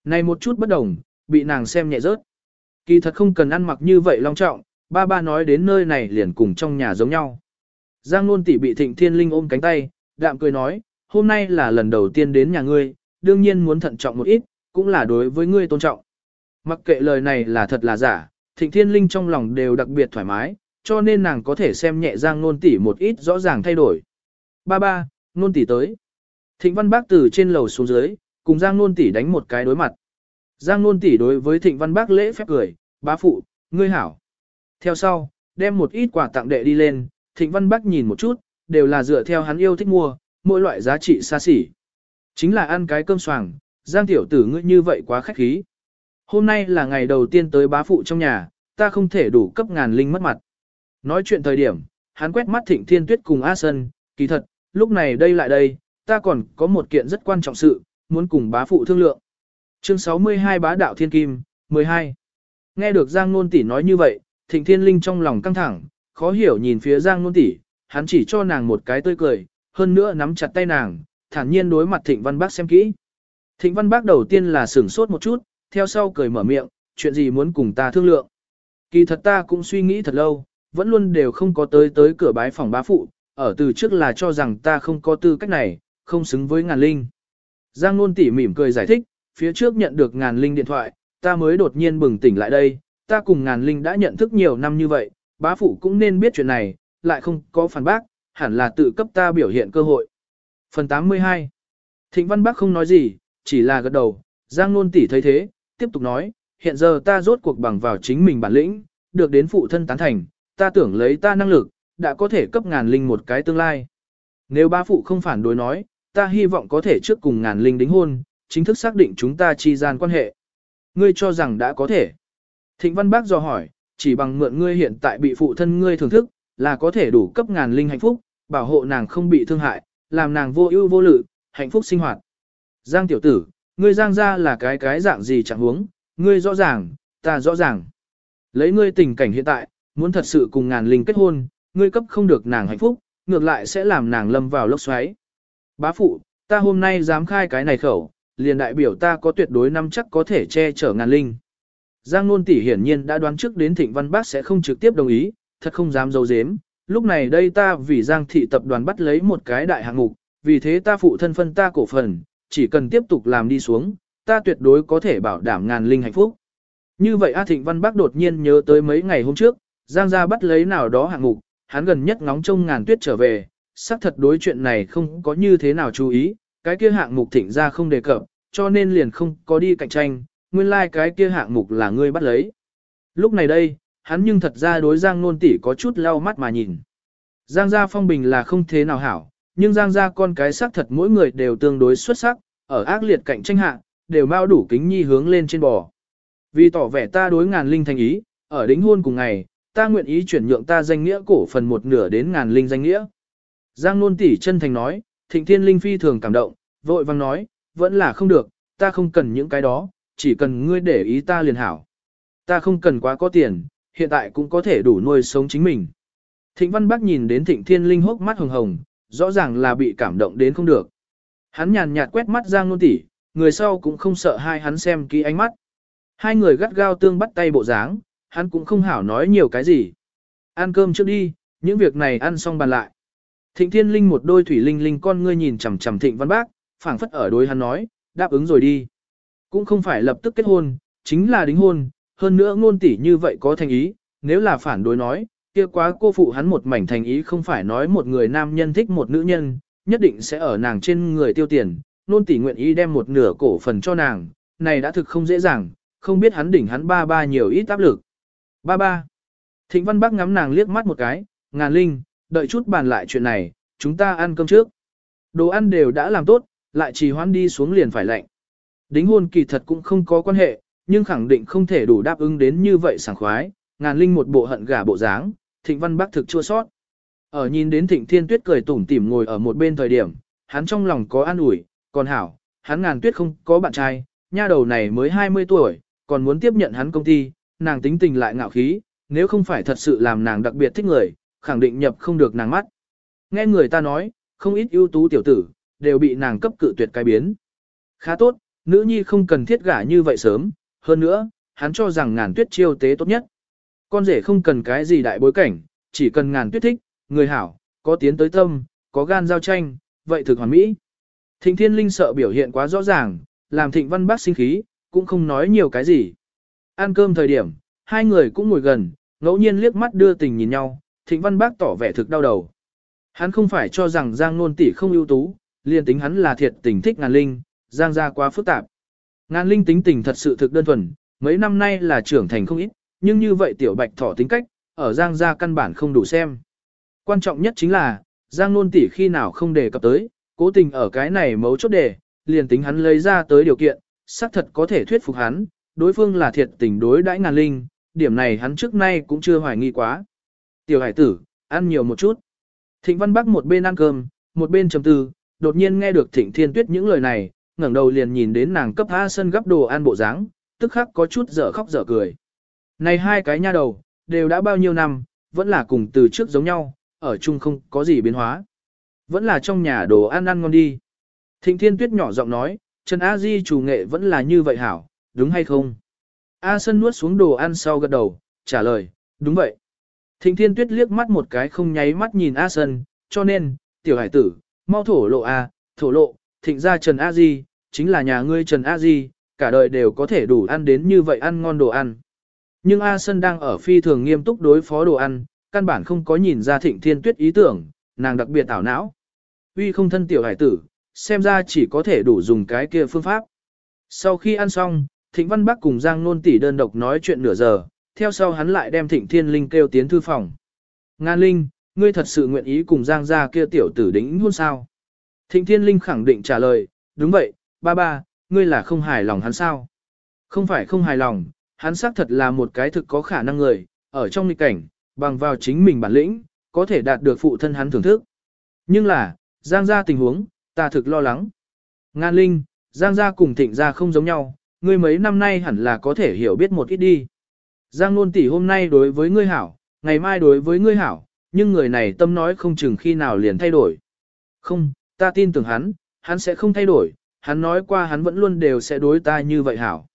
Này một chút bất đồng, bị nàng xem nhẹ rớt. Kỳ thật không cần ăn mặc như vậy long trọng, ba ba nói đến nơi này liền cùng trong nhà giống nhau. Giang Nôn tỷ bị Thịnh Thiên Linh ôm cánh tay, đạm cười nói, hôm nay là lần đầu tiên đến nhà ngươi, đương nhiên muốn thận trọng một ít, cũng là đối với ngươi tôn trọng. Mặc kệ lời này là thật là giả, Thịnh Thiên Linh trong lòng đều đặc biệt thoải mái, cho nên nàng có thể xem nhẹ Giang Nôn tỷ một ít rõ ràng thay đổi. Ba ba, Nôn tỷ tới. Thịnh Văn Bác từ trên lầu xuống dưới, cùng Giang Nôn tỷ đánh một cái đối mặt. Giang Nôn tỷ đối với Thịnh Văn Bác lễ phép cười, bá phụ, ngươi hảo. Theo sau, đem một ít quà tặng đệ đi lên, Thịnh Văn Bác nhìn một chút, đều là dựa theo hắn yêu thích mua, mỗi loại giá trị xa xỉ. Chính là ăn cái cơm xoàng, Giang tiểu tử ngươi như vậy quá khách khí. Hôm nay là ngày đầu tiên tới bá phụ trong nhà, ta không thể đủ cấp ngàn linh mất mặt. Nói chuyện thời điểm, hắn quét mắt Thịnh Thiên Tuyết cùng A Sân, kỳ thật, lúc này đây lại đây, ta còn có một kiện rất quan trọng sự, muốn cùng bá phụ thương lượng. Chương 62 Bá Đạo Thiên Kim, 12. Nghe được Giang Nôn Tỷ nói như vậy, Thịnh Thiên Linh trong lòng căng thẳng, khó hiểu nhìn phía Giang Nôn Tỷ, hắn chỉ cho nàng một cái tươi cười, hơn nữa nắm chặt tay nàng, thản nhiên đối mặt Thịnh Văn Bác xem kỹ. Thịnh Văn Bác đầu tiên là sửng sốt một chút, theo sau cười mở miệng, chuyện gì muốn cùng ta thương lượng. Kỳ thật ta cũng suy nghĩ thật lâu, vẫn luôn đều không có tới tới cửa bái phòng bá phụ, ở từ trước là cho rằng ta không có tư cách này, không xứng với ngàn linh. Giang Nôn Tỷ mỉm cười giải thích, phía trước nhận được ngàn linh điện thoại, ta mới đột nhiên bừng tỉnh lại đây, ta cùng ngàn linh đã nhận thức nhiều năm như vậy, bá phụ cũng nên biết chuyện này, lại không có phản bác, hẳn là tự cấp ta biểu hiện cơ hội. Phần 82 Thịnh Văn Bắc không nói gì, chỉ là gật đầu, Giang Nôn tỷ thấy thế, tiếp tục nói, hiện giờ ta rốt cuộc bằng vào chính mình bản lĩnh, được đến phụ thân tán thành, ta tưởng lấy ta năng lực, đã có thể cấp ngàn linh một cái tương lai. Nếu ba phụ không phản đối nói, ta hy vọng có thể trước cùng ngàn linh đính hôn, chính thức xác định chúng ta chi gian quan hệ. Ngươi cho rằng đã có thể. Thịnh Văn Bác dò hỏi, chỉ bằng mượn ngươi hiện tại bị phụ thân ngươi thưởng thức, là có thể đủ cấp ngàn linh hạnh phúc, bảo hộ nàng không bị thương hại, làm nàng vô ưu vô lự, hạnh phúc sinh hoạt. Giang tiểu tử, ngươi giang ra là cái cái dạng gì chẳng huống, ngươi rõ ràng, ta rõ ràng. Lấy ngươi tình cảnh hiện tại, muốn thật sự cùng ngàn linh kết hôn, ngươi cấp không được nàng hạnh phúc, ngược lại sẽ làm nàng lâm vào lốc xoáy. Bá phụ, ta hôm nay dám khai cái này khẩu, liền đại biểu ta có tuyệt đối năm chắc có thể che chở ngàn linh. Giang Nôn tỷ hiển nhiên đã đoán trước đến Thịnh Văn Bác sẽ không trực tiếp đồng ý, thật không dám giấu giếm. Lúc này đây ta vì Giang thị tập đoàn bắt lấy một cái đại hạng mục, vì thế ta phụ thân phân ta cổ phần, chỉ cần tiếp tục làm đi xuống, ta tuyệt đối có thể bảo đảm ngàn linh hạnh phúc. Như vậy A Thịnh Văn Bác đột nhiên nhớ tới mấy ngày hôm trước, Giang gia bắt lấy nào đó hạng mục, hắn gần nhất ngóng trông ngàn tuyết trở về, xác thật đối chuyện này không có như thế nào chú ý, cái kia hạng mục thịnh ra không đề cập, cho nên liền không có đi cạnh tranh, nguyên lai like cái kia hạng mục là ngươi bắt lấy. Lúc này đây, hắn nhưng thật ra đối Giang Nôn tỷ có chút lau mắt mà nhìn. Giang gia phong bình là không thế nào hảo, nhưng Giang gia con cái xác thật mỗi người đều tương đối xuất sắc, ở ác liệt cạnh tranh hạ, đều mau đủ kính nhi hướng lên trên bò. Vì tỏ vẻ ta đối ngàn linh thành ý, ở đính hôn cùng ngày, ta nguyện ý chuyển nhượng ta danh nghĩa cổ phần một nửa đến ngàn linh danh nghĩa. Giang Nôn tỷ chân thành nói, Thịnh Thiên Linh phi thường cảm động, vội vang nói, vẫn là không được, ta không cần những cái đó, chỉ cần ngươi để ý ta liền hảo. Ta không cần quá có tiền, hiện tại cũng có thể đủ nuôi sống chính mình. Thịnh Văn Bắc nhìn đến Thịnh Thiên Linh hốc mắt hồng hồng, rõ ràng là bị cảm động đến không được. Hắn nhàn nhạt quét mắt Giang Nôn tỷ, người sau cũng không sợ hai hắn xem kỹ ánh mắt. Hai người gắt gao tương bắt tay bộ dáng, hắn cũng không hảo nói nhiều cái gì. Ăn cơm trước đi, những việc này ăn xong bàn lại. Thịnh Thiên Linh một đôi thủy linh linh con ngươi nhìn chằm chằm Thịnh Văn Bác, phảng phất ở đối hắn nói, đáp ứng rồi đi. Cũng không phải lập tức kết hôn, chính là đính hôn, hơn nữa ngôn tỷ như vậy có thành ý, nếu là phản đối nói, kia quá cô phụ hắn một mảnh thành ý không phải nói một người nam nhân thích một nữ nhân, nhất định sẽ ở nàng trên người tiêu tiền, ngôn tỷ nguyện ý đem một nửa cổ phần cho nàng, này đã thực không dễ dàng, không biết hắn đỉnh hắn ba ba nhiều ít áp lực. Ba ba. Thịnh Văn Bắc ngắm nàng liếc mắt một cái, ngàn linh, đợi chút bàn lại chuyện này, chúng ta ăn cơm trước. Đồ ăn đều đã làm tốt, lại trì hoãn đi xuống liền phải lạnh. Đính hôn kỳ thật cũng không có quan hệ, nhưng khẳng định không thể đủ đáp ứng đến như vậy sảng khoái, ngàn linh một bộ hận gả bộ dáng, thịnh văn bắc thực chua sót. Ở nhìn đến thịnh thiên tuyết cười tủm tỉm ngồi ở một bên thời điểm, hắn trong lòng có an ủi, còn hảo, hắn ngàn tuyết không có bạn trai, nha đầu này mới 20 tuổi, còn muốn tiếp nhận hắn công ty, nàng tính tình lại ngạo khí, nếu không phải thật sự làm nàng đặc biệt thích người, khẳng định nhập không được nàng mắt. Nghe người ta nói, không ít ưu tú tiểu tử, đều bị nàng cấp cự tuyệt cái biến. Khá tốt, nữ nhi không cần thiết gả như vậy sớm, hơn nữa, hắn cho rằng ngàn tuyết chiêu tế tốt nhất. Con rể không cần cái gì đại bối cảnh, chỉ cần ngàn tuyết thích, người hảo, có tiến tới tâm, có gan giao tranh, vậy thực hoàn mỹ. Thịnh thiên linh sợ biểu hiện quá rõ ràng, làm thịnh văn bác sinh khí, cũng không nói nhiều cái gì. Ăn cơm thời điểm, hai người cũng ngồi gần, ngẫu nhiên liếc mắt đưa tình nhìn nhau, thịnh văn bác tỏ vẻ thực đau đầu. Hắn không phải cho rằng Giang Nôn tỷ không ưu tú, liền tính hắn là thiệt tình thích ngàn linh, Giang gia quá phức tạp. Ngàn linh tính tình thật sự thực đơn thuần, mấy năm nay là trưởng thành không ít, nhưng như vậy tiểu bạch thỏ tính cách, ở Giang gia căn bản không đủ xem. Quan trọng nhất chính là, Giang Nôn tỷ khi nào không đề cập tới, cố tình ở cái này mấu chốt đề, liền tính hắn lấy ra tới điều kiện, xác thật có thể thuyết phục hắn, đối phương là thiệt tình đối đãi ngàn linh, điểm này hắn trước nay cũng chưa hoài nghi quá. Tiểu hải tử, ăn nhiều một chút. Thịnh Văn Bắc một bên ăn cơm, một bên trầm tư, đột nhiên nghe được Thịnh Thiên Tuyết những lời này, ngẩng đầu liền nhìn đến nàng cấp A sân gấp đồ ăn bộ dáng, tức khắc có chút dở khóc dở cười. Này hai cái nha đầu, đều đã bao nhiêu năm, vẫn là cùng từ trước giống nhau, ở chung không có gì biến hóa. Vẫn là trong nhà đồ ăn ăn ngon đi. Thịnh Thiên Tuyết nhỏ giọng nói, Trần A Di chủ nghệ vẫn là như vậy hảo, đúng hay không? A Sân nuốt xuống đồ ăn sau gật đầu, trả lời, đúng vậy. Thịnh Thiên Tuyết liếc mắt một cái không nháy mắt nhìn A Sân, cho nên, tiểu hải tử, mau thổ lộ A, thổ lộ, thịnh ra Trần A Di, chính là nhà ngươi Trần A Di, cả đời đều có thể đủ ăn đến như vậy ăn ngon đồ ăn. Nhưng A Sân đang ở phi thường nghiêm túc đối phó đồ ăn, căn bản không có nhìn ra Thịnh Thiên Tuyết ý tưởng, nàng đặc biệt ảo não. Uy không thân tiểu hải tử, xem ra chỉ có thể đủ dùng cái kia phương pháp. Sau khi ăn xong, Thịnh Văn Bắc cùng Giang Nôn tỷ đơn độc nói chuyện nửa giờ, theo sau hắn lại đem Thịnh Thiên Linh kêu tiến thư phòng. Ngan Linh, ngươi thật sự nguyện ý cùng Giang gia kia tiểu tử đính hôn sao? Thịnh Thiên Linh khẳng định trả lời, đúng vậy, ba ba, ngươi là không hài lòng hắn sao? Không phải không hài lòng, hắn xác thật là một cái thực có khả năng người, ở trong nghịch cảnh, bằng vào chính mình bản lĩnh, có thể đạt được phụ thân hắn thưởng thức. Nhưng là, Giang gia tình huống, ta thực lo lắng. Ngan Linh, Giang gia cùng Thịnh gia không giống nhau, ngươi mấy năm nay hẳn là có thể hiểu biết một ít đi. Giang Nôn tỷ hôm nay đối với ngươi hảo, ngày mai đối với ngươi hảo, nhưng người này tâm nói không chừng khi nào liền thay đổi. Không, ta tin tưởng hắn, hắn sẽ không thay đổi, hắn nói qua hắn vẫn luôn đều sẽ đối ta như vậy hảo.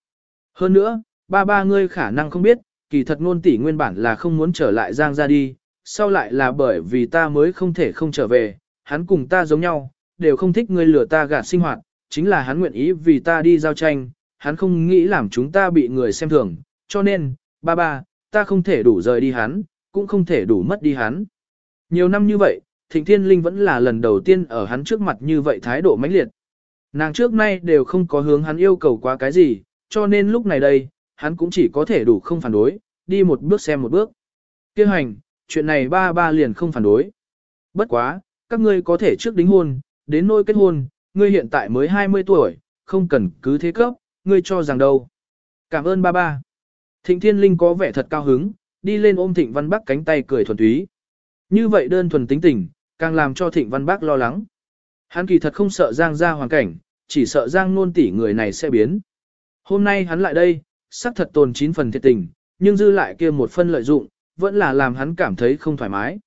Hơn nữa, ba ba ngươi khả năng không biết, kỳ thật ngôn tỷ nguyên bản là không muốn trở lại Giang ra đi, sau lại là bởi vì ta mới không thể không trở về, hắn cùng ta giống nhau, đều không thích ngươi lừa ta gạt sinh hoạt, chính là hắn nguyện ý vì ta đi giao tranh, hắn không nghĩ làm chúng ta bị người xem thường, cho nên, ba ba, ta không thể đủ rời đi hắn, cũng không thể đủ mất đi hắn. Nhiều năm như vậy, Thịnh Thiên Linh vẫn là lần đầu tiên ở hắn trước mặt như vậy thái độ mãnh liệt. Nàng trước nay đều không có hướng hắn yêu cầu quá cái gì, cho nên lúc này đây, hắn cũng chỉ có thể đủ không phản đối, đi một bước xem một bước. Kêu hành, chuyện này ba ba liền không phản đối. Bất quá, các ngươi có thể trước đính hôn, đến nỗi kết hôn, ngươi hiện tại mới 20 tuổi, không cần cứ thế cấp, ngươi cho rằng đâu. Cảm ơn ba ba. Thịnh Thiên Linh có vẻ thật cao hứng, đi lên ôm Thịnh Văn Bắc cánh tay cười thuần túy. Như vậy đơn thuần tính tình, càng làm cho Thịnh Văn Bắc lo lắng. Hắn kỳ thật không sợ Giang ra hoàn cảnh, chỉ sợ Giang nôn tỷ người này sẽ biến. Hôm nay hắn lại đây, xác thật tồn chín phần thiệt tình, nhưng dư lại kia một phân lợi dụng, vẫn là làm hắn cảm thấy không thoải mái.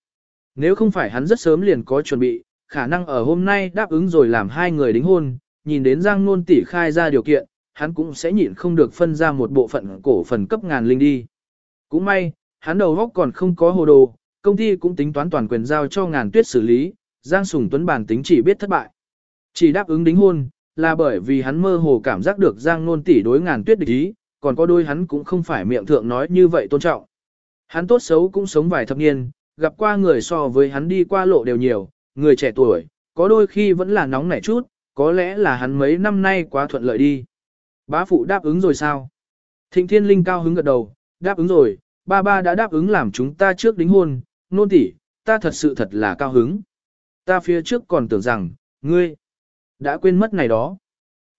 Nếu không phải hắn rất sớm liền có chuẩn bị, khả năng ở hôm nay đáp ứng rồi làm hai người đính hôn, nhìn đến Giang nôn tỷ khai ra điều kiện, hắn cũng sẽ nhịn không được phân ra một bộ phận cổ phần cấp ngàn linh đi. Cũng may, hắn đầu góc còn không có hồ đồ, công ty cũng tính toán toàn quyền giao cho ngàn tuyết xử lý, Giang Sùng Tuấn bản tính chỉ biết thất bại. Chỉ đáp ứng đính hôn, là bởi vì hắn mơ hồ cảm giác được Giang Nôn tỷ đối ngàn tuyết địch ý, còn có đôi hắn cũng không phải miệng thượng nói như vậy tôn trọng. Hắn tốt xấu cũng sống vài thập niên, gặp qua người so với hắn đi qua lộ đều nhiều, người trẻ tuổi, có đôi khi vẫn là nóng nảy chút, có lẽ là hắn mấy năm nay quá thuận lợi đi. Bá phụ đáp ứng rồi sao? Thịnh Thiên Linh cao hứng gật đầu, đáp ứng rồi, ba ba đã đáp ứng làm chúng ta trước đính hôn, nôn tỷ, ta thật sự thật là cao hứng. Ta phía trước còn tưởng rằng, ngươi, đã quên mất này đó.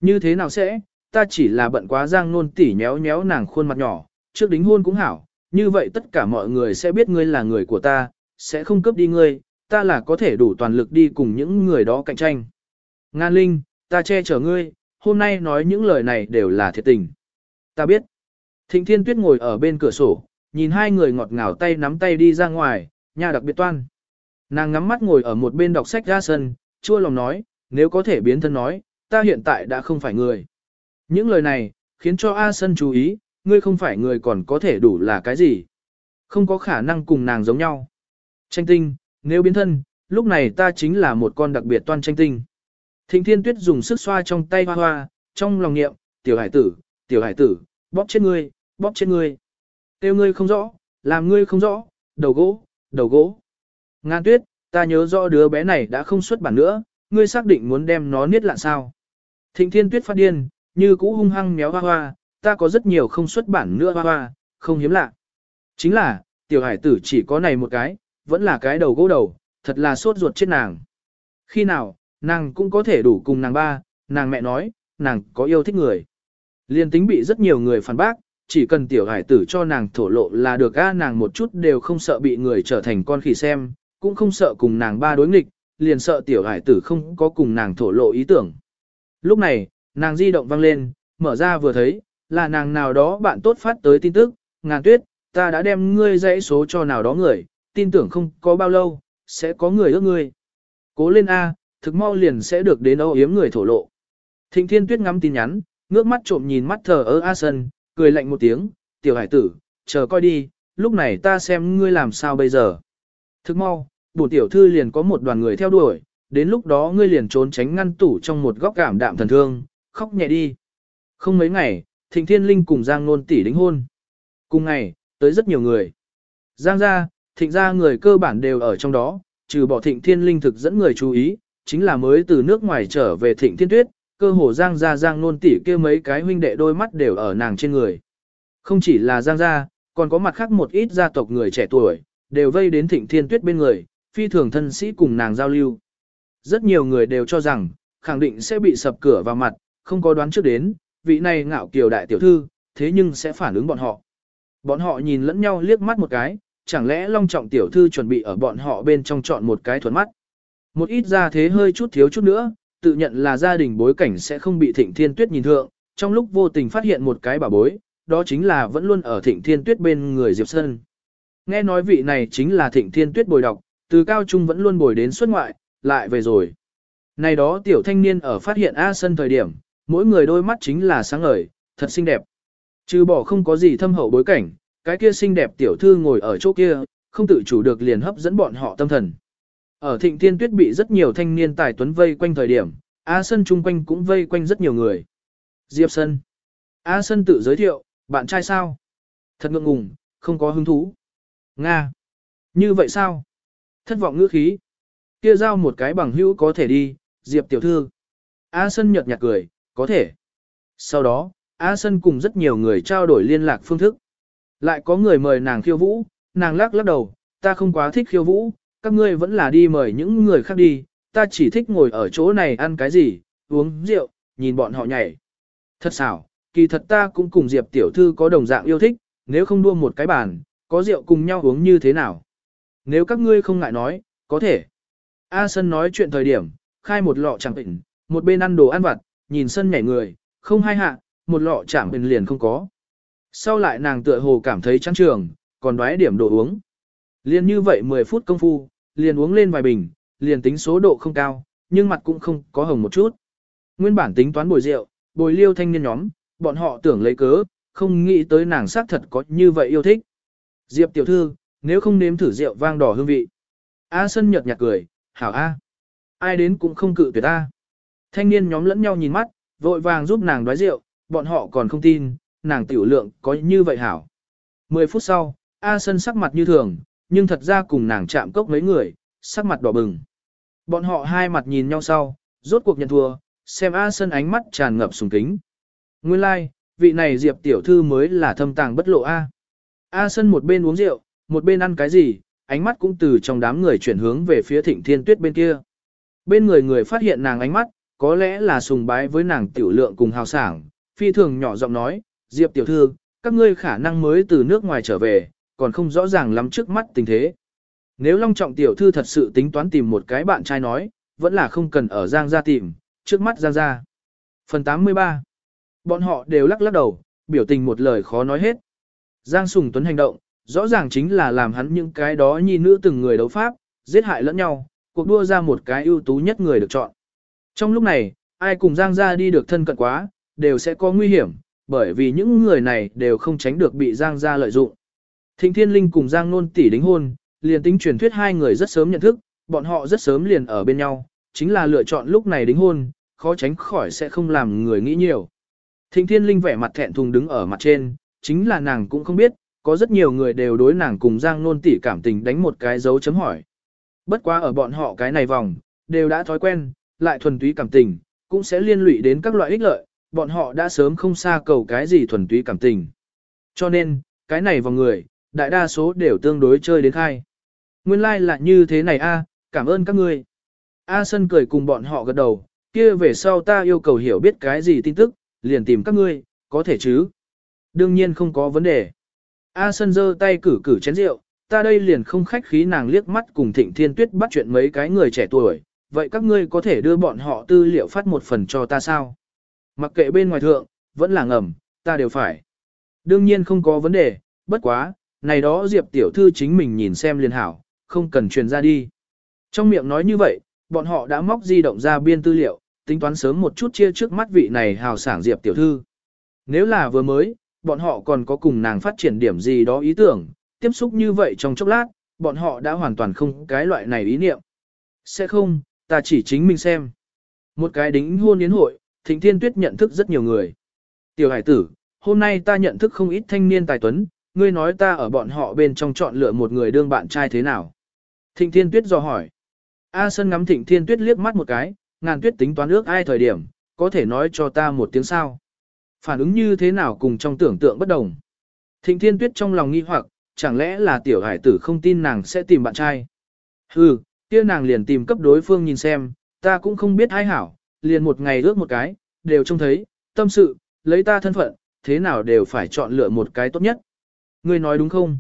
Như thế nào sẽ, ta chỉ là bận quá giang nôn tỷ nhéo nhéo nàng khuôn mặt nhỏ, trước đính hôn cũng hảo, như vậy tất cả mọi người sẽ biết ngươi là người của ta, sẽ không cướp đi ngươi, ta là có thể đủ toàn lực đi cùng những người đó cạnh tranh. Ngan Linh, ta che chở ngươi, hôm nay nói những lời này đều là thiệt tình. Ta biết. Thịnh Thiên Tuyết ngồi ở bên cửa sổ, nhìn hai người ngọt ngào tay nắm tay đi ra ngoài, nhà đặc biệt toan. Nàng ngắm mắt ngồi ở một bên đọc sách ra sân, chua lòng nói, nếu có thể biến thân nói, ta hiện tại đã không phải người. Những lời này, khiến cho A Sân chú ý, ngươi không phải người còn có thể đủ là cái gì. Không có khả năng cùng nàng giống nhau. Tranh tinh, nếu biến thân, lúc này ta chính là một con đặc biệt toan tranh tinh. Thịnh Thiên Tuyết dùng sức xoa trong tay hoa hoa, trong lòng niệm, tiểu hải tử, tiểu hải tử, bóp chết ngươi, bóp chết ngươi. Tiêu ngươi không rõ, làm ngươi không rõ, đầu gỗ, đầu gỗ. Ngan tuyết, ta nhớ rõ đứa bé này đã không xuất bản nữa, ngươi xác định muốn đem nó niết lạ sao. Thịnh Thiên Tuyết phát điên, như cũ hung hăng méo hoa hoa, ta có rất nhiều không xuất bản nữa hoa hoa, không hiếm lạ. Chính là, tiểu hải tử chỉ có này một cái, vẫn là cái đầu gỗ đầu, thật là sốt ruột chết nàng. Khi nào, nàng cũng có thể đủ cùng nàng ba, nàng mẹ nói, nàng có yêu thích người. Liên tính bị rất nhiều người phản bác, chỉ cần tiểu hải tử cho nàng thổ lộ là được a nàng một chút đều không sợ bị người trở thành con khỉ xem, cũng không sợ cùng nàng ba đối nghịch, liền sợ tiểu hải tử không có cùng nàng thổ lộ ý tưởng. Lúc này, nàng di động vang lên, mở ra vừa thấy, là nàng nào đó bạn tốt phát tới tin tức, ngàn tuyết, ta đã đem ngươi dãy số cho nào đó người, tin tưởng không có bao lâu, sẽ có người ước ngươi. Cố lên A, thực mau liền sẽ được đến âu yếm người thổ lộ. Thịnh thiên tuyết ngắm tin nhắn, ngước mắt trộm nhìn mắt thờ ơ A Sân, cười lạnh một tiếng, tiểu hải tử, chờ coi đi, lúc này ta xem ngươi làm sao bây giờ. Thức mau, bổn tiểu thư liền có một đoàn người theo đuổi, đến lúc đó ngươi liền trốn tránh ngăn tủ trong một góc cảm đạm thần thương, khóc nhẹ đi. Không mấy ngày, Thịnh Thiên Linh cùng Giang Nôn tỷ đính hôn. Cùng ngày, tới rất nhiều người. Giang gia, Thịnh gia người cơ bản đều ở trong đó, trừ bỏ Thịnh Thiên Linh thực dẫn người chú ý, chính là mới từ nước ngoài trở về Thịnh Thiên Tuyết, cơ hồ Giang gia Giang Nôn tỷ kia mấy cái huynh đệ đôi mắt đều ở nàng trên người. Không chỉ là Giang gia, còn có mặt khác một ít gia tộc người trẻ tuổi, đều vây đến Thịnh Thiên Tuyết bên người, phi thường thân sĩ cùng nàng giao lưu. Rất nhiều người đều cho rằng, khẳng định sẽ bị sập cửa vào mặt, không có đoán trước đến, vị này ngạo kiều đại tiểu thư, thế nhưng sẽ phản ứng bọn họ. Bọn họ nhìn lẫn nhau liếc mắt một cái, chẳng lẽ Long Trọng tiểu thư chuẩn bị ở bọn họ bên trong chọn một cái thuần mắt. Một ít ra thế hơi chút thiếu chút nữa, tự nhận là gia đình bối cảnh sẽ không bị Thịnh Thiên Tuyết nhìn thượng, trong lúc vô tình phát hiện một cái bà bối, đó chính là vẫn luôn ở Thịnh Thiên Tuyết bên người Diệp Sơn. Nghe nói vị này chính là Thịnh Thiên Tuyết bồi đọc, từ cao trung vẫn luôn bồi đến xuất ngoại, lại về rồi. Này đó tiểu thanh niên ở phát hiện A Sân thời điểm, mỗi người đôi mắt chính là sáng ngời, thật xinh đẹp. Trừ bỏ không có gì thâm hậu bối cảnh, cái kia xinh đẹp tiểu thư ngồi ở chỗ kia, không tự chủ được liền hấp dẫn bọn họ tâm thần. Ở thịnh thiên tuyết bị rất nhiều thanh niên tài tuấn vây quanh thời điểm, A Sân chung quanh cũng vây quanh rất nhiều người. Diệp Sân. A Sân tự giới thiệu, bạn trai sao? Thật ngượng ngùng, không có hứng thú. Nga. Như vậy sao? Thất vọng ngữ khí. Kia giao một cái bằng hữu có thể đi, Diệp tiểu thư. A Sân nhợt nhạt cười, có thể. Sau đó, A Sân cùng rất nhiều người trao đổi liên lạc phương thức. Lại có người mời nàng khiêu vũ, nàng lắc lắc đầu, ta không quá thích khiêu vũ, các ngươi vẫn là đi mời những người khác đi, ta chỉ thích ngồi ở chỗ này ăn cái gì, uống rượu, nhìn bọn họ nhảy. Thật xảo, kỳ thật ta cũng cùng Diệp tiểu thư có đồng dạng yêu thích, nếu không đua một cái bàn, có rượu cùng nhau uống như thế nào. Nếu các ngươi không ngại nói, có thể. A Sân nói chuyện thời điểm, khai một lọ chẳng bình, một bên ăn đồ ăn vặt, nhìn sân nhảy người, không hai hạ, một lọ chạm bình liền không có. Sau lại nàng tựa hồ cảm thấy trắng trường, còn đoái điểm đồ uống. Liền như vậy 10 phút công phu, liền uống lên vài bình, liền tính số độ không cao, nhưng mặt cũng không có hồng một chút. Nguyên bản tính toán bồi rượu, bồi liêu thanh niên nhóm, bọn họ tưởng lấy cớ, không nghĩ tới nàng xác thật có như vậy yêu thích. Diệp tiểu thư, nếu không nếm thử rượu vang đỏ hương vị. A sân nhợt nhạt cười, hảo A. Ai đến cũng không cự tuyệt A. Thanh niên nhóm lẫn nhau nhìn mắt, vội vàng giúp nàng đoái rượu, bọn họ còn không tin, nàng tiểu lượng có như vậy hảo. Mười phút sau, A Sân sắc mặt như thường, nhưng thật ra cùng nàng chạm cốc mấy người, sắc mặt đỏ bừng. Bọn họ hai mặt nhìn nhau sau, rốt cuộc nhận thua, xem A Sân ánh mắt tràn ngập sùng kính. Nguyên lai, like, vị này Diệp tiểu thư mới là thâm tàng bất lộ A. A Sân một bên uống rượu, một bên ăn cái gì, ánh mắt cũng từ trong đám người chuyển hướng về phía thịnh thiên tuyết bên kia. Bên người người phát hiện nàng ánh mắt, có lẽ là sùng bái với nàng tiểu lượng cùng hào sảng, phi thường nhỏ giọng nói, Diệp tiểu thư, các ngươi khả năng mới từ nước ngoài trở về, còn không rõ ràng lắm trước mắt tình thế. Nếu Long Trọng tiểu thư thật sự tính toán tìm một cái bạn trai nói, vẫn là không cần ở Giang gia tìm, trước mắt Giang gia. Phần 83 Bọn họ đều lắc lắc đầu, biểu tình một lời khó nói hết. Giang Sùng Tuấn hành động, rõ ràng chính là làm hắn những cái đó nhi nữ từng người đấu pháp, giết hại lẫn nhau, cuộc đua ra một cái ưu tú nhất người được chọn. Trong lúc này, ai cùng Giang gia đi được thân cận quá, đều sẽ có nguy hiểm, bởi vì những người này đều không tránh được bị Giang gia lợi dụng. Thịnh Thiên Linh cùng Giang Nôn tỷ đính hôn, liền tính truyền thuyết hai người rất sớm nhận thức, bọn họ rất sớm liền ở bên nhau, chính là lựa chọn lúc này đính hôn, khó tránh khỏi sẽ không làm người nghĩ nhiều. Thịnh Thiên Linh vẻ mặt thẹn thùng đứng ở mặt trên, chính là nàng cũng không biết, có rất nhiều người đều đối nàng cùng Giang Nôn tỷ cảm tình đánh một cái dấu chấm hỏi. Bất quá ở bọn họ cái này vòng, đều đã thói quen, lại thuần túy cảm tình, cũng sẽ liên lụy đến các loại ích lợi, bọn họ đã sớm không xa cầu cái gì thuần túy cảm tình. Cho nên, cái này vòng người, đại đa số đều tương đối chơi đến khai. Nguyên lai like là như thế này a, à, cảm ơn các ngươi. A Sân cười cùng bọn họ gật đầu, kia về sau ta yêu cầu hiểu biết cái gì tin tức, liền tìm các ngươi, có thể chứ? Đương nhiên không có vấn đề. A Sân giơ tay cử cử chén rượu, ta đây liền không khách khí nàng liếc mắt cùng Thịnh Thiên Tuyết bắt chuyện mấy cái người trẻ tuổi, vậy các ngươi có thể đưa bọn họ tư liệu phát một phần cho ta sao? Mặc kệ bên ngoài thượng, vẫn là ngầm, ta đều phải. Đương nhiên không có vấn đề, bất quá, này đó Diệp tiểu thư chính mình nhìn xem liền hảo, không cần truyền ra đi. Trong miệng nói như vậy, bọn họ đã móc di động ra biên tư liệu, tính toán sớm một chút chia trước mắt vị này hào sảng Diệp tiểu thư. Nếu là vừa mới, bọn họ còn có cùng nàng phát triển điểm gì đó ý tưởng, tiếp xúc như vậy trong chốc lát, bọn họ đã hoàn toàn không cái loại này ý niệm. Sẽ không, ta chỉ chính mình xem. Một cái đính hôn yến hội, Thịnh Thiên Tuyết nhận thức rất nhiều người. Tiểu hải tử, hôm nay ta nhận thức không ít thanh niên tài tuấn, ngươi nói ta ở bọn họ bên trong chọn lựa một người đương bạn trai thế nào? Thịnh Thiên Tuyết do hỏi. A Sơn ngắm Thịnh Thiên Tuyết liếc mắt một cái, ngàn tuyết tính toán ước ai thời điểm, có thể nói cho ta một tiếng sao. Phản ứng như thế nào cùng trong tưởng tượng bất đồng. Thịnh Thiên Tuyết trong lòng nghi hoặc, chẳng lẽ là tiểu hải tử không tin nàng sẽ tìm bạn trai. Hừ, kia nàng liền tìm cấp đối phương nhìn xem, ta cũng không biết ai hảo, liền một ngày ước một cái, đều trông thấy, tâm sự, lấy ta thân phận, thế nào đều phải chọn lựa một cái tốt nhất. Ngươi nói đúng không?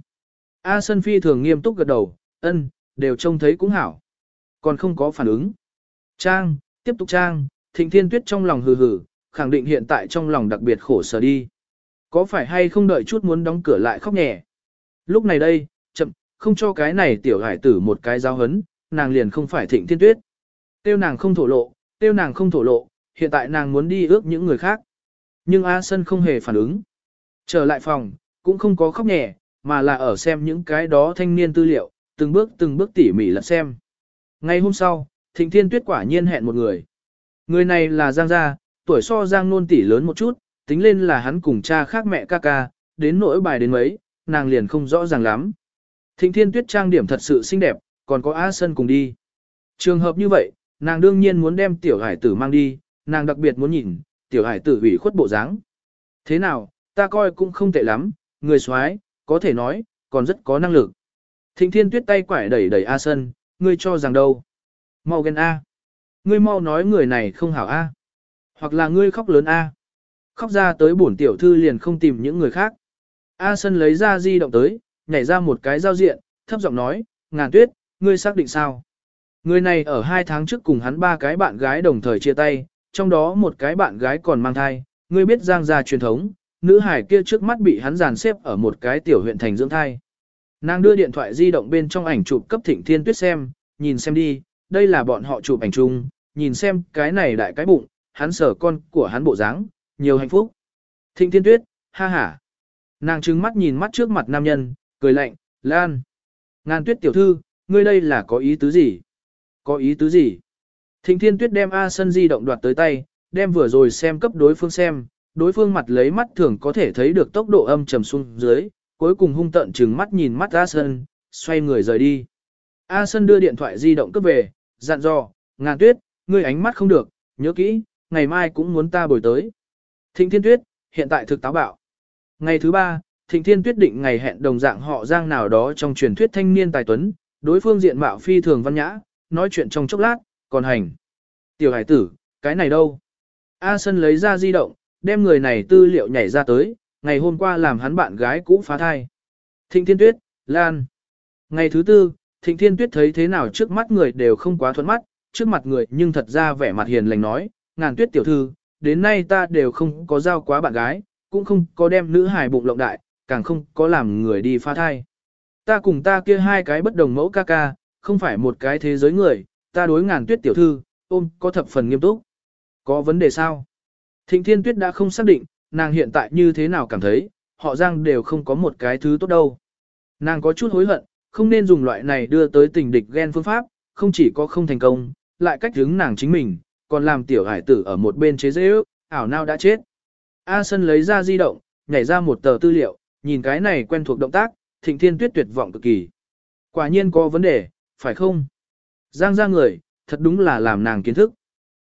A Sân Phi thường nghiêm túc gật đầu, ân, đều trông thấy cũng hảo. Còn không có phản ứng. Trang, tiếp tục trang, thịnh thiên tuyết trong lòng hừ hừ, khẳng định hiện tại trong lòng đặc biệt khổ sở đi. Có phải hay không đợi chút muốn đóng cửa lại khóc nhẹ? Lúc này đây, chậm, không cho cái này tiểu hải tử một cái giáo hấn, nàng liền không phải thịnh thiên tuyết. Tiêu nàng không thổ lộ, tiêu nàng không thổ lộ, hiện tại nàng muốn đi ước những người khác. Nhưng A Sân không hề phản ứng. Trở lại phòng, cũng không có khóc nhẹ, mà là ở xem những cái đó thanh niên tư liệu, từng bước từng bước tỉ mỉ lật xem. Ngày hôm sau, Thịnh Thiên Tuyết quả nhiên hẹn một người. Người này là Giang Gia, tuổi so Giang Nôn tỷ lớn một chút, tính lên là hắn cùng cha khác mẹ ca ca, đến nỗi bài đến mấy, nàng liền không rõ ràng lắm. Thịnh Thiên Tuyết trang điểm thật sự xinh đẹp, còn có A Sân cùng đi. Trường hợp như vậy, nàng đương nhiên muốn đem tiểu hải tử mang đi, nàng đặc biệt muốn nhìn, tiểu hải tử ủy khuất bộ dáng. Thế nào, ta coi cũng không tệ lắm, người soái có thể nói, còn rất có năng lực. Thịnh Thiên Tuyết tay quải đẩy đẩy A Sân, ngươi cho rằng đâu? Mau ghen A. Ngươi mau nói người này không hảo A. Hoặc là ngươi khóc lớn A. Khóc ra tới bổn tiểu thư liền không tìm những người khác. A Sân lấy ra di động tới, nhảy ra một cái giao diện, thấp giọng nói, ngàn tuyết, ngươi xác định sao? Người này ở hai tháng trước cùng hắn ba cái bạn gái đồng thời chia tay, trong đó một cái bạn gái còn mang thai, ngươi biết giang gia truyền thống, nữ hải kia trước mắt bị hắn dàn xếp ở một cái tiểu huyện thành dưỡng thai. Nàng đưa điện thoại di động bên trong ảnh chụp cấp thịnh thiên tuyết xem, nhìn xem đi, đây là bọn họ chụp ảnh chung, nhìn xem cái này đại cái bụng, hắn sở con của hắn bộ dáng, nhiều hạnh phúc. Thịnh thiên tuyết, ha ha. Nàng trừng mắt nhìn mắt trước mặt nam nhân, cười lạnh, Lan. Ngàn tuyết tiểu thư, ngươi đây là có ý tứ gì? Có ý tứ gì? Thịnh thiên tuyết đem A sân di động đoạt tới tay, đem vừa rồi xem cấp đối phương xem, đối phương mặt lấy mắt thường có thể thấy được tốc độ âm trầm xuống dưới, cuối cùng hung tận trừng mắt nhìn mắt A sân, xoay người rời đi. A sân đưa điện thoại di động cấp về, dặn dò, ngàn tuyết, ngươi ánh mắt không được, nhớ kỹ, ngày mai cũng muốn ta bồi tới. Thịnh thiên tuyết, hiện tại thực táo bạo. Ngày thứ ba, Thịnh Thiên Tuyết định ngày hẹn đồng dạng họ Giang nào đó trong truyền thuyết thanh niên tài tuấn, đối phương diện mạo phi thường văn nhã, nói chuyện trong chốc lát, còn hành. Tiểu hải tử, cái này đâu? A Sân lấy ra di động, đem người này tư liệu nhảy ra tới, ngày hôm qua làm hắn bạn gái cũ phá thai. Thịnh Thiên Tuyết, Lan. Ngày thứ tư, Thịnh Thiên Tuyết thấy thế nào trước mắt người đều không quá thuận mắt, trước mặt người nhưng thật ra vẻ mặt hiền lành nói, ngàn tuyết tiểu thư, đến nay ta đều không có giao quá bạn gái, cũng không có đem nữ hài bụng lộng đại, càng không có làm người đi phá thai. Ta cùng ta kia hai cái bất đồng mẫu ca ca, không phải một cái thế giới người, ta đối ngàn tuyết tiểu thư, ôm có thập phần nghiêm túc. Có vấn đề sao? Thịnh Thiên Tuyết đã không xác định, nàng hiện tại như thế nào cảm thấy, họ Giang đều không có một cái thứ tốt đâu. Nàng có chút hối hận, không nên dùng loại này đưa tới tình địch ghen phương pháp, không chỉ có không thành công, lại cách hướng nàng chính mình, còn làm tiểu hải tử ở một bên chế dễ ước, ảo nào đã chết. A Sân lấy ra di động, nhảy ra một tờ tư liệu, nhìn cái này quen thuộc động tác, thịnh thiên tuyết tuyệt vọng cực kỳ. Quả nhiên có vấn đề, phải không? Giang ra người, thật đúng là làm nàng kiến thức.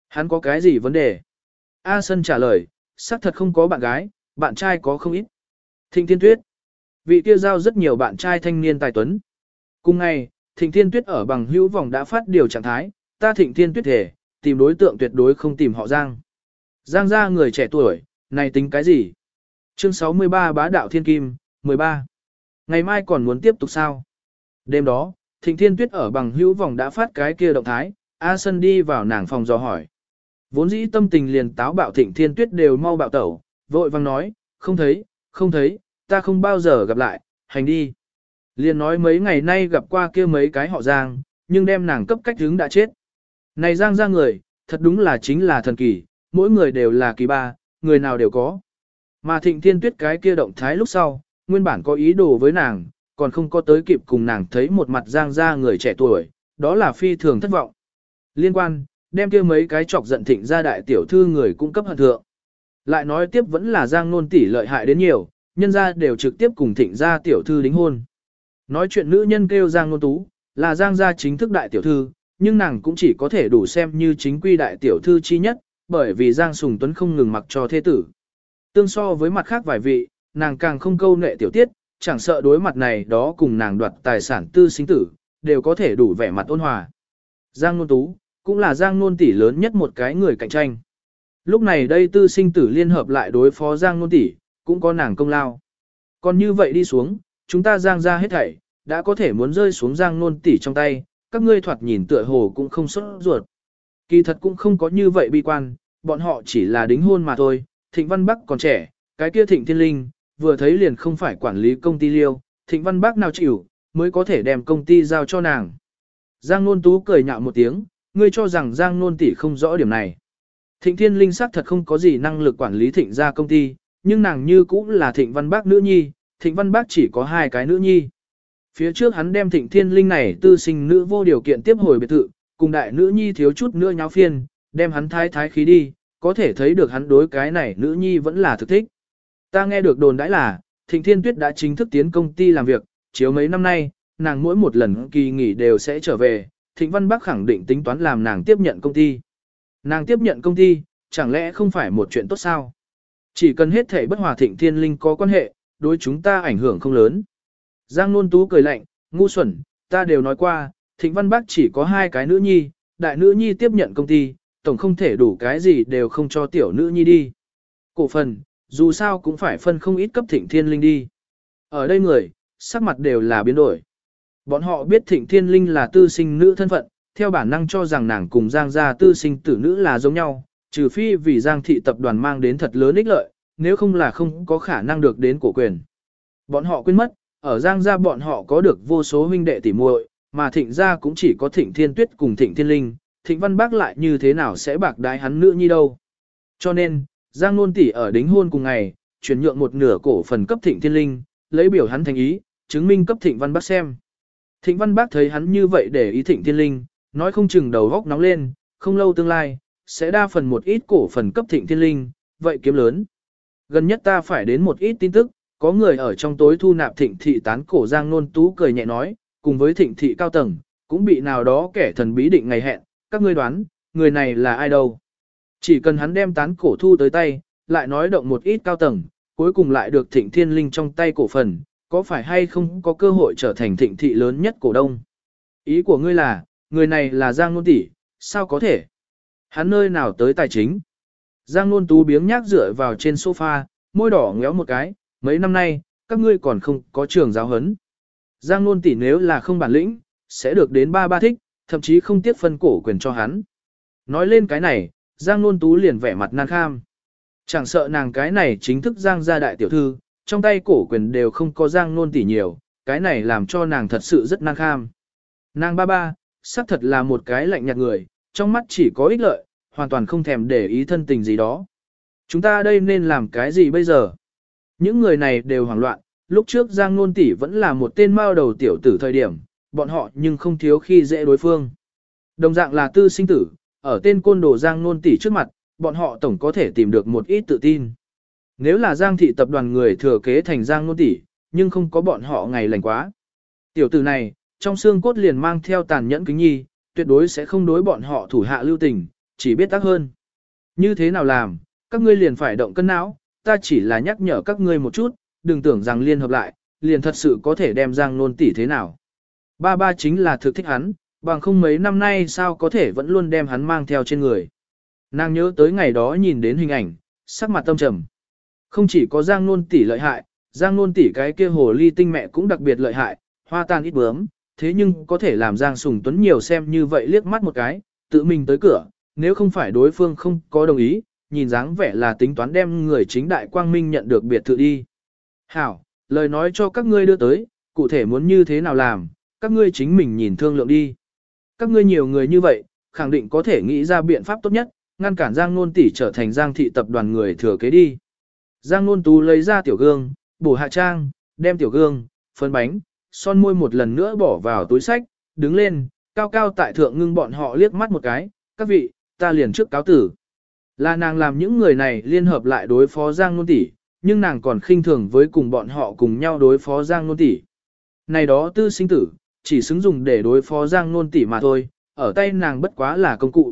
Hắn có cái gì vấn đề? A Sân trả lời, xác thật không có bạn gái, bạn trai có không ít. Thịnh thiên tuyết. Vị kia giao rất nhiều bạn trai thanh niên tài tuấn. Cùng ngày, Thịnh Thiên Tuyết ở bằng hữu vòng đã phát điều trạng thái, ta Thịnh Thiên Tuyết thể, tìm đối tượng tuyệt đối không tìm họ Giang. Giang ra người trẻ tuổi, này tính cái gì? Chương 63 Bá Đạo Thiên Kim, 13. Ngày mai còn muốn tiếp tục sao? Đêm đó, Thịnh Thiên Tuyết ở bằng hữu vòng đã phát cái kia động thái, A Sân đi vào nàng phòng dò hỏi. Vốn dĩ tâm tình liền táo bạo Thịnh Thiên Tuyết đều mau bạo tẩu, vội vang nói, không thấy, không thấy, ta không bao giờ gặp lại, hành đi. Liền nói mấy ngày nay gặp qua kia mấy cái họ Giang, nhưng đem nàng cấp cách hướng đã chết. Này Giang ra người, thật đúng là chính là thần kỳ, mỗi người đều là kỳ ba, người nào đều có. Mà thịnh thiên tuyết cái kia động thái lúc sau, nguyên bản có ý đồ với nàng, còn không có tới kịp cùng nàng thấy một mặt Giang ra người trẻ tuổi, đó là phi thường thất vọng. Liên quan, đem kia mấy cái chọc giận thịnh ra đại tiểu thư người cung cấp hận thượng. Lại nói tiếp vẫn là Giang nôn tỷ lợi hại đến nhiều, nhân ra đều trực tiếp cùng thịnh ra tiểu thư đính hôn. Nói chuyện nữ nhân kêu Giang Nôn Tú, là Giang gia chính thức đại tiểu thư, nhưng nàng cũng chỉ có thể đủ xem như chính quy đại tiểu thư chi nhất, bởi vì Giang Sùng Tuấn không ngừng mặc cho thế tử. Tương so với mặt khác vài vị, nàng càng không câu nệ tiểu tiết, chẳng sợ đối mặt này đó cùng nàng đoạt tài sản tư sinh tử, đều có thể đủ vẻ mặt ôn hòa. Giang Nôn Tú, cũng là Giang Nôn tỷ lớn nhất một cái người cạnh tranh. Lúc này đây tư sinh tử liên hợp lại đối phó Giang Nôn tỷ, cũng có nàng công lao. Còn như vậy đi xuống, chúng ta Giang ra hết thảy, đã có thể muốn rơi xuống giang nôn tỷ trong tay, các ngươi thoạt nhìn tựa hồ cũng không xuất ruột. Kỳ thật cũng không có như vậy bi quan, bọn họ chỉ là đính hôn mà thôi, Thịnh Văn Bắc còn trẻ, cái kia Thịnh Thiên Linh, vừa thấy liền không phải quản lý công ty liêu, Thịnh Văn Bắc nào chịu, mới có thể đem công ty giao cho nàng. Giang Nôn Tú cười nhạo một tiếng, ngươi cho rằng Giang Nôn tỷ không rõ điểm này. Thịnh Thiên Linh xác thật không có gì năng lực quản lý Thịnh gia công ty, nhưng nàng như cũng là Thịnh Văn Bác nữ nhi, Thịnh Văn Bác chỉ có hai cái nữ nhi. Phía trước hắn đem thịnh thiên linh này tư sinh nữ vô điều kiện tiếp hồi biệt thự, cùng đại nữ nhi thiếu chút nữa nháo phiên, đem hắn thái thái khí đi, có thể thấy được hắn đối cái này nữ nhi vẫn là thực thích. Ta nghe được đồn đãi là, thịnh thiên tuyết đã chính thức tiến công ty làm việc, chiếu mấy năm nay, nàng mỗi một lần kỳ nghỉ đều sẽ trở về, thịnh văn bắc khẳng định tính toán làm nàng tiếp nhận công ty. Nàng tiếp nhận công ty, chẳng lẽ không phải một chuyện tốt sao? Chỉ cần hết thể bất hòa thịnh thiên linh có quan hệ, đối chúng ta ảnh hưởng không lớn. Giang Nôn Tú cười lạnh, ngu xuẩn, ta đều nói qua, Thịnh Văn Bắc chỉ có hai cái nữ nhi, đại nữ nhi tiếp nhận công ty, tổng không thể đủ cái gì đều không cho tiểu nữ nhi đi. Cổ phần, dù sao cũng phải phân không ít cấp Thịnh Thiên Linh đi. Ở đây người, sắc mặt đều là biến đổi. Bọn họ biết Thịnh Thiên Linh là tư sinh nữ thân phận, theo bản năng cho rằng nàng cùng Giang gia tư sinh tử nữ là giống nhau, trừ phi vì Giang thị tập đoàn mang đến thật lớn ích lợi, nếu không là không có khả năng được đến cổ quyền. Bọn họ quên mất, ở Giang gia bọn họ có được vô số huynh đệ tỉ muội, mà Thịnh gia cũng chỉ có Thịnh Thiên Tuyết cùng Thịnh Thiên Linh, Thịnh Văn Bác lại như thế nào sẽ bạc đái hắn nữ nhi đâu. Cho nên, Giang Nôn tỷ ở đính hôn cùng ngày, chuyển nhượng một nửa cổ phần cấp Thịnh Thiên Linh, lấy biểu hắn thành ý, chứng minh cấp Thịnh Văn Bác xem. Thịnh Văn Bác thấy hắn như vậy để ý Thịnh Thiên Linh, nói không chừng đầu góc nóng lên, không lâu tương lai, sẽ đa phần một ít cổ phần cấp Thịnh Thiên Linh, vậy kiếm lớn. Gần nhất ta phải đến một ít tin tức, có người ở trong tối thu nạp thịnh thị tán cổ Giang Nôn Tú cười nhẹ nói, cùng với thịnh thị cao tầng, cũng bị nào đó kẻ thần bí định ngày hẹn, các ngươi đoán, người này là ai đâu. Chỉ cần hắn đem tán cổ thu tới tay, lại nói động một ít cao tầng, cuối cùng lại được thịnh thiên linh trong tay cổ phần, có phải hay không có cơ hội trở thành thịnh thị lớn nhất cổ đông. Ý của ngươi là, người này là Giang Nôn Tỷ, sao có thể? Hắn nơi nào tới tài chính? Giang Nôn Tú biếng nhác dựa vào trên sofa, môi đỏ ngéo một cái, mấy năm nay, các ngươi còn không có trường giáo hấn. Giang Nôn Tỷ nếu là không bản lĩnh, sẽ được đến ba ba thích, thậm chí không tiếc phân cổ quyền cho hắn. Nói lên cái này, Giang Nôn Tú liền vẻ mặt nan kham. Chẳng sợ nàng cái này chính thức Giang gia đại tiểu thư, trong tay cổ quyền đều không có Giang Nôn tỷ nhiều, cái này làm cho nàng thật sự rất năng kham. Nàng ba ba, xác thật là một cái lạnh nhạt người, trong mắt chỉ có ích lợi, hoàn toàn không thèm để ý thân tình gì đó. Chúng ta đây nên làm cái gì bây giờ? Những người này đều hoảng loạn, lúc trước Giang Nôn tỷ vẫn là một tên mao đầu tiểu tử thời điểm, bọn họ nhưng không thiếu khi dễ đối phương. Đồng dạng là tư sinh tử, ở tên côn đồ Giang Nôn tỷ trước mặt, bọn họ tổng có thể tìm được một ít tự tin. Nếu là Giang thị tập đoàn người thừa kế thành Giang Nôn tỷ, nhưng không có bọn họ ngày lành quá. Tiểu tử này, trong xương cốt liền mang theo tàn nhẫn kính nhi, tuyệt đối sẽ không đối bọn họ thủ hạ lưu tình, chỉ biết tác hơn. Như thế nào làm, các ngươi liền phải động cân não, ta chỉ là nhắc nhở các ngươi một chút, đừng tưởng rằng liên hợp lại, liền thật sự có thể đem Giang Nôn tỷ thế nào. Ba ba chính là thực thích hắn, bằng không mấy năm nay sao có thể vẫn luôn đem hắn mang theo trên người. Nàng nhớ tới ngày đó nhìn đến hình ảnh, sắc mặt tâm trầm. Không chỉ có Giang Nôn tỷ lợi hại, Giang Nôn tỷ cái kia hồ ly tinh mẹ cũng đặc biệt lợi hại, hoa tan ít bướm, thế nhưng có thể làm Giang Sùng Tuấn nhiều xem như vậy liếc mắt một cái, tự mình tới cửa, nếu không phải đối phương không có đồng ý, nhìn dáng vẻ là tính toán đem người chính đại quang minh nhận được biệt thự đi. Hảo, lời nói cho các ngươi đưa tới, cụ thể muốn như thế nào làm, các ngươi chính mình nhìn thương lượng đi. Các ngươi nhiều người như vậy, khẳng định có thể nghĩ ra biện pháp tốt nhất, ngăn cản Giang Nôn tỷ trở thành Giang thị tập đoàn người thừa kế đi. Giang Nôn Tú lấy ra tiểu gương, bổ hạ trang, đem tiểu gương, phấn bánh, son môi một lần nữa bỏ vào túi sách, đứng lên, cao cao tại thượng ngưng bọn họ liếc mắt một cái, các vị, ta liền trước cáo tử. Là nàng làm những người này liên hợp lại đối phó Giang Nôn tỷ, nhưng nàng còn khinh thường với cùng bọn họ cùng nhau đối phó Giang Nôn tỷ. Này đó tư sinh tử, chỉ xứng dùng để đối phó Giang Nôn tỷ mà thôi, ở tay nàng bất quá là công cụ.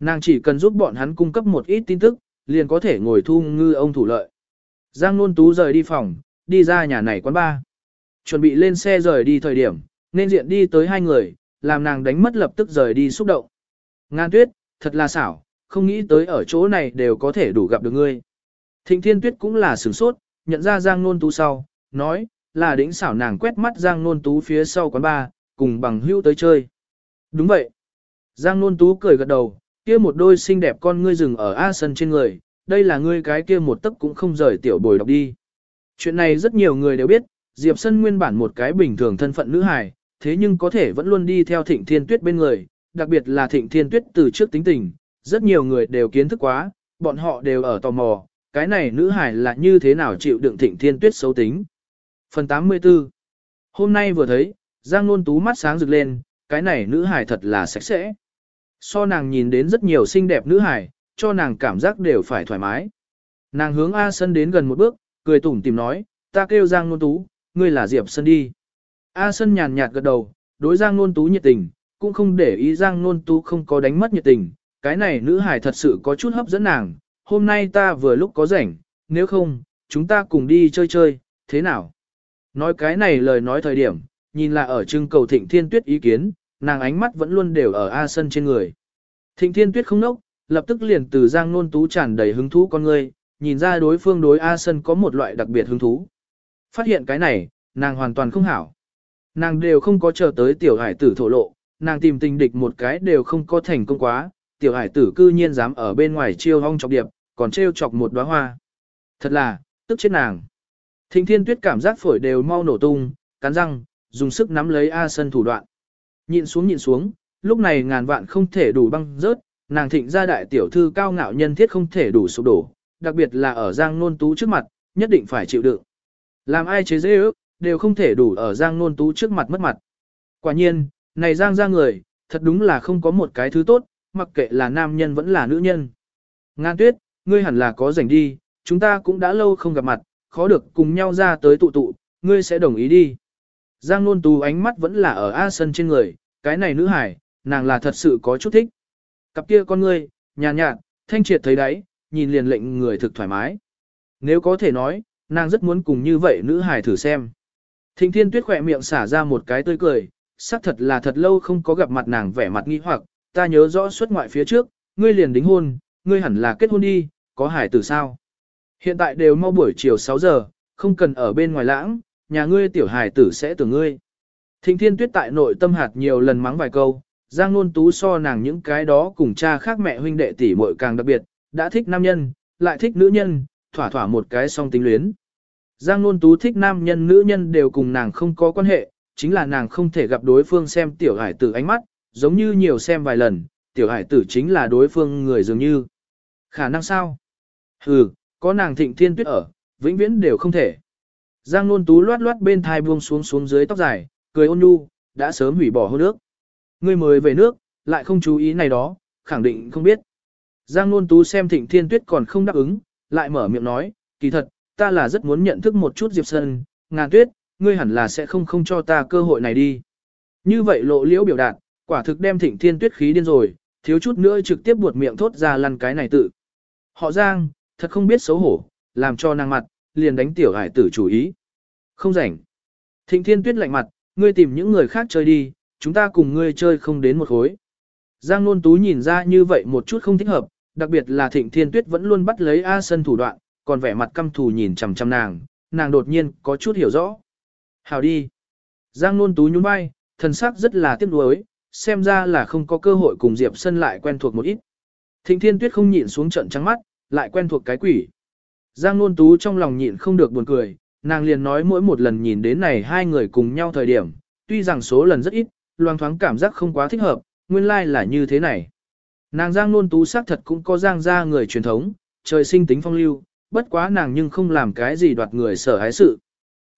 Nàng chỉ cần giúp bọn hắn cung cấp một ít tin tức, liền có thể ngồi thu ngư ông thủ lợi. Giang Nôn Tú rời đi phòng, đi ra nhà này quán ba. Chuẩn bị lên xe rời đi thời điểm, nên diện đi tới hai người, làm nàng đánh mất lập tức rời đi xúc động. Ngan tuyết, thật là xảo, không nghĩ tới ở chỗ này đều có thể đủ gặp được ngươi. Thịnh Thiên Tuyết cũng là sửng sốt, nhận ra Giang Nôn Tú sau, nói, là đỉnh xảo nàng quét mắt Giang Nôn Tú phía sau quán ba, cùng bằng hữu tới chơi. Đúng vậy. Giang Nôn Tú cười gật đầu, kia một đôi xinh đẹp con ngươi rừng ở A sân trên người, đây là ngươi cái kia một tấc cũng không rời tiểu bồi đọc đi. Chuyện này rất nhiều người đều biết, Diệp Sân nguyên bản một cái bình thường thân phận nữ hài, thế nhưng có thể vẫn luôn đi theo Thịnh Thiên Tuyết bên người, đặc biệt là Thịnh Thiên Tuyết từ trước tính tình, rất nhiều người đều kiến thức quá, bọn họ đều ở tò mò, cái này nữ hài là như thế nào chịu đựng Thịnh Thiên Tuyết xấu tính. Phần 84 Hôm nay vừa thấy, Giang Nôn Tú mắt sáng rực lên, cái này nữ hài thật là sạch sẽ. So nàng nhìn đến rất nhiều xinh đẹp nữ hài, cho nàng cảm giác đều phải thoải mái. Nàng hướng A Sân đến gần một bước, cười tủm tìm nói, ta kêu Giang Nôn Tú, ngươi là Diệp Sân đi. A Sân nhàn nhạt gật đầu, đối Giang Nôn Tú nhiệt tình, cũng không để ý Giang Nôn Tú không có đánh mất nhiệt tình, cái này nữ hải thật sự có chút hấp dẫn nàng, hôm nay ta vừa lúc có rảnh, nếu không, chúng ta cùng đi chơi chơi, thế nào? Nói cái này lời nói thời điểm, nhìn là ở trưng cầu thịnh thiên tuyết ý kiến, nàng ánh mắt vẫn luôn đều ở A Sân trên người. Thịnh thiên tuyết không nốc, lập tức liền từ Giang Nôn Tú tràn đầy hứng thú con người, nhìn ra đối phương đối A Sân có một loại đặc biệt hứng thú. Phát hiện cái này, nàng hoàn toàn không hảo. Nàng đều không có chờ tới tiểu hải tử thổ lộ, nàng tìm tình địch một cái đều không có thành công quá, tiểu hải tử cư nhiên dám ở bên ngoài chiêu hong chọc điệp, còn trêu chọc một đóa hoa. Thật là, tức chết nàng. Thịnh thiên tuyết cảm giác phổi đều mau nổ tung, cắn răng, dùng sức nắm lấy A Sân thủ đoạn. Nhịn xuống nhịn xuống, lúc này ngàn vạn không thể đủ băng rớt, nàng thịnh gia đại tiểu thư cao ngạo nhân thiết không thể đủ sụp đổ, đặc biệt là ở Giang Nôn Tú trước mặt, nhất định phải chịu đựng. Làm ai chế dễ ước, đều không thể đủ ở Giang Nôn Tú trước mặt mất mặt. Quả nhiên, này Giang ra người, thật đúng là không có một cái thứ tốt, mặc kệ là nam nhân vẫn là nữ nhân. Ngan tuyết, ngươi hẳn là có rảnh đi, chúng ta cũng đã lâu không gặp mặt, khó được cùng nhau ra tới tụ tụ, ngươi sẽ đồng ý đi. Giang Nôn Tú ánh mắt vẫn là ở A Sân trên người, cái này nữ hải, nàng là thật sự có chút thích. Cặp kia con ngươi, nhàn nhạt, thanh triệt thấy đấy, nhìn liền lệnh người thực thoải mái. Nếu có thể nói, nàng rất muốn cùng như vậy nữ hài thử xem. Thịnh thiên tuyết khỏe miệng xả ra một cái tươi cười, xác thật là thật lâu không có gặp mặt nàng vẻ mặt nghi hoặc, ta nhớ rõ xuất ngoại phía trước, ngươi liền đính hôn, ngươi hẳn là kết hôn đi, có hải tử sao? Hiện tại đều mau buổi chiều 6 giờ, không cần ở bên ngoài lãng, nhà ngươi tiểu hải tử sẽ tưởng ngươi. Thịnh thiên tuyết tại nội tâm hạt nhiều lần mắng vài câu, Giang Nôn Tú so nàng những cái đó cùng cha khác mẹ huynh đệ tỷ muội càng đặc biệt, đã thích nam nhân, lại thích nữ nhân, thỏa thỏa một cái song tính luyến. Giang Nôn Tú thích nam nhân nữ nhân đều cùng nàng không có quan hệ, chính là nàng không thể gặp đối phương xem tiểu hải tử ánh mắt, giống như nhiều xem vài lần, tiểu hải tử chính là đối phương người dường như. Khả năng sao? Ừ, có nàng thịnh thiên tuyết ở, vĩnh viễn đều không thể. Giang Nôn Tú loát loát bên thai buông xuống xuống dưới tóc dài, cười ôn nhu, đã sớm hủy bỏ hôn nước. Ngươi mới về nước, lại không chú ý này đó, khẳng định không biết. Giang Nôn Tú xem Thịnh Thiên Tuyết còn không đáp ứng, lại mở miệng nói, kỳ thật, ta là rất muốn nhận thức một chút Diệp Sơn, ngàn tuyết, ngươi hẳn là sẽ không không cho ta cơ hội này đi. Như vậy lộ liễu biểu đạt, quả thực đem Thịnh Thiên Tuyết khí điên rồi, thiếu chút nữa trực tiếp buột miệng thốt ra lăn cái này tự. Họ Giang, thật không biết xấu hổ, làm cho nàng mặt, liền đánh tiểu hải tử chủ ý. Không rảnh. Thịnh Thiên Tuyết lạnh mặt, ngươi tìm những người khác chơi đi, chúng ta cùng ngươi chơi không đến một khối. Giang Nôn Tú nhìn ra như vậy một chút không thích hợp, đặc biệt là Thịnh Thiên Tuyết vẫn luôn bắt lấy A Sân thủ đoạn, còn vẻ mặt căm thù nhìn chằm chằm nàng, nàng đột nhiên có chút hiểu rõ. Hào đi. Giang Nôn Tú nhún vai, thần sắc rất là tiếc nuối, xem ra là không có cơ hội cùng Diệp Sân lại quen thuộc một ít. Thịnh Thiên Tuyết không nhịn xuống trận trắng mắt, lại quen thuộc cái quỷ. Giang Nôn Tú trong lòng nhịn không được buồn cười, nàng liền nói mỗi một lần nhìn đến này hai người cùng nhau thời điểm, tuy rằng số lần rất ít, loang thoáng cảm giác không quá thích hợp, nguyên lai là như thế này. Nàng Giang Nôn Tú xác thật cũng có Giang gia người truyền thống, trời sinh tính phong lưu, bất quá nàng nhưng không làm cái gì đoạt người sở hái sự.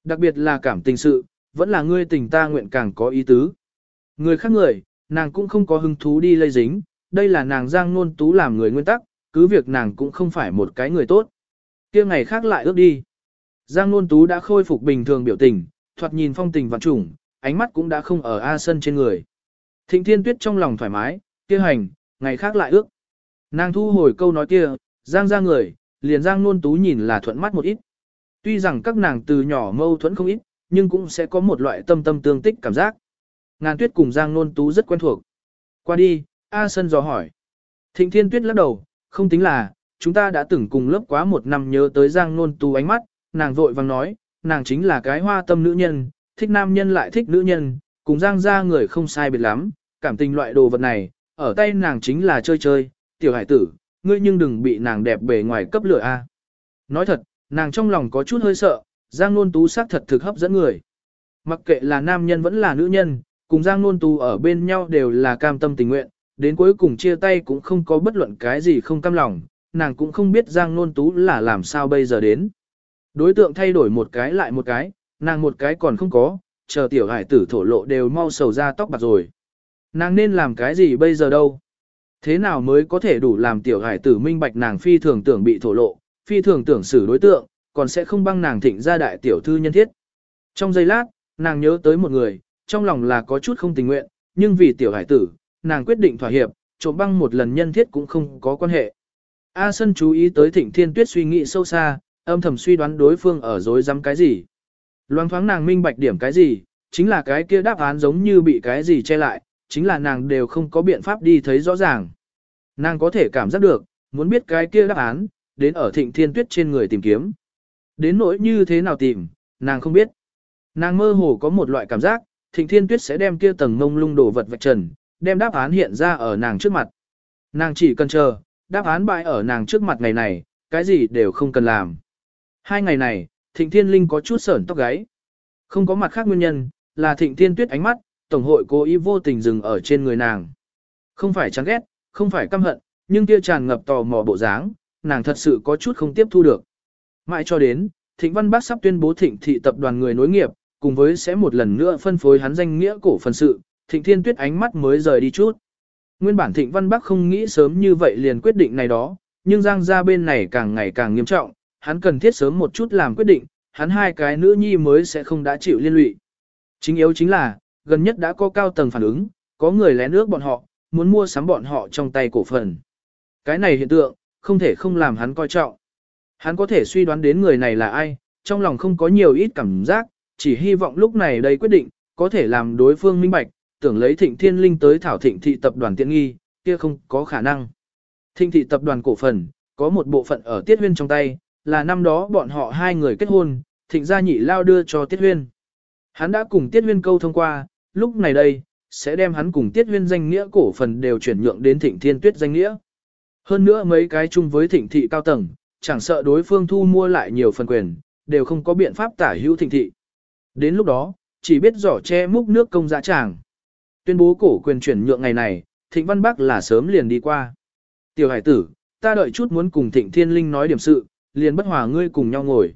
Đặc biệt là cảm tình sự, vẫn là ngươi tình ta nguyện càng có ý tứ. Người khác người, nàng cũng không có hứng thú đi lây dính, đây là nàng Giang Nôn Tú làm người nguyên tắc, cứ việc nàng cũng không phải một cái người tốt. kia ngày khác lại ước đi. Giang Nôn Tú đã khôi phục bình thường biểu tình, thoạt nhìn phong tình vạn trùng, ánh mắt cũng đã không ở A Sân trên người. Thịnh Thiên Tuyết trong lòng thoải mái, kia hành, ngày khác lại ước. Nàng thu hồi câu nói kia, Giang ra người, liền Giang Nôn Tú nhìn là thuận mắt một ít. Tuy rằng các nàng từ nhỏ mâu thuẫn không ít, nhưng cũng sẽ có một loại tâm tâm tương tích cảm giác. Ngàn Tuyết cùng Giang Nôn Tú rất quen thuộc. Qua đi, A Sân dò hỏi. Thịnh Thiên Tuyết lắc đầu, không tính là, chúng ta đã từng cùng lớp quá một năm nhớ tới Giang Nôn Tú ánh mắt, nàng vội vàng nói, nàng chính là cái hoa tâm nữ nhân, thích nam nhân lại thích nữ nhân, cùng Giang ra người không sai biệt lắm, cảm tình loại đồ vật này, ở tay nàng chính là chơi chơi, tiểu hải tử, ngươi nhưng đừng bị nàng đẹp bề ngoài cấp lửa a. Nói thật, nàng trong lòng có chút hơi sợ, Giang Nôn Tú xác thật thực hấp dẫn người. Mặc kệ là nam nhân vẫn là nữ nhân, cùng Giang Nôn Tú ở bên nhau đều là cam tâm tình nguyện, đến cuối cùng chia tay cũng không có bất luận cái gì không cam lòng, nàng cũng không biết Giang Nôn Tú là làm sao bây giờ đến. Đối tượng thay đổi một cái lại một cái, nàng một cái còn không có, chờ tiểu hải tử thổ lộ đều mau sầu ra tóc bạc rồi. Nàng nên làm cái gì bây giờ đâu? Thế nào mới có thể đủ làm tiểu hải tử minh bạch nàng phi thường tưởng bị thổ lộ, phi thường tưởng xử đối tượng, còn sẽ không băng nàng thịnh ra đại tiểu thư nhân thiết. Trong giây lát, nàng nhớ tới một người, trong lòng là có chút không tình nguyện, nhưng vì tiểu hải tử, nàng quyết định thỏa hiệp, trộm băng một lần nhân thiết cũng không có quan hệ. A Sân chú ý tới thịnh thiên tuyết suy nghĩ sâu xa, âm thầm suy đoán đối phương ở dối dám cái gì. Loáng thoáng nàng minh bạch điểm cái gì, chính là cái kia đáp án giống như bị cái gì che lại, chính là nàng đều không có biện pháp đi thấy rõ ràng. Nàng có thể cảm giác được, muốn biết cái kia đáp án, đến ở thịnh thiên tuyết trên người tìm kiếm. Đến nỗi như thế nào tìm, nàng không biết. Nàng mơ hồ có một loại cảm giác, thịnh thiên tuyết sẽ đem kia tầng mông lung đồ vật vạch trần, đem đáp án hiện ra ở nàng trước mặt. Nàng chỉ cần chờ, đáp án bại ở nàng trước mặt ngày này, cái gì đều không cần làm. Hai ngày này, thịnh thiên linh có chút sởn tóc gáy. Không có mặt khác nguyên nhân, là thịnh thiên tuyết ánh mắt, tổng hội cố ý vô tình dừng ở trên người nàng. Không phải chán ghét, không phải căm hận, nhưng kia tràn ngập tò mò bộ dáng, nàng thật sự có chút không tiếp thu được. Mãi cho đến, Thịnh Văn Bác sắp tuyên bố Thịnh thị tập đoàn người nối nghiệp, cùng với sẽ một lần nữa phân phối hắn danh nghĩa cổ phần sự, Thịnh Thiên Tuyết ánh mắt mới rời đi chút. Nguyên bản Thịnh Văn Bắc không nghĩ sớm như vậy liền quyết định này đó, nhưng Giang gia bên này càng ngày càng nghiêm trọng, hắn cần thiết sớm một chút làm quyết định, hắn hai cái nữ nhi mới sẽ không đã chịu liên lụy. Chính yếu chính là, gần nhất đã có cao tầng phản ứng, có người lén nước bọn họ, muốn mua sắm bọn họ trong tay cổ phần. Cái này hiện tượng, không thể không làm hắn coi trọng. Hắn có thể suy đoán đến người này là ai, trong lòng không có nhiều ít cảm giác, chỉ hy vọng lúc này đây quyết định, có thể làm đối phương minh bạch, tưởng lấy thịnh thiên linh tới thảo thịnh thị tập đoàn tiện nghi, kia không có khả năng. Thịnh thị tập đoàn cổ phần, có một bộ phận ở tiết huyên trong tay, là năm đó bọn họ hai người kết hôn, thịnh gia nhị lao đưa cho tiết huyên. Hắn đã cùng tiết huyên câu thông qua, lúc này đây, sẽ đem hắn cùng tiết huyên danh nghĩa cổ phần đều chuyển nhượng đến thịnh thiên tuyết danh nghĩa. Hơn nữa mấy cái chung với thịnh thị cao tầng, chẳng sợ đối phương thu mua lại nhiều phần quyền, đều không có biện pháp tả hữu thịnh thị. Đến lúc đó, chỉ biết giỏ che múc nước công dã tràng. Tuyên bố cổ quyền chuyển nhượng ngày này, thịnh văn bắc là sớm liền đi qua. Tiểu hải tử, ta đợi chút muốn cùng thịnh thiên linh nói điểm sự, liền bất hòa ngươi cùng nhau ngồi.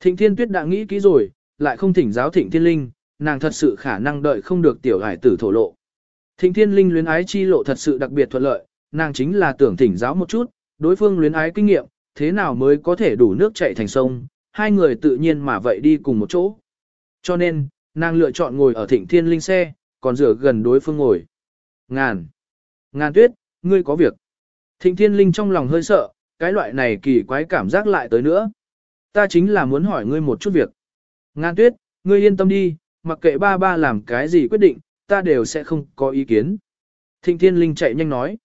Thịnh thiên tuyết đã nghĩ kỹ rồi, lại không thỉnh giáo thịnh thiên linh, nàng thật sự khả năng đợi không được tiểu hải tử thổ lộ. Thịnh thiên linh luyến ái chi lộ thật sự đặc biệt thuận lợi, nàng chính là tưởng thỉnh giáo một chút, đối phương luyến ái kinh nghiệm, thế nào mới có thể đủ nước chảy thành sông, hai người tự nhiên mà vậy đi cùng một chỗ. Cho nên, nàng lựa chọn ngồi ở thịnh thiên linh xe, còn rửa gần đối phương ngồi. Ngàn. Ngàn tuyết, ngươi có việc. Thịnh thiên linh trong lòng hơi sợ, cái loại này kỳ quái cảm giác lại tới nữa. Ta chính là muốn hỏi ngươi một chút việc. ngan tuyết, ngươi yên tâm đi, mặc kệ ba ba làm cái gì quyết định, ta đều sẽ không có ý kiến. Thịnh thiên linh chạy nhanh nói.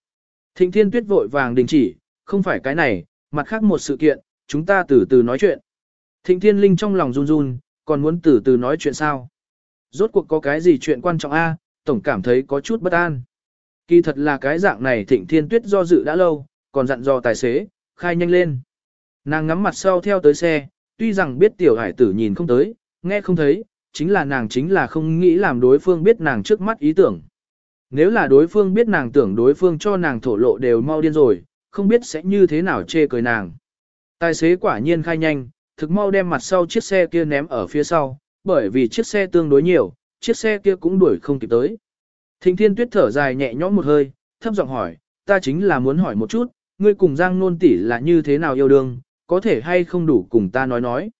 Thịnh thiên tuyết vội vàng đình chỉ, không phải cái này, mặt khác một sự kiện, chúng ta từ từ nói chuyện. Thịnh thiên linh trong lòng run run, còn muốn từ từ nói chuyện sao? Rốt cuộc có cái gì chuyện quan trọng a? tổng cảm thấy có chút bất an. Kỳ thật là cái dạng này thịnh thiên tuyết do dự đã lâu, còn dặn dò tài xế, khai nhanh lên. Nàng ngắm mặt sau theo tới xe, tuy rằng biết tiểu hải tử nhìn không tới, nghe không thấy, chính là nàng chính là không nghĩ làm đối phương biết nàng trước mắt ý tưởng. Nếu là đối phương biết nàng tưởng đối phương cho nàng thổ lộ đều mau điên rồi, không biết sẽ như thế nào chê cười nàng. Tài xế quả nhiên khai nhanh, thực mau đem mặt sau chiếc xe kia ném ở phía sau, bởi vì chiếc xe tương đối nhiều, chiếc xe kia cũng đuổi không kịp tới. Thịnh thiên tuyết thở dài nhẹ nhõm một hơi, thấp giọng hỏi, ta chính là muốn hỏi một chút, ngươi cùng Giang Nôn tỷ là như thế nào yêu đương, có thể hay không đủ cùng ta nói nói.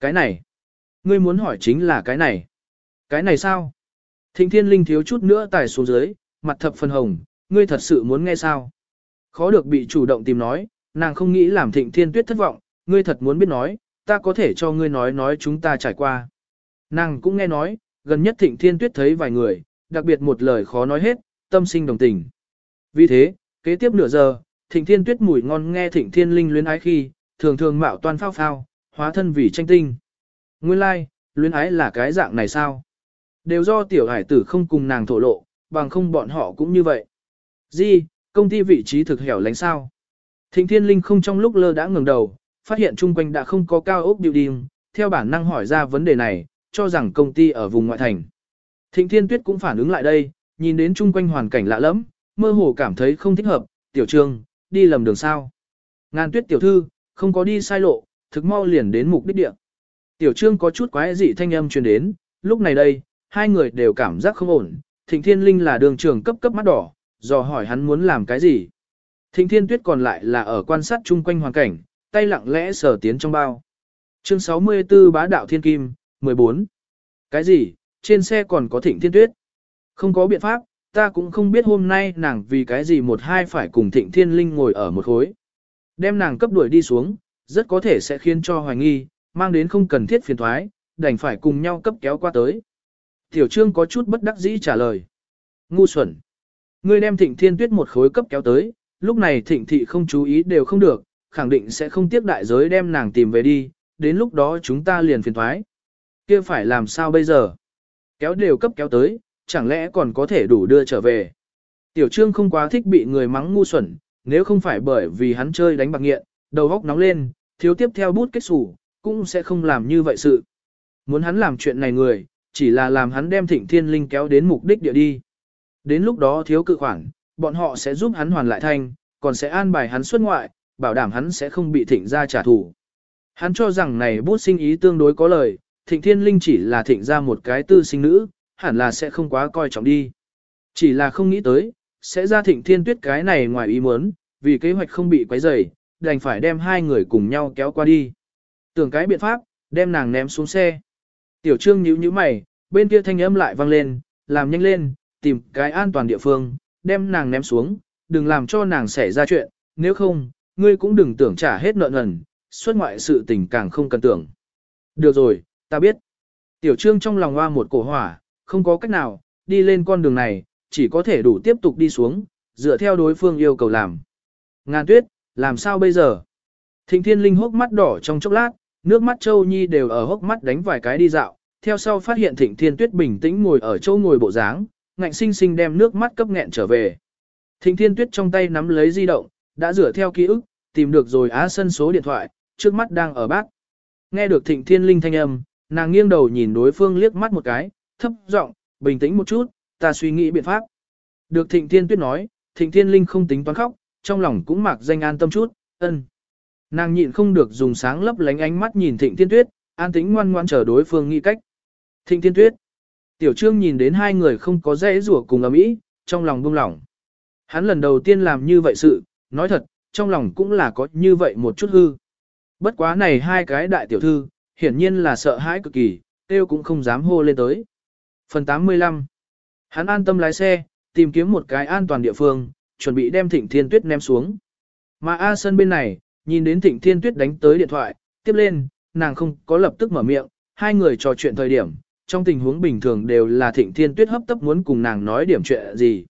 Cái này, ngươi muốn hỏi chính là cái này. Cái này sao? Thịnh thiên linh thiếu chút nữa tài xuống dưới, mặt thập phần hồng, ngươi thật sự muốn nghe sao? Khó được bị chủ động tìm nói, nàng không nghĩ làm thịnh thiên tuyết thất vọng, ngươi thật muốn biết nói, ta có thể cho ngươi nói nói chúng ta trải qua. Nàng cũng nghe nói, gần nhất thịnh thiên tuyết thấy vài người, đặc biệt một lời khó nói hết, tâm sinh đồng tình. Vì thế, kế tiếp nửa giờ, thịnh thiên tuyết mùi ngon nghe thịnh thiên linh luyến ái khi, thường thường mạo toan phao phao, hóa thân vì tranh tinh. Nguyên lai, like, luyến ái là cái dạng này sao? Đều do tiểu hải tử không cùng nàng thổ lộ, bằng không bọn họ cũng như vậy. Di, công ty vị trí thực hẻo lánh sao? Thịnh thiên linh không trong lúc lơ đã ngừng đầu, phát hiện chung quanh đã không có cao ốc building, theo bản năng hỏi ra vấn đề này, cho rằng công ty ở vùng ngoại thành. Thịnh Thiên Tuyết cũng phản ứng lại đây, nhìn đến chung quanh hoàn cảnh lạ lẫm, mơ hồ cảm thấy không thích hợp, tiểu trương, đi lầm đường sao. Ngàn tuyết tiểu thư, không có đi sai lộ, thực mau liền đến mục đích địa. Tiểu trương có chút quái dị thanh âm truyền đến, lúc này đây, hai người đều cảm giác không ổn, thịnh thiên linh là đường trưởng cấp cấp mắt đỏ, dò hỏi hắn muốn làm cái gì. Thịnh thiên tuyết còn lại là ở quan sát chung quanh hoàn cảnh, tay lặng lẽ sờ tiến trong bao. Chương 64 Bá đạo thiên kim, 14. Cái gì, trên xe còn có thịnh thiên tuyết. Không có biện pháp, ta cũng không biết hôm nay nàng vì cái gì một hai phải cùng thịnh thiên linh ngồi ở một khối. Đem nàng cấp đuổi đi xuống, rất có thể sẽ khiến cho hoài nghi, mang đến không cần thiết phiền thoái, đành phải cùng nhau cấp kéo qua tới. Tiểu trương có chút bất đắc dĩ trả lời. Ngu xuẩn. Ngươi đem thịnh thiên tuyết một khối cấp kéo tới, lúc này thịnh thị không chú ý đều không được, khẳng định sẽ không tiếp đại giới đem nàng tìm về đi, đến lúc đó chúng ta liền phiền thoái. kia phải làm sao bây giờ? Kéo đều cấp kéo tới, chẳng lẽ còn có thể đủ đưa trở về? Tiểu trương không quá thích bị người mắng ngu xuẩn, nếu không phải bởi vì hắn chơi đánh bạc nghiện, đầu góc nóng lên, thiếu tiếp theo bút kết sủ, cũng sẽ không làm như vậy sự. Muốn hắn làm chuyện này người, chỉ là làm hắn đem thịnh thiên linh kéo đến mục đích địa đi. Đến lúc đó thiếu cự khoản, bọn họ sẽ giúp hắn hoàn lại thanh, còn sẽ an bài hắn xuất ngoại, bảo đảm hắn sẽ không bị thịnh ra trả thù. Hắn cho rằng này bút sinh ý tương đối có lời, thịnh thiên linh chỉ là thịnh ra một cái tư sinh nữ, hẳn là sẽ không quá coi trọng đi. Chỉ là không nghĩ tới, sẽ ra thịnh thiên tuyết cái này ngoài ý muốn, vì kế hoạch không bị quấy rầy, đành phải đem hai người cùng nhau kéo qua đi. Tưởng cái biện pháp, đem nàng ném xuống xe. Tiểu trương nhíu nhíu mày, bên kia thanh âm lại vang lên, làm nhanh lên, tìm cái an toàn địa phương, đem nàng ném xuống, đừng làm cho nàng xảy ra chuyện, nếu không, ngươi cũng đừng tưởng trả hết nợ nần, xuất ngoại sự tình càng không cần tưởng. Được rồi, ta biết. Tiểu trương trong lòng hoa một cổ hỏa, không có cách nào, đi lên con đường này, chỉ có thể đủ tiếp tục đi xuống, dựa theo đối phương yêu cầu làm. Ngàn tuyết, làm sao bây giờ? Thịnh thiên linh hốc mắt đỏ trong chốc lát, nước mắt châu nhi đều ở hốc mắt đánh vài cái đi dạo, theo sau phát hiện thịnh thiên tuyết bình tĩnh ngồi ở Châu ngồi bộ dáng, ngạnh sinh sinh đem nước mắt cấp nghẹn trở về. Thịnh thiên tuyết trong tay nắm lấy di động, đã rửa theo ký ức, tìm được rồi á sân số điện thoại, trước mắt đang ở bác. Nghe được thịnh thiên linh thanh âm, nàng nghiêng đầu nhìn đối phương liếc mắt một cái, thấp giọng, bình tĩnh một chút, ta suy nghĩ biện pháp. Được thịnh thiên tuyết nói, thịnh thiên linh không tính toán khóc, trong lòng cũng mặc danh an tâm chút, ân. Nàng nhịn không được dùng sáng lấp lánh ánh mắt nhìn thịnh thiên tuyết, an tĩnh ngoan ngoan chờ đối phương nghĩ cách. Thịnh thiên tuyết. Tiểu trương nhìn đến hai người không có dễ rủa cùng ầm ĩ, trong lòng buông lỏng. Hắn lần đầu tiên làm như vậy sự, nói thật, trong lòng cũng là có như vậy một chút hư. Bất quá này hai cái đại tiểu thư, hiển nhiên là sợ hãi cực kỳ, tiêu cũng không dám hô lên tới. Phần 85 Hắn an tâm lái xe, tìm kiếm một cái an toàn địa phương, chuẩn bị đem thịnh thiên tuyết ném xuống. Mà A Sơn bên này, nhìn đến thịnh thiên tuyết đánh tới điện thoại, tiếp lên, nàng không có lập tức mở miệng, hai người trò chuyện thời điểm, trong tình huống bình thường đều là thịnh thiên tuyết hấp tấp muốn cùng nàng nói điểm chuyện gì.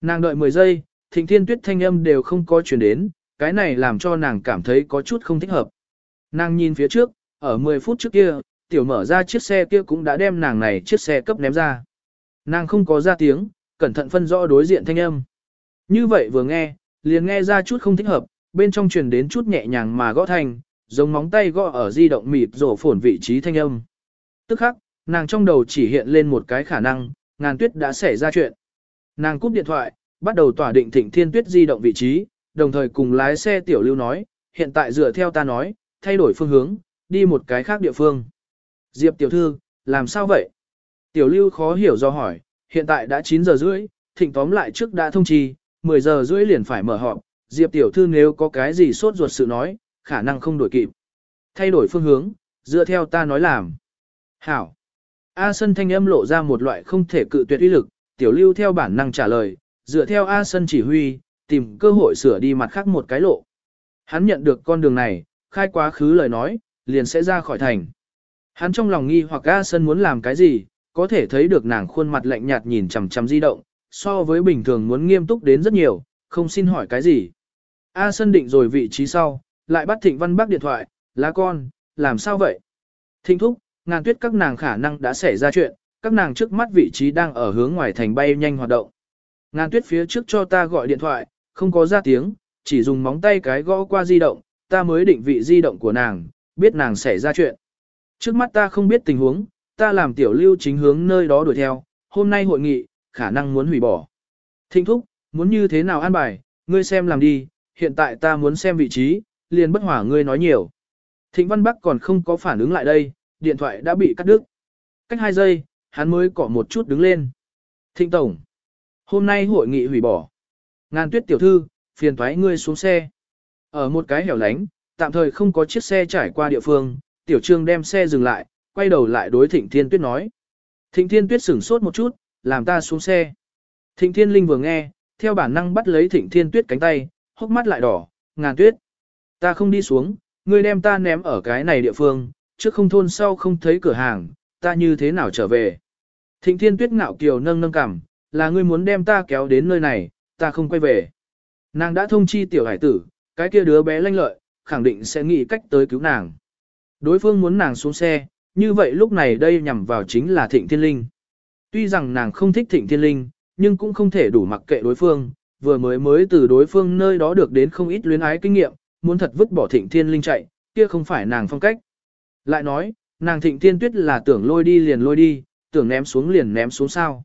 Nàng đợi 10 giây, thịnh thiên tuyết thanh âm đều không có chuyển đến, cái này làm cho nàng cảm thấy có chút không thích hợp. Nàng nhìn phía trước, ở 10 phút trước kia, tiểu mở ra chiếc xe kia cũng đã đem nàng này chiếc xe cấp ném ra. Nàng không có ra tiếng, cẩn thận phân rõ đối diện thanh âm. Như vậy vừa nghe, liền nghe ra chút không thích hợp, bên trong truyền đến chút nhẹ nhàng mà gõ thanh, giống móng tay gõ ở di động mịt rổ phổn vị trí thanh âm. Tức khắc, nàng trong đầu chỉ hiện lên một cái khả năng, ngàn tuyết đã xảy ra chuyện. Nàng cúp điện thoại, bắt đầu tỏa định thịnh thiên tuyết di động vị trí, đồng thời cùng lái xe tiểu lưu nói, hiện tại dựa theo ta nói, thay đổi phương hướng, đi một cái khác địa phương. Diệp tiểu thư, làm sao vậy? Tiểu lưu khó hiểu do hỏi, hiện tại đã 9 giờ rưỡi, thịnh tóm lại trước đã thông trì, 10 giờ rưỡi liền phải mở họp, Diệp tiểu thư nếu có cái gì sốt ruột sự nói, khả năng không đổi kịp. Thay đổi phương hướng, dựa theo ta nói làm. Hảo. A Sân thanh âm lộ ra một loại không thể cự tuyệt uy lực, tiểu lưu theo bản năng trả lời, dựa theo A Sân chỉ huy, tìm cơ hội sửa đi mặt khác một cái lộ. Hắn nhận được con đường này, khai quá khứ lời nói, liền sẽ ra khỏi thành. Hắn trong lòng nghi hoặc A Sân muốn làm cái gì, có thể thấy được nàng khuôn mặt lạnh nhạt nhìn chằm chằm di động, so với bình thường muốn nghiêm túc đến rất nhiều, không xin hỏi cái gì. A Sân định rồi vị trí sau, lại bắt Thịnh Văn Bắc điện thoại, lá con, làm sao vậy? Thịnh thúc, ngàn tuyết các nàng khả năng đã xảy ra chuyện, các nàng trước mắt vị trí đang ở hướng ngoài thành bay nhanh hoạt động. Ngàn tuyết phía trước cho ta gọi điện thoại, không có ra tiếng, chỉ dùng móng tay cái gõ qua di động, ta mới định vị di động của nàng, biết nàng xảy ra chuyện. Trước mắt ta không biết tình huống, ta làm tiểu lưu chính hướng nơi đó đuổi theo, hôm nay hội nghị, khả năng muốn hủy bỏ. Thịnh thúc, muốn như thế nào an bài, ngươi xem làm đi, hiện tại ta muốn xem vị trí, liền bất hỏa ngươi nói nhiều. Thịnh Văn Bắc còn không có phản ứng lại đây, điện thoại đã bị cắt đứt. Cách 2 giây, hắn mới cọ một chút đứng lên. Thịnh Tổng, hôm nay hội nghị hủy bỏ. Ngàn tuyết tiểu thư, phiền thoái ngươi xuống xe. Ở một cái hẻo lánh, tạm thời không có chiếc xe trải qua địa phương, tiểu trương đem xe dừng lại, quay đầu lại đối thịnh thiên tuyết nói. Thịnh thiên tuyết sửng sốt một chút, làm ta xuống xe. Thịnh thiên linh vừa nghe, theo bản năng bắt lấy thịnh thiên tuyết cánh tay, hốc mắt lại đỏ, ngàn tuyết. Ta không đi xuống, ngươi đem ta ném ở cái này địa phương, trước không thôn sau không thấy cửa hàng, ta như thế nào trở về. Thịnh thiên tuyết ngạo kiều nâng nâng cằm, là ngươi muốn đem ta kéo đến nơi này, ta không quay về. Nàng đã thông chi tiểu hải tử, cái kia đứa bé lanh lợi, khẳng định sẽ nghĩ cách tới cứu nàng. Đối phương muốn nàng xuống xe, như vậy lúc này đây nhằm vào chính là thịnh thiên linh. Tuy rằng nàng không thích thịnh thiên linh, nhưng cũng không thể đủ mặc kệ đối phương, vừa mới mới từ đối phương nơi đó được đến không ít luyến ái kinh nghiệm, muốn thật vứt bỏ thịnh thiên linh chạy, kia không phải nàng phong cách. Lại nói, nàng thịnh thiên tuyết là tưởng lôi đi liền lôi đi, tưởng ném xuống liền ném xuống sao.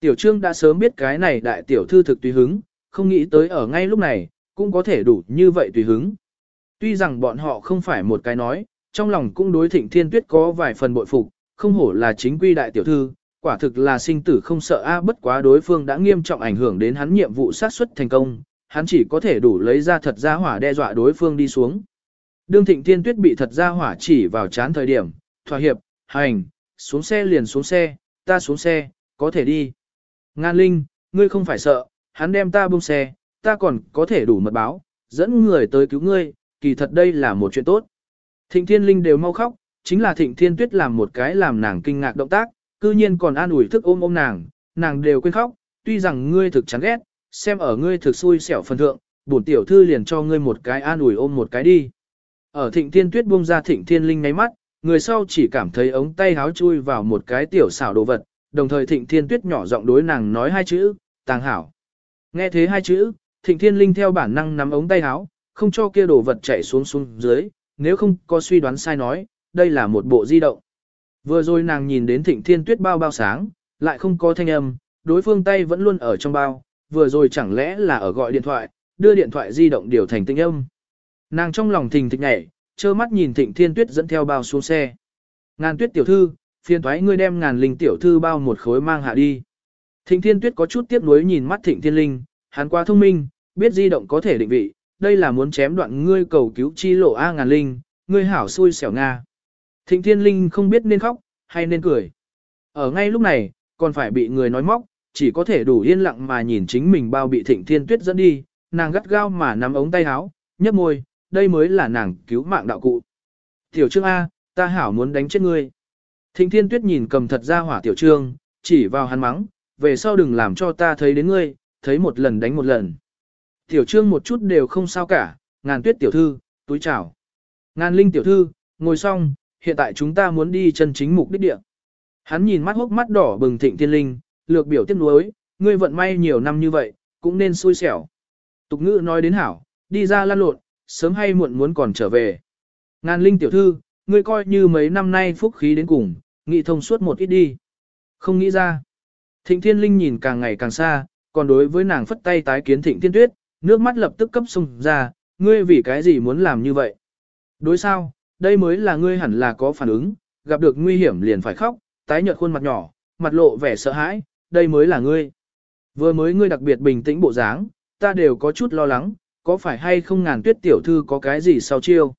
Tiểu trương đã sớm biết cái này đại tiểu thư thực tùy hứng, không nghĩ tới ở ngay lúc này, cũng có thể đủ như vậy tùy hứng. Tuy rằng bọn họ không phải một cái nói, trong lòng cũng đối thịnh thiên tuyết có vài phần bội phục, không hổ là chính quy đại tiểu thư, quả thực là sinh tử không sợ a bất quá đối phương đã nghiêm trọng ảnh hưởng đến hắn nhiệm vụ sát xuất thành công, hắn chỉ có thể đủ lấy ra thật ra hỏa đe dọa đối phương đi xuống. Đương thịnh thiên tuyết bị thật ra hỏa chỉ vào chán thời điểm, thỏa hiệp, hành, xuống xe liền xuống xe, ta xuống xe, có thể đi. Ngan Linh, ngươi không phải sợ, hắn đem ta buông xe, ta còn có thể đủ mật báo, dẫn người tới cứu ngươi, kỳ thật đây là một chuyện tốt. Thịnh Thiên Linh đều mau khóc, chính là Thịnh Thiên Tuyết làm một cái làm nàng kinh ngạc động tác, cư nhiên còn an ủi thức ôm ôm nàng, nàng đều quên khóc, tuy rằng ngươi thực chán ghét, xem ở ngươi thực xui xẻo phần thượng, bổn tiểu thư liền cho ngươi một cái an ủi ôm một cái đi. Ở Thịnh Thiên Tuyết buông ra Thịnh Thiên Linh ngáy mắt, người sau chỉ cảm thấy ống tay háo chui vào một cái tiểu xảo đồ vật, đồng thời Thịnh Thiên Tuyết nhỏ giọng đối nàng nói hai chữ, tàng hảo. Nghe thế hai chữ, Thịnh Thiên Linh theo bản năng nắm ống tay háo, không cho kia đồ vật chảy xuống xuống dưới, nếu không có suy đoán sai nói, đây là một bộ di động. Vừa rồi nàng nhìn đến Thịnh Thiên Tuyết bao bao sáng, lại không có thanh âm, đối phương tay vẫn luôn ở trong bao, vừa rồi chẳng lẽ là ở gọi điện thoại, đưa điện thoại di động điều thành tinh âm. Nàng trong lòng thình thịch nhảy, trơ mắt nhìn Thịnh Thiên Tuyết dẫn theo bao xuống xe. Ngàn Tuyết tiểu thư, phiền thoái ngươi đem ngàn linh tiểu thư bao một khối mang hạ đi. Thịnh Thiên Tuyết có chút tiếc nuối nhìn mắt Thịnh Thiên Linh, hắn quá thông minh, biết di động có thể định vị, đây là muốn chém đoạn ngươi cầu cứu chi lộ A ngàn linh, ngươi hảo xui xẻo Nga. Thịnh Thiên Linh không biết nên khóc, hay nên cười. Ở ngay lúc này, còn phải bị người nói móc, chỉ có thể đủ yên lặng mà nhìn chính mình bao bị Thịnh Thiên Tuyết dẫn đi, nàng gắt gao mà nắm ống tay áo, nhấp môi, đây mới là nàng cứu mạng đạo cụ. Tiểu Trương A, ta hảo muốn đánh chết ngươi. Thịnh Thiên Tuyết nhìn cầm thật ra hỏa Tiểu Trương, chỉ vào hắn mắng, về sau đừng làm cho ta thấy đến ngươi, thấy một lần đánh một lần. Tiểu Trương một chút đều không sao cả, ngàn tuyết tiểu thư, túi chào. Ngàn linh tiểu thư, ngồi xong, hiện tại chúng ta muốn đi chân chính mục đích địa. Hắn nhìn mắt hốc mắt đỏ bừng thịnh thiên linh, lược biểu tiếc nuối, ngươi vận may nhiều năm như vậy, cũng nên xui xẻo. Tục ngữ nói đến hảo, đi ra lan lộn, sớm hay muộn muốn còn trở về. Ngàn linh tiểu thư, ngươi coi như mấy năm nay phúc khí đến cùng, nghị thông suốt một ít đi. Không nghĩ ra. Thịnh thiên linh nhìn càng ngày càng xa, còn đối với nàng phất tay tái kiến thịnh thiên tuyết, nước mắt lập tức cấp sung ra, ngươi vì cái gì muốn làm như vậy? Đối sao, đây mới là ngươi hẳn là có phản ứng, gặp được nguy hiểm liền phải khóc, tái nhợt khuôn mặt nhỏ, mặt lộ vẻ sợ hãi, đây mới là ngươi. Vừa mới ngươi đặc biệt bình tĩnh bộ dáng, ta đều có chút lo lắng, có phải hay không ngàn tuyết tiểu thư có cái gì sau chiêu.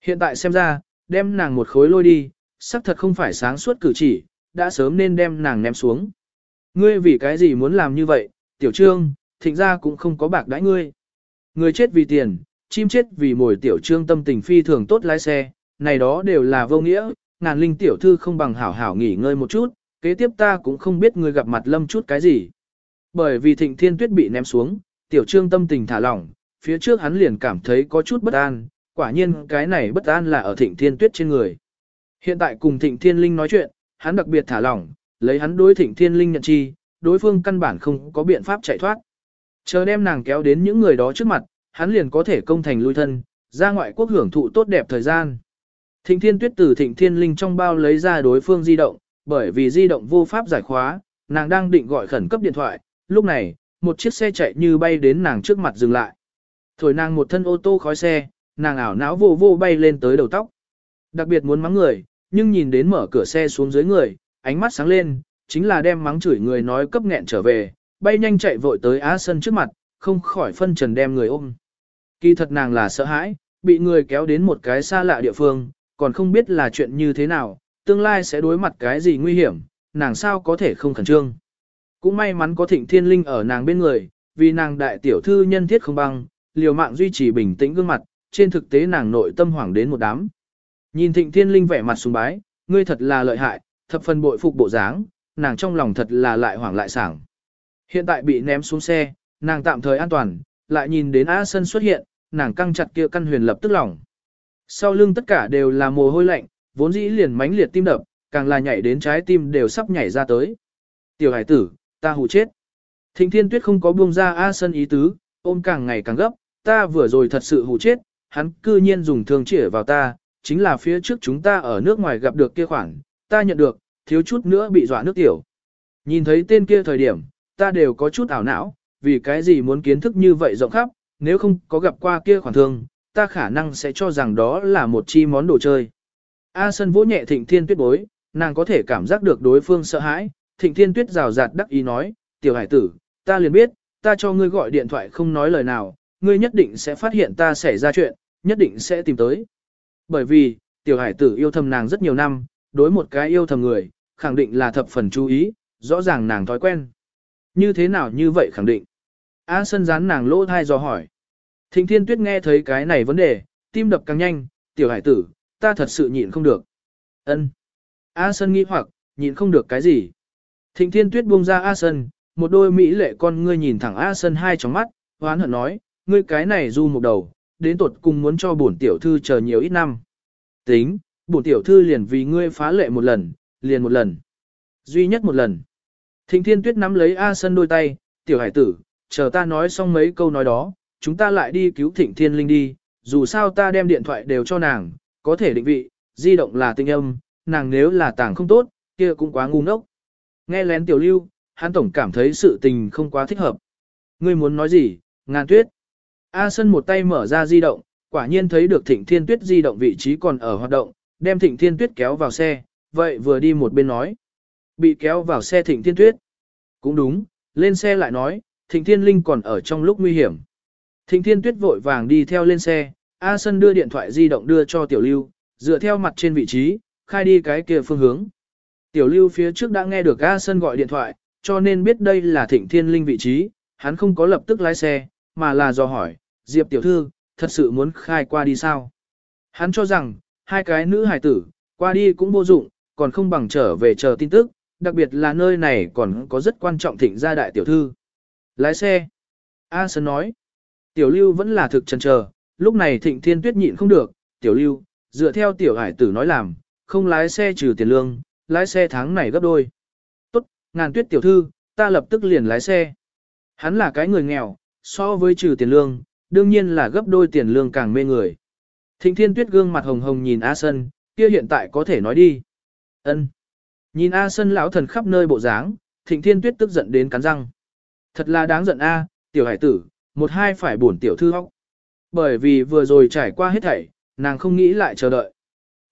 Hiện tại xem ra, đem nàng một khối lôi đi, xác thật không phải sáng suốt cử chỉ, đã sớm nên đem nàng ném xuống. Ngươi vì cái gì muốn làm như vậy, tiểu trương, thịnh ra cũng không có bạc đãi ngươi. Người chết vì tiền, chim chết vì mồi tiểu trương tâm tình phi thường tốt lái xe, này đó đều là vô nghĩa, ngàn linh tiểu thư không bằng hảo hảo nghỉ ngơi một chút, kế tiếp ta cũng không biết ngươi gặp mặt lâm chút cái gì. Bởi vì thịnh thiên tuyết bị ném xuống, tiểu trương tâm tình thả lỏng, phía trước hắn liền cảm thấy có chút bất an, quả nhiên cái này bất an là ở thịnh thiên tuyết trên người. Hiện tại cùng thịnh thiên linh nói chuyện, hắn đặc biệt thả lỏng, lấy hắn đối thịnh thiên linh nhận chi, đối phương căn bản không có biện pháp chạy thoát. Chờ đem nàng kéo đến những người đó trước mặt, hắn liền có thể công thành lui thân, ra ngoại quốc hưởng thụ tốt đẹp thời gian. Thịnh Thiên Tuyết từ Thịnh Thiên Linh trong bao lấy ra đối phương di động, bởi vì di động vô pháp giải khóa, nàng đang định gọi khẩn cấp điện thoại, lúc này, một chiếc xe chạy như bay đến nàng trước mặt dừng lại. Thổi nàng một thân ô tô khói xe, nàng ảo não vô vô bay lên tới đầu tóc. Đặc biệt muốn mắng người, nhưng nhìn đến mở cửa xe xuống dưới người, ánh mắt sáng lên, chính là đem mắng chửi người nói cấp nghẹn trở về, bay nhanh chạy vội tới Á Sân trước mặt, không khỏi phân trần đem người ôm. Kỳ thật nàng là sợ hãi, bị người kéo đến một cái xa lạ địa phương, còn không biết là chuyện như thế nào, tương lai sẽ đối mặt cái gì nguy hiểm, nàng sao có thể không khẩn trương. Cũng may mắn có thịnh thiên linh ở nàng bên người, vì nàng đại tiểu thư nhân thiết không băng, liều mạng duy trì bình tĩnh gương mặt, trên thực tế nàng nội tâm hoảng đến một đám. Nhìn thịnh thiên linh vẻ mặt sùng bái, ngươi thật là lợi hại, thập phần bội phục bộ dáng, nàng trong lòng thật là lại hoảng lại sảng. Hiện tại bị ném xuống xe, nàng tạm thời an toàn, lại nhìn đến A Sân xuất hiện, nàng căng chặt kia căn huyền lập tức lỏng. Sau lưng tất cả đều là mồ hôi lạnh, vốn dĩ liền mãnh liệt tim đập, càng là nhảy đến trái tim đều sắp nhảy ra tới. Tiểu hải tử, ta hù chết. Thịnh thiên tuyết không có buông ra A Sân ý tứ, ôm càng ngày càng gấp, ta vừa rồi thật sự hù chết, hắn cư nhiên dùng thương chỉ vào ta, chính là phía trước chúng ta ở nước ngoài gặp được kia khoản, ta nhận được, thiếu chút nữa bị dọa nước tiểu. Nhìn thấy tên kia thời điểm, ta đều có chút ảo não, vì cái gì muốn kiến thức như vậy rộng khắp, nếu không có gặp qua kia khoản thương, ta khả năng sẽ cho rằng đó là một chi món đồ chơi. A Sân vỗ nhẹ Thịnh Thiên Tuyết bối, nàng có thể cảm giác được đối phương sợ hãi, Thịnh Thiên Tuyết rào rạt đắc ý nói, tiểu hải tử, ta liền biết, ta cho ngươi gọi điện thoại không nói lời nào, ngươi nhất định sẽ phát hiện ta xảy ra chuyện, nhất định sẽ tìm tới. Bởi vì, tiểu hải tử yêu thầm nàng rất nhiều năm, đối một cái yêu thầm người, khẳng định là thập phần chú ý, rõ ràng nàng thói quen. Như thế nào như vậy khẳng định? A sân rán nàng lỗ thai do hỏi. Thịnh thiên tuyết nghe thấy cái này vấn đề, tim đập càng nhanh, tiểu hải tử, ta thật sự nhịn không được. ân A Sân nghĩ hoặc, nhịn không được cái gì. Thịnh thiên tuyết buông ra A Sân, một đôi mỹ lệ con ngươi nhìn thẳng A Sân hai tròng mắt, hoán hận nói, ngươi cái này du một đầu, đến tột cùng muốn cho bổn tiểu thư chờ nhiều ít năm. Tính, bổn tiểu thư liền vì ngươi phá lệ một lần, liền một lần. Duy nhất một lần. Thịnh thiên tuyết nắm lấy A Sân đôi tay, tiểu hải tử, chờ ta nói xong mấy câu nói đó, chúng ta lại đi cứu thịnh thiên linh đi, dù sao ta đem điện thoại đều cho nàng, có thể định vị, di động là tinh âm, nàng nếu là tàng không tốt, kia cũng quá ngu ngốc. Nghe lén tiểu lưu, hắn tổng cảm thấy sự tình không quá thích hợp. Ngươi muốn nói gì, ngàn tuyết. A Sân một tay mở ra di động, quả nhiên thấy được thịnh thiên tuyết di động vị trí còn ở hoạt động, đem thịnh thiên tuyết kéo vào xe, vậy vừa đi một bên nói. Bị kéo vào xe thịnh thiên tuyết. Cũng đúng, lên xe lại nói, thịnh thiên linh còn ở trong lúc nguy hiểm. Thịnh thiên tuyết vội vàng đi theo lên xe, A Sân đưa điện thoại di động đưa cho tiểu lưu, dựa theo mặt trên vị trí, khai đi cái kia phương hướng. Tiểu lưu phía trước đã nghe được A Sân gọi điện thoại, cho nên biết đây là thịnh thiên linh vị trí, hắn không có lập tức lái xe, mà là do hỏi, Diệp tiểu thư, thật sự muốn khai qua đi sao? Hắn cho rằng, hai cái nữ hài tử, qua đi cũng vô dụng, còn không bằng trở về chờ tin tức, đặc biệt là nơi này còn có rất quan trọng thịnh gia đại tiểu thư. Lái xe. A Sơn nói. Tiểu lưu vẫn là thực chần chờ, lúc này thịnh thiên tuyết nhịn không được, tiểu lưu, dựa theo tiểu hải tử nói làm, không lái xe trừ tiền lương, lái xe tháng này gấp đôi. Tốt, ngàn tuyết tiểu thư, ta lập tức liền lái xe. Hắn là cái người nghèo, so với trừ tiền lương, đương nhiên là gấp đôi tiền lương càng mê người. Thịnh thiên tuyết gương mặt hồng hồng nhìn A Sân, kia hiện tại có thể nói đi. ân Nhìn A Sân lão thần khắp nơi bộ dáng, thịnh thiên tuyết tức giận đến cắn răng. Thật là đáng giận A, tiểu hải tử, một hai phải bổn tiểu thư hóc. Bởi vì vừa rồi trải qua hết thảy, nàng không nghĩ lại chờ đợi.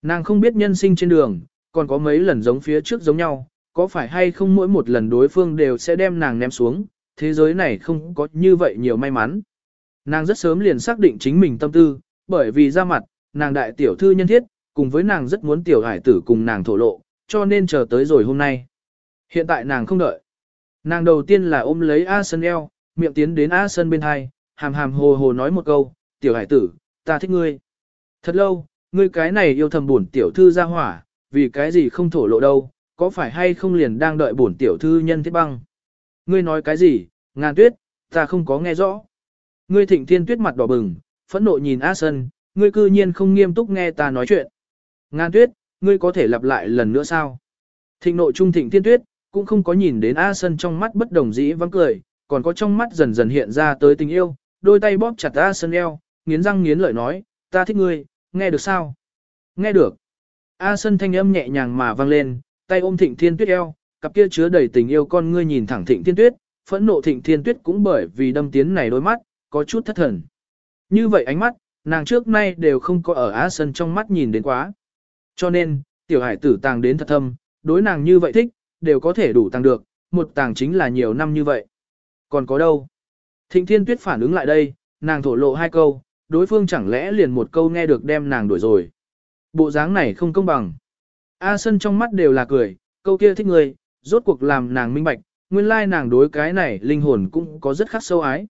Nàng không biết nhân sinh trên đường, còn có mấy lần giống phía trước giống nhau, có phải hay không mỗi một lần đối phương đều sẽ đem nàng ném xuống, thế giới này không có như vậy nhiều may mắn. Nàng rất sớm liền xác định chính mình tâm tư, bởi vì ra mặt, nàng đại tiểu thư nhân thiết, cùng với nàng rất muốn tiểu hải tử cùng nàng thổ lộ, cho nên chờ tới rồi hôm nay. Hiện tại nàng không đợi. Nàng đầu tiên là ôm lấy A Sơn eo, miệng tiến đến A Sơn bên hai, hàm hàm hồ hồ nói một câu, tiểu hải tử, ta thích ngươi. Thật lâu, ngươi cái này yêu thầm buồn tiểu thư ra hỏa, vì cái gì không thổ lộ đâu, có phải hay không liền đang đợi bổn tiểu thư nhân thiết băng. Ngươi nói cái gì, ngàn tuyết, ta không có nghe rõ. Ngươi thịnh thiên tuyết mặt đỏ bừng, phẫn nộ nhìn A Sân, ngươi cư nhiên không nghiêm túc nghe ta nói chuyện. Ngàn tuyết, ngươi có thể lặp lại lần nữa sao? Thịnh nội trung thịnh thiên tuyết, cũng không có nhìn đến A Sân trong mắt bất đồng dĩ vắng cười, còn có trong mắt dần dần hiện ra tới tình yêu, đôi tay bóp chặt A Sân eo, nghiến răng nghiến lợi nói, ta thích ngươi, nghe được sao? Nghe được. A Sân thanh âm nhẹ nhàng mà vang lên, tay ôm thịnh thiên tuyết eo, cặp kia chứa đầy tình yêu con ngươi nhìn thẳng thịnh thiên tuyết, phẫn nộ thịnh thiên tuyết cũng bởi vì đâm tiến này đôi mắt, có chút thất thần. Như vậy ánh mắt, nàng trước nay đều không có ở A Sân trong mắt nhìn đến quá. Cho nên, tiểu hải tử tàng đến thật thâm, đối nàng như vậy thích, đều có thể đủ tàng được, một tàng chính là nhiều năm như vậy. Còn có đâu? Thịnh thiên tuyết phản ứng lại đây, nàng thổ lộ hai câu, đối phương chẳng lẽ liền một câu nghe được đem nàng đuổi rồi. Bộ dáng này không công bằng. A Sân trong mắt đều là cười, câu kia thích người, rốt cuộc làm nàng minh bạch, nguyên lai nàng đối cái này linh hồn cũng có rất khắc sâu ái.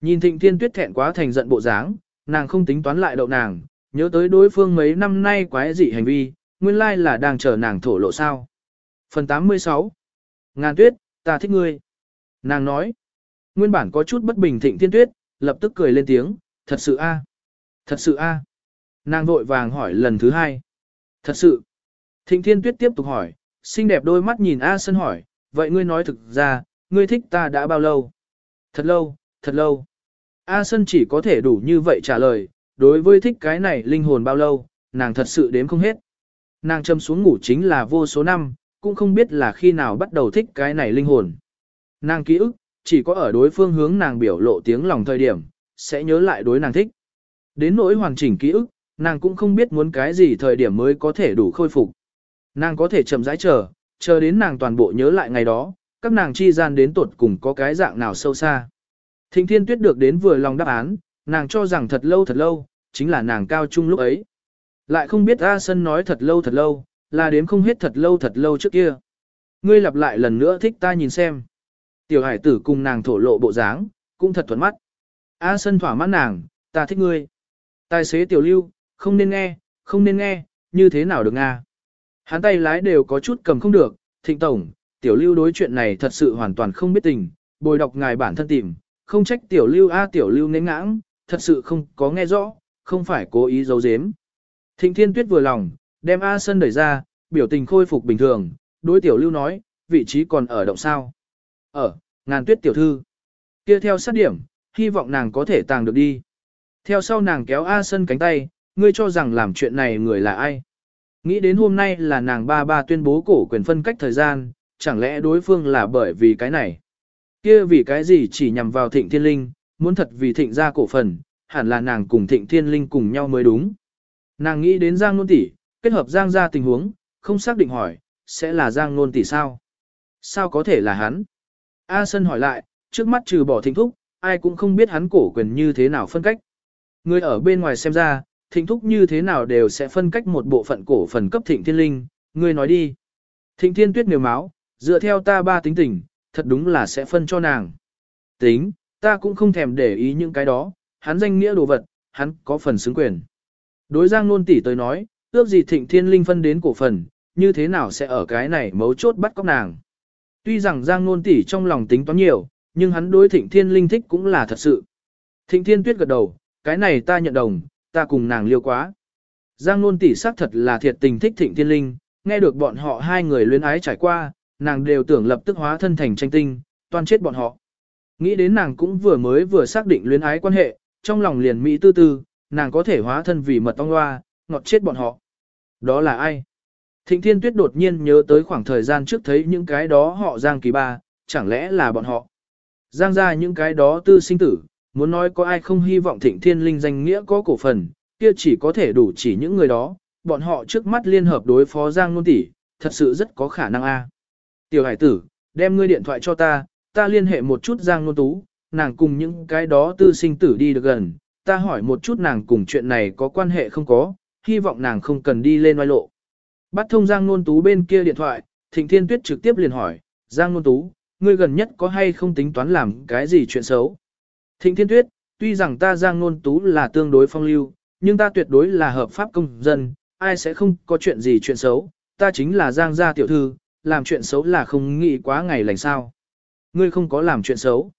Nhìn thịnh thiên tuyết thẹn quá thành giận bộ dáng, nàng không tính toán lại đậu nàng, nhớ tới đối phương mấy năm nay quái dị hành vi, nguyên lai là đang chờ nàng thổ lộ sao. Phần 86 Ngàn tuyết, ta thích ngươi. Nàng nói, nguyên bản có chút bất bình thịnh thiên tuyết, lập tức cười lên tiếng, thật sự a, Thật sự a. Nàng vội vàng hỏi lần thứ hai. Thật sự. Thịnh thiên tuyết tiếp tục hỏi, xinh đẹp đôi mắt nhìn A Sân hỏi, vậy ngươi nói thực ra, ngươi thích ta đã bao lâu? Thật lâu, thật lâu. A Sân chỉ có thể đủ như vậy trả lời, đối với thích cái này linh hồn bao lâu, nàng thật sự đếm không hết. Nàng châm xuống ngủ chính là vô số năm, cũng không biết là khi nào bắt đầu thích cái này linh hồn. Nàng ký ức, chỉ có ở đối phương hướng nàng biểu lộ tiếng lòng thời điểm, sẽ nhớ lại đối nàng thích. Đến nỗi hoàn chỉnh ký ức, nàng cũng không biết muốn cái gì thời điểm mới có thể đủ khôi phục. Nàng có thể chậm rãi chờ, chờ đến nàng toàn bộ nhớ lại ngày đó, các nàng chi gian đến tuột cùng có cái dạng nào sâu xa. Thịnh thiên tuyết được đến vừa lòng đáp án, nàng cho rằng thật lâu thật lâu, chính là nàng cao trung lúc ấy. Lại không biết A Sân nói thật lâu thật lâu, là đếm không hết thật lâu thật lâu trước kia. Ngươi lặp lại lần nữa thích ta nhìn xem. Tiểu hải tử cùng nàng thổ lộ bộ dáng, cũng thật thuận mắt. A Sân thỏa mãn nàng, ta thích ngươi. Tài xế tiểu lưu, không nên nghe, không nên nghe, như thế nào được nga. Hắn tay lái đều có chút cầm không được, thịnh tổng, tiểu lưu đối chuyện này thật sự hoàn toàn không biết tình, bồi đọc ngài bản thân tìm, không trách tiểu lưu a tiểu lưu nến ngãng, thật sự không có nghe rõ, không phải cố ý giấu giếm. Thịnh thiên tuyết vừa lòng, đem A Sân đẩy ra, biểu tình khôi phục bình thường, đối tiểu lưu nói, vị trí còn ở động sao. Ở, ngàn tuyết tiểu thư. Kia theo sát điểm, hy vọng nàng có thể tàng được đi. Theo sau nàng kéo A Sân cánh tay, ngươi cho rằng làm chuyện này người là ai. Nghĩ đến hôm nay là nàng ba ba tuyên bố cổ quyền phân cách thời gian, chẳng lẽ đối phương là bởi vì cái này. Kia vì cái gì chỉ nhằm vào thịnh thiên linh, muốn thật vì thịnh ra cổ phần, hẳn là nàng cùng thịnh thiên linh cùng nhau mới đúng. Nàng nghĩ đến Giang Nôn Tỷ, kết hợp Giang ra tình huống, không xác định hỏi, sẽ là Giang Nôn Tỷ sao? Sao có thể là hắn? A Sân hỏi lại, trước mắt trừ bỏ thịnh thúc, ai cũng không biết hắn cổ quyền như thế nào phân cách. Người ở bên ngoài xem ra, thịnh thúc như thế nào đều sẽ phân cách một bộ phận cổ phần cấp thịnh thiên linh, ngươi nói đi. Thịnh thiên tuyết nếu máu, dựa theo ta ba tính tình, thật đúng là sẽ phân cho nàng. Tính, ta cũng không thèm để ý những cái đó, hắn danh nghĩa đồ vật, hắn có phần xứng quyền. Đối Giang Nôn tỷ tới nói, ước gì thịnh thiên linh phân đến cổ phần, như thế nào sẽ ở cái này mấu chốt bắt cóc nàng. Tuy rằng Giang Nôn tỷ trong lòng tính toán nhiều, nhưng hắn đối thịnh thiên linh thích cũng là thật sự. Thịnh thiên tuyết gật đầu, cái này ta nhận đồng, ta cùng nàng liêu quá. Giang Nôn tỷ xác thật là thiệt tình thích thịnh thiên linh, nghe được bọn họ hai người luyến ái trải qua, nàng đều tưởng lập tức hóa thân thành tranh tinh, toan chết bọn họ. Nghĩ đến nàng cũng vừa mới vừa xác định luyến ái quan hệ, trong lòng liền Mỹ tư tư, nàng có thể hóa thân vì mật ong hoa, ngọt chết bọn họ. Đó là ai? Thịnh Thiên Tuyết đột nhiên nhớ tới khoảng thời gian trước thấy những cái đó họ Giang kỳ ba, chẳng lẽ là bọn họ? Giang ra những cái đó tư sinh tử, muốn nói có ai không hy vọng Thịnh Thiên Linh danh nghĩa có cổ phần, kia chỉ có thể đủ chỉ những người đó, bọn họ trước mắt liên hợp đối phó Giang Nôn Tỷ, thật sự rất có khả năng a. Tiểu hải tử, đem ngươi điện thoại cho ta, ta liên hệ một chút Giang Nôn Tú, nàng cùng những cái đó tư sinh tử đi được gần, ta hỏi một chút nàng cùng chuyện này có quan hệ không có, hy vọng nàng không cần đi lên oai lộ. Bắt thông Giang Nôn Tú bên kia điện thoại, Thịnh Thiên Tuyết trực tiếp liền hỏi, Giang Nôn Tú, ngươi gần nhất có hay không tính toán làm cái gì chuyện xấu? Thịnh Thiên Tuyết, tuy rằng ta Giang Nôn Tú là tương đối phong lưu, nhưng ta tuyệt đối là hợp pháp công dân, ai sẽ không có chuyện gì chuyện xấu, ta chính là Giang gia tiểu thư, làm chuyện xấu là không nghĩ quá ngày lành sao. Ngươi không có làm chuyện xấu.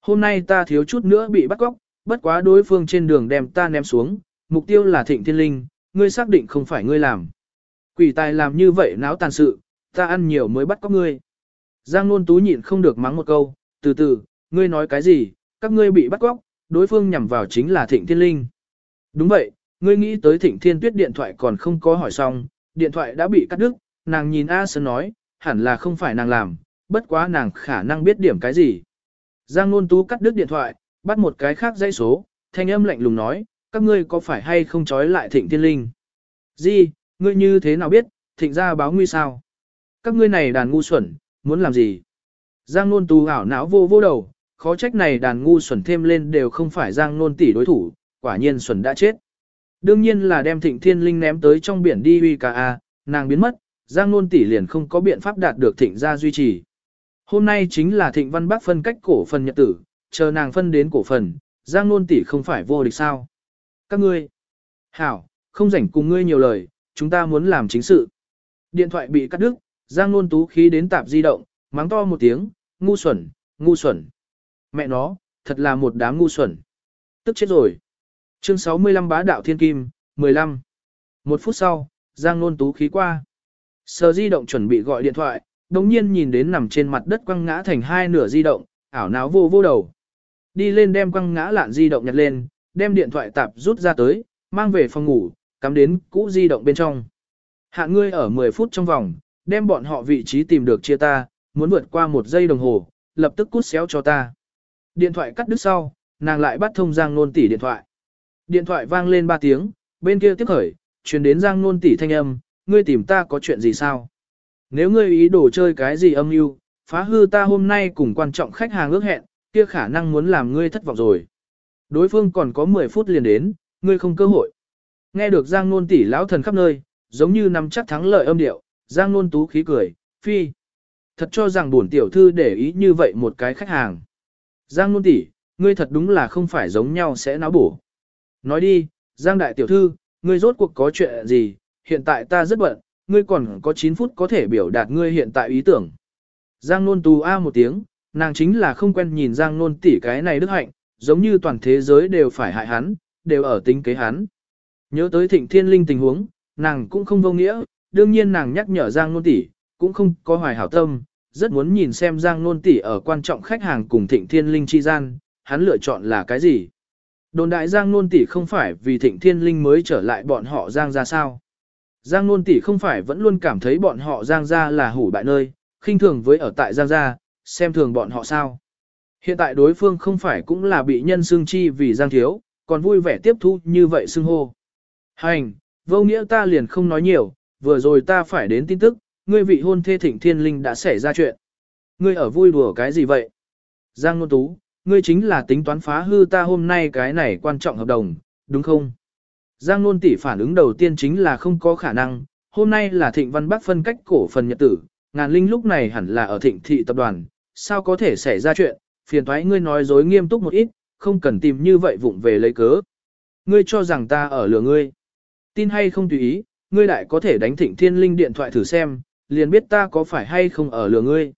Hôm nay ta thiếu chút nữa bị bắt cóc, bất quá đối phương trên đường đem ta ném xuống, mục tiêu là thịnh thiên linh, ngươi xác định không phải ngươi làm. Quỷ tài làm như vậy náo tàn sự, ta ăn nhiều mới bắt cóc ngươi. Giang Nôn Tú nhịn không được mắng một câu, từ từ, ngươi nói cái gì, các ngươi bị bắt cóc, đối phương nhằm vào chính là thịnh thiên linh. Đúng vậy, ngươi nghĩ tới thịnh thiên tuyết điện thoại còn không có hỏi xong, điện thoại đã bị cắt đứt, nàng nhìn A Sơn nói, hẳn là không phải nàng làm, bất quá nàng khả năng biết điểm cái gì. Giang Nôn Tú cắt đứt điện thoại, bắt một cái khác dây số, thanh âm lạnh lùng nói, các ngươi có phải hay không trói lại thịnh thiên linh? Gì, ngươi như thế nào biết, thịnh ra báo nguy sao? Các ngươi này đàn ngu xuẩn, muốn làm gì? Giang Nôn Tú ảo não vô vô đầu, khó trách này đàn ngu xuẩn thêm lên đều không phải Giang Nôn tỷ đối thủ, quả nhiên xuẩn đã chết. Đương nhiên là đem thịnh thiên linh ném tới trong biển đi uy ca a, nàng biến mất, Giang Nôn tỷ liền không có biện pháp đạt được thịnh gia duy trì. Hôm nay chính là thịnh văn bác phân cách cổ phần nhật tử, chờ nàng phân đến cổ phần, Giang Nôn tỷ không phải vô địch sao. Các ngươi, hảo, không rảnh cùng ngươi nhiều lời, chúng ta muốn làm chính sự. Điện thoại bị cắt đứt, Giang Nôn tú khí đến tạp di động, mắng to một tiếng, ngu xuẩn, ngu xuẩn. Mẹ nó, thật là một đám ngu xuẩn. Tức chết rồi. Chương 65 bá đạo thiên kim, 15. Một phút sau, Giang Nôn tú khí qua. Sờ di động chuẩn bị gọi điện thoại, đồng nhiên nhìn đến nằm trên mặt đất quăng ngã thành hai nửa di động, ảo não vô vô đầu. Đi lên đem quăng ngã lạn di động nhặt lên, đem điện thoại tạp rút ra tới, mang về phòng ngủ, cắm đến cũ di động bên trong. Hạ ngươi ở 10 phút trong vòng, đem bọn họ vị trí tìm được chia ta, muốn vượt qua một giây đồng hồ, lập tức cút xéo cho ta. Điện thoại cắt đứt sau, nàng lại bắt thông Giang Nôn tỷ điện thoại. Điện thoại vang lên 3 tiếng, bên kia tiếp khởi, truyền đến Giang Nôn tỷ thanh âm, ngươi tìm ta có chuyện gì sao? Nếu ngươi ý đồ chơi cái gì âm mưu, phá hư ta hôm nay cùng quan trọng khách hàng ước hẹn, kia khả năng muốn làm ngươi thất vọng rồi. Đối phương còn có 10 phút liền đến, ngươi không cơ hội. Nghe được Giang Nôn tỷ lão thần khắp nơi, giống như nắm chắc thắng lợi âm điệu, Giang Nôn tú khí cười, phi. Thật cho rằng bổn tiểu thư để ý như vậy một cái khách hàng. Giang Nôn tỷ, ngươi thật đúng là không phải giống nhau sẽ náo bổ. Nói đi, Giang đại tiểu thư, ngươi rốt cuộc có chuyện gì, hiện tại ta rất bận, ngươi còn có 9 phút có thể biểu đạt ngươi hiện tại ý tưởng. Giang nôn tù a một tiếng, nàng chính là không quen nhìn Giang nôn tỷ cái này đức hạnh, giống như toàn thế giới đều phải hại hắn, đều ở tính kế hắn. Nhớ tới thịnh thiên linh tình huống, nàng cũng không vô nghĩa, đương nhiên nàng nhắc nhở Giang nôn tỷ, cũng không có hoài hảo tâm, rất muốn nhìn xem Giang nôn tỷ ở quan trọng khách hàng cùng thịnh thiên linh chi gian, hắn lựa chọn là cái gì. Đồn đại Giang nôn tỷ không phải vì thịnh thiên linh mới trở lại bọn họ Giang ra sao. Giang nôn tỷ không phải vẫn luôn cảm thấy bọn họ Giang gia là hủ bại nơi, khinh thường với ở tại Giang gia, xem thường bọn họ sao. Hiện tại đối phương không phải cũng là bị nhân xương chi vì Giang thiếu, còn vui vẻ tiếp thu như vậy xưng hô. Hành, vô nghĩa ta liền không nói nhiều, vừa rồi ta phải đến tin tức, ngươi vị hôn thê thịnh thiên linh đã xảy ra chuyện. Ngươi ở vui đùa cái gì vậy? Giang Nôn Tú, ngươi chính là tính toán phá hư ta hôm nay cái này quan trọng hợp đồng, đúng không? Giang Nôn tỷ phản ứng đầu tiên chính là không có khả năng, hôm nay là thịnh văn bắc phân cách cổ phần nhật tử, ngàn linh lúc này hẳn là ở thịnh thị tập đoàn, sao có thể xảy ra chuyện, phiền thoái ngươi nói dối nghiêm túc một ít, không cần tìm như vậy vụng về lấy cớ. Ngươi cho rằng ta ở lừa ngươi. Tin hay không tùy ý, ngươi lại có thể đánh thịnh thiên linh điện thoại thử xem, liền biết ta có phải hay không ở lừa ngươi.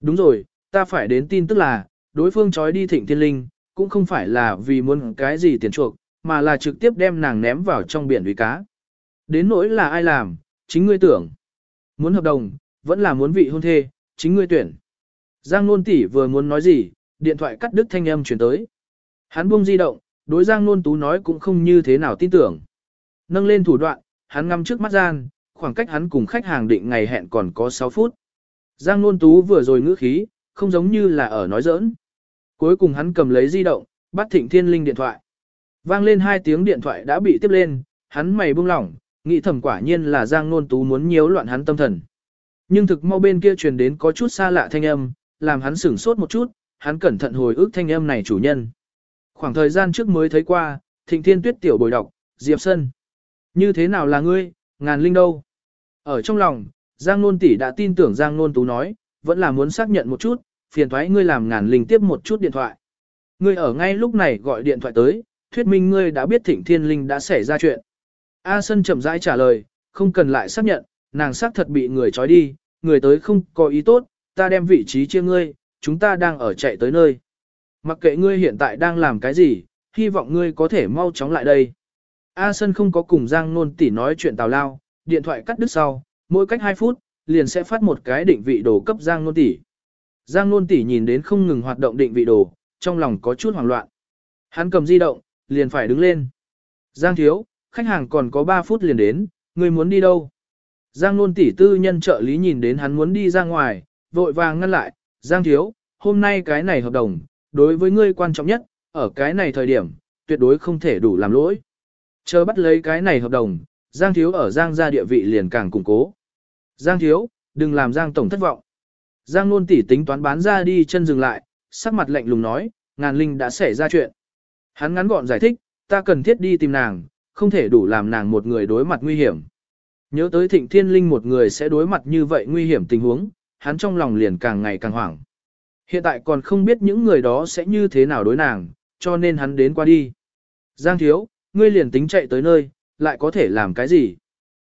Đúng rồi, ta phải đến tin tức là, đối phương trói đi thịnh thiên linh, cũng không phải là vì muốn cái gì tiền chuộc, mà là trực tiếp đem nàng ném vào trong biển uy cá. Đến nỗi là ai làm, chính ngươi tưởng. Muốn hợp đồng, vẫn là muốn vị hôn thê, chính ngươi tuyển. Giang Nôn tỷ vừa muốn nói gì, điện thoại cắt đứt thanh âm chuyển tới. Hắn buông di động, đối Giang Nôn Tú nói cũng không như thế nào tin tưởng. Nâng lên thủ đoạn, hắn ngắm trước mắt gian, khoảng cách hắn cùng khách hàng định ngày hẹn còn có 6 phút. Giang Nôn Tú vừa rồi ngữ khí, không giống như là ở nói giỡn. Cuối cùng hắn cầm lấy di động, bắt Thịnh Thiên Linh điện thoại. Vang lên hai tiếng điện thoại đã bị tiếp lên, hắn mày buông lỏng, nghĩ thầm quả nhiên là Giang Nôn Tú muốn nhiễu loạn hắn tâm thần. Nhưng thực mau bên kia truyền đến có chút xa lạ thanh âm, làm hắn sửng sốt một chút, hắn cẩn thận hồi ức thanh âm này chủ nhân. Khoảng thời gian trước mới thấy qua, Thịnh Thiên Tuyết tiểu bồi đọc, Diệp Sân. Như thế nào là ngươi, ngàn linh đâu? Ở trong lòng, Giang Nôn tỷ đã tin tưởng Giang Nôn Tú nói, vẫn là muốn xác nhận một chút, phiền thoái ngươi làm ngàn linh tiếp một chút điện thoại. Ngươi ở ngay lúc này gọi điện thoại tới, thuyết minh ngươi đã biết Thịnh Thiên Linh đã xảy ra chuyện. A Sân chậm rãi trả lời, không cần lại xác nhận, nàng xác thật bị người trói đi, người tới không có ý tốt, ta đem vị trí chia ngươi, chúng ta đang ở chạy tới nơi. Mặc kệ ngươi hiện tại đang làm cái gì, hy vọng ngươi có thể mau chóng lại đây. A Sân không có cùng Giang Nôn tỷ nói chuyện tào lao, điện thoại cắt đứt sau, mỗi cách 2 phút, liền sẽ phát một cái định vị đồ cấp Giang Nôn tỷ. Giang Nôn tỷ nhìn đến không ngừng hoạt động định vị đồ, trong lòng có chút hoảng loạn. Hắn cầm di động, liền phải đứng lên. Giang thiếu, khách hàng còn có 3 phút liền đến, ngươi muốn đi đâu? Giang luôn tỷ tư nhân trợ lý nhìn đến hắn muốn đi ra ngoài, vội vàng ngăn lại, Giang thiếu, hôm nay cái này hợp đồng, đối với ngươi quan trọng nhất, ở cái này thời điểm, tuyệt đối không thể đủ làm lỗi. Chờ bắt lấy cái này hợp đồng, Giang thiếu ở Giang gia địa vị liền càng củng cố. Giang thiếu, đừng làm Giang tổng thất vọng. Giang luôn tỷ tính toán bán ra đi chân dừng lại, sắc mặt lạnh lùng nói, ngàn linh đã xảy ra chuyện. Hắn ngắn gọn giải thích, ta cần thiết đi tìm nàng, không thể đủ làm nàng một người đối mặt nguy hiểm. Nhớ tới thịnh thiên linh một người sẽ đối mặt như vậy nguy hiểm tình huống, hắn trong lòng liền càng ngày càng hoảng. Hiện tại còn không biết những người đó sẽ như thế nào đối nàng, cho nên hắn đến qua đi. Giang thiếu, ngươi liền tính chạy tới nơi, lại có thể làm cái gì?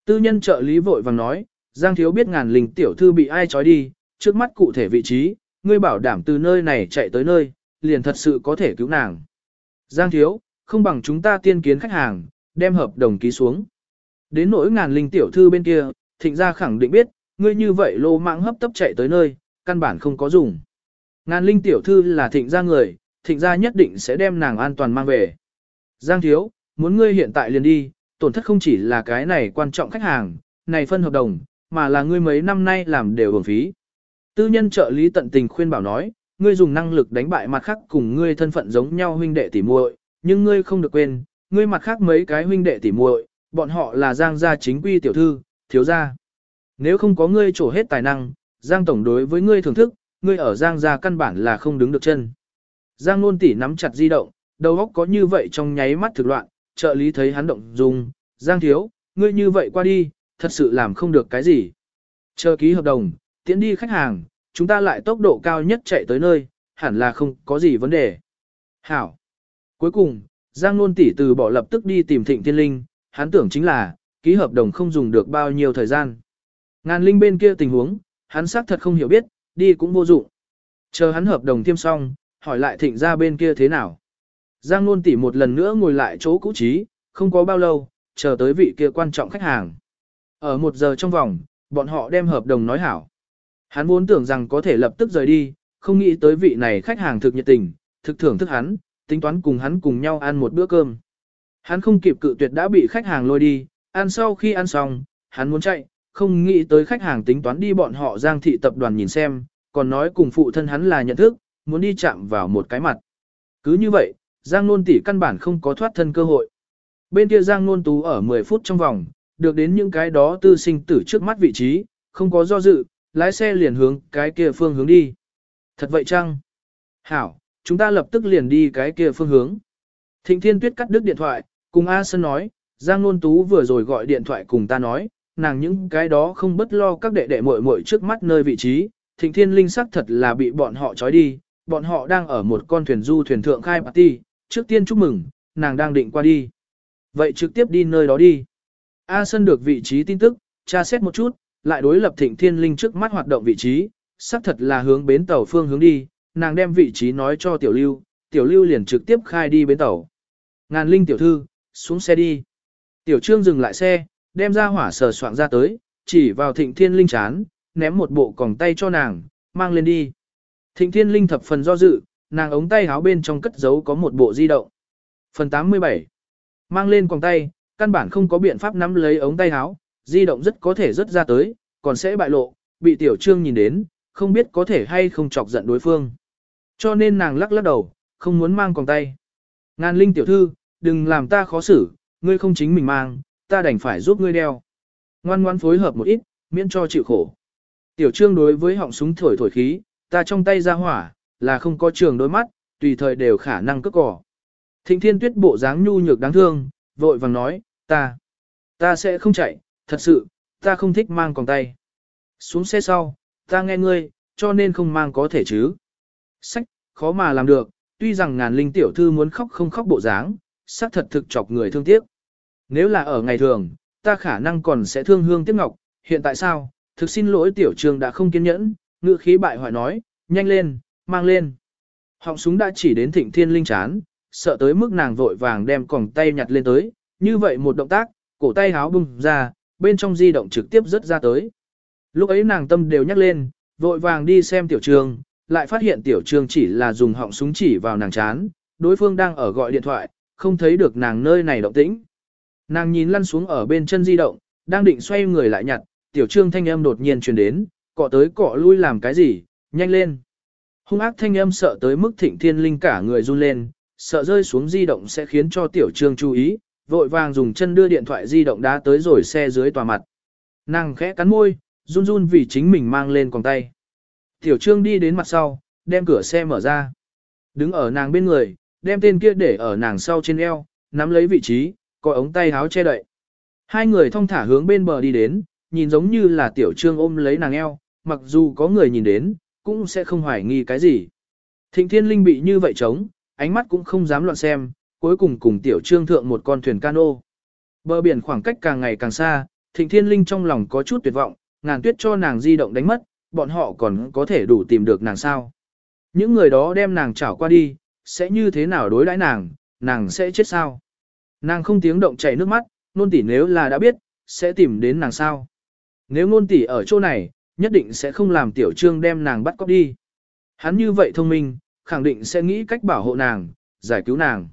Tư nhân trợ lý vội vàng nói, Giang thiếu biết ngàn linh tiểu thư bị ai trói đi, trước mắt cụ thể vị trí, ngươi bảo đảm từ nơi này chạy tới nơi, liền thật sự có thể cứu nàng. Giang thiếu, không bằng chúng ta tiên kiến khách hàng, đem hợp đồng ký xuống. Đến nỗi ngàn linh tiểu thư bên kia, thịnh gia khẳng định biết, ngươi như vậy lô mạng hấp tấp chạy tới nơi, căn bản không có dùng. Ngàn linh tiểu thư là thịnh gia người, thịnh gia nhất định sẽ đem nàng an toàn mang về. Giang thiếu, muốn ngươi hiện tại liền đi, tổn thất không chỉ là cái này quan trọng khách hàng, này phân hợp đồng, mà là ngươi mấy năm nay làm đều hưởng phí. Tư nhân trợ lý tận tình khuyên bảo nói, ngươi dùng năng lực đánh bại mặt khác cùng ngươi thân phận giống nhau huynh đệ tỉ muội, nhưng ngươi không được quên, ngươi mặt khác mấy cái huynh đệ tỉ muội, bọn họ là Giang gia chính quy tiểu thư, thiếu gia. Nếu không có ngươi trổ hết tài năng, Giang tổng đối với ngươi thưởng thức, ngươi ở Giang gia căn bản là không đứng được chân. Giang nôn tỷ nắm chặt di động, đầu óc có như vậy trong nháy mắt thực loạn, trợ lý thấy hắn động dung, Giang thiếu, ngươi như vậy qua đi, thật sự làm không được cái gì. Chờ ký hợp đồng, tiễn đi khách hàng, chúng ta lại tốc độ cao nhất chạy tới nơi, hẳn là không có gì vấn đề. Hảo. Cuối cùng, Giang Nôn tỷ từ bỏ lập tức đi tìm Thịnh Thiên Linh, hắn tưởng chính là, ký hợp đồng không dùng được bao nhiêu thời gian. Ngàn Linh bên kia tình huống, hắn xác thật không hiểu biết, đi cũng vô dụng. Chờ hắn hợp đồng tiêm xong, hỏi lại Thịnh ra bên kia thế nào. Giang Nôn tỷ một lần nữa ngồi lại chỗ cũ trí, không có bao lâu, chờ tới vị kia quan trọng khách hàng. Ở một giờ trong vòng, bọn họ đem hợp đồng nói hảo. Hắn vốn tưởng rằng có thể lập tức rời đi, không nghĩ tới vị này khách hàng thực nhiệt tình, thực thưởng thức hắn, tính toán cùng hắn cùng nhau ăn một bữa cơm. Hắn không kịp cự tuyệt đã bị khách hàng lôi đi, ăn sau khi ăn xong, hắn muốn chạy, không nghĩ tới khách hàng tính toán đi bọn họ giang thị tập đoàn nhìn xem, còn nói cùng phụ thân hắn là nhận thức, muốn đi chạm vào một cái mặt. Cứ như vậy, Giang Nôn tỷ căn bản không có thoát thân cơ hội. Bên kia Giang Nôn Tú ở 10 phút trong vòng, được đến những cái đó tư sinh tử trước mắt vị trí, không có do dự, lái xe liền hướng cái kia phương hướng đi. Thật vậy chăng? Hảo, chúng ta lập tức liền đi cái kia phương hướng. Thịnh Thiên Tuyết cắt đứt điện thoại, cùng A Sơn nói, Giang Nôn Tú vừa rồi gọi điện thoại cùng ta nói, nàng những cái đó không bất lo các đệ đệ muội muội trước mắt nơi vị trí, Thịnh Thiên Linh sắc thật là bị bọn họ trói đi, bọn họ đang ở một con thuyền du thuyền thượng khai party, trước tiên chúc mừng, nàng đang định qua đi. Vậy trực tiếp đi nơi đó đi. A Sơn được vị trí tin tức, tra xét một chút, lại đối lập Thịnh Thiên Linh trước mắt hoạt động vị trí, xác thật là hướng bến tàu phương hướng đi, nàng đem vị trí nói cho Tiểu Lưu, Tiểu Lưu liền trực tiếp khai đi bến tàu. Ngàn Linh tiểu thư, xuống xe đi. Tiểu Trương dừng lại xe, đem ra hỏa sờ soạn ra tới, chỉ vào Thịnh Thiên Linh chán, ném một bộ còng tay cho nàng, mang lên đi. Thịnh Thiên Linh thập phần do dự, nàng ống tay áo bên trong cất giấu có một bộ di động. Phần 87. Mang lên còng tay, căn bản không có biện pháp nắm lấy ống tay áo, di động rất có thể rất ra tới, còn sẽ bại lộ, bị tiểu trương nhìn đến, không biết có thể hay không chọc giận đối phương. Cho nên nàng lắc lắc đầu, không muốn mang còng tay. Ngàn linh tiểu thư, đừng làm ta khó xử, ngươi không chính mình mang, ta đành phải giúp ngươi đeo. Ngoan ngoan phối hợp một ít, miễn cho chịu khổ. Tiểu trương đối với họng súng thổi thổi khí, ta trong tay ra hỏa, là không có trường đôi mắt, tùy thời đều khả năng cất cỏ. Thịnh thiên tuyết bộ dáng nhu nhược đáng thương, vội vàng nói, ta, ta sẽ không chạy, thật sự, ta không thích mang còng tay. Xuống xe sau, ta nghe ngươi, cho nên không mang có thể chứ. Sách, khó mà làm được, tuy rằng ngàn linh tiểu thư muốn khóc không khóc bộ dáng, xác thật thực chọc người thương tiếc. Nếu là ở ngày thường, ta khả năng còn sẽ thương hương tiếc ngọc, hiện tại sao, thực xin lỗi tiểu trường đã không kiên nhẫn, ngựa khí bại hoại nói, nhanh lên, mang lên. Họng súng đã chỉ đến thịnh thiên linh chán, sợ tới mức nàng vội vàng đem còng tay nhặt lên tới, như vậy một động tác, cổ tay háo bung ra, bên trong di động trực tiếp rớt ra tới. Lúc ấy nàng tâm đều nhắc lên, vội vàng đi xem tiểu trường, lại phát hiện tiểu trường chỉ là dùng họng súng chỉ vào nàng chán, đối phương đang ở gọi điện thoại, không thấy được nàng nơi này động tĩnh. Nàng nhìn lăn xuống ở bên chân di động, đang định xoay người lại nhặt, tiểu trương thanh âm đột nhiên truyền đến, cọ tới cọ lui làm cái gì, nhanh lên. Hung ác thanh âm sợ tới mức thịnh thiên linh cả người run lên, sợ rơi xuống di động sẽ khiến cho tiểu trương chú ý, vội vàng dùng chân đưa điện thoại di động đá tới rồi xe dưới tòa mặt. Nàng khẽ cắn môi, run run vì chính mình mang lên còng tay. Tiểu trương đi đến mặt sau, đem cửa xe mở ra. Đứng ở nàng bên người, đem tên kia để ở nàng sau trên eo, nắm lấy vị trí, có ống tay háo che đậy. Hai người thong thả hướng bên bờ đi đến, nhìn giống như là tiểu trương ôm lấy nàng eo, mặc dù có người nhìn đến, cũng sẽ không hoài nghi cái gì. Thịnh thiên linh bị như vậy trống, ánh mắt cũng không dám loạn xem, cuối cùng cùng tiểu trương thượng một con thuyền cano. Bờ biển khoảng cách càng ngày càng xa, thịnh thiên linh trong lòng có chút tuyệt vọng, ngàn tuyết cho nàng di động đánh mất, bọn họ còn có thể đủ tìm được nàng sao. Những người đó đem nàng chảo qua đi, sẽ như thế nào đối đãi nàng, nàng sẽ chết sao. Nàng không tiếng động chảy nước mắt, nôn tỷ nếu là đã biết, sẽ tìm đến nàng sao. Nếu nôn tỷ ở chỗ này, nhất định sẽ không làm tiểu trương đem nàng bắt cóc đi. Hắn như vậy thông minh, khẳng định sẽ nghĩ cách bảo hộ nàng, giải cứu nàng.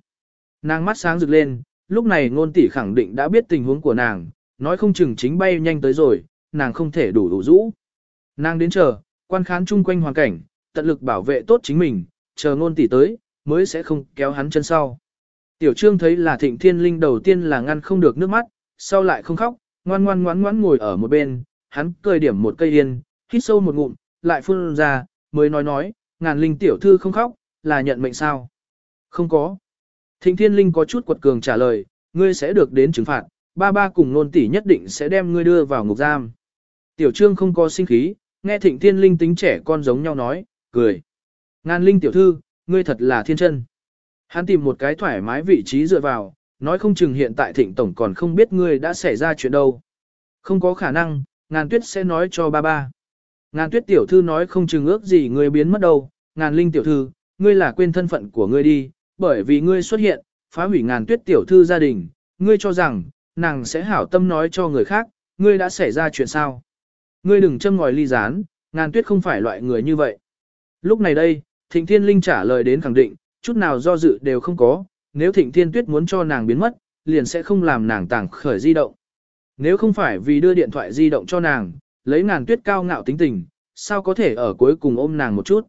Nàng mắt sáng rực lên, lúc này ngôn tỷ khẳng định đã biết tình huống của nàng, nói không chừng chính bay nhanh tới rồi, nàng không thể đủ đủ rũ. Nàng đến chờ, quan khán chung quanh hoàn cảnh, tận lực bảo vệ tốt chính mình, chờ ngôn tỷ tới, mới sẽ không kéo hắn chân sau. Tiểu trương thấy là thịnh thiên linh đầu tiên là ngăn không được nước mắt, sau lại không khóc, ngoan ngoan ngoan ngoan ngồi ở một bên, hắn cười điểm một cây yên, hít sâu một ngụm, lại phun ra, mới nói nói, ngàn linh tiểu thư không khóc, là nhận mệnh sao? Không có. Thịnh thiên linh có chút quật cường trả lời, ngươi sẽ được đến trừng phạt, ba ba cùng nôn tỷ nhất định sẽ đem ngươi đưa vào ngục giam. Tiểu trương không có sinh khí, nghe thịnh thiên linh tính trẻ con giống nhau nói, cười. Ngàn linh tiểu thư, ngươi thật là thiên chân. Hắn tìm một cái thoải mái vị trí dựa vào, nói không chừng hiện tại thịnh tổng còn không biết ngươi đã xảy ra chuyện đâu. Không có khả năng, ngàn tuyết sẽ nói cho ba ba. Ngàn tuyết tiểu thư nói không chừng ước gì ngươi biến mất đâu, ngàn linh tiểu thư, ngươi là quên thân phận của ngươi đi, bởi vì ngươi xuất hiện, phá hủy ngàn tuyết tiểu thư gia đình, ngươi cho rằng, nàng sẽ hảo tâm nói cho người khác, ngươi đã xảy ra chuyện sao. Ngươi đừng châm ngòi ly gián, ngàn tuyết không phải loại người như vậy. Lúc này đây, thịnh thiên linh trả lời đến khẳng định, chút nào do dự đều không có, nếu thịnh thiên tuyết muốn cho nàng biến mất, liền sẽ không làm nàng tàng khởi di động. Nếu không phải vì đưa điện thoại di động cho nàng, lấy ngàn tuyết cao ngạo tính tình, sao có thể ở cuối cùng ôm nàng một chút.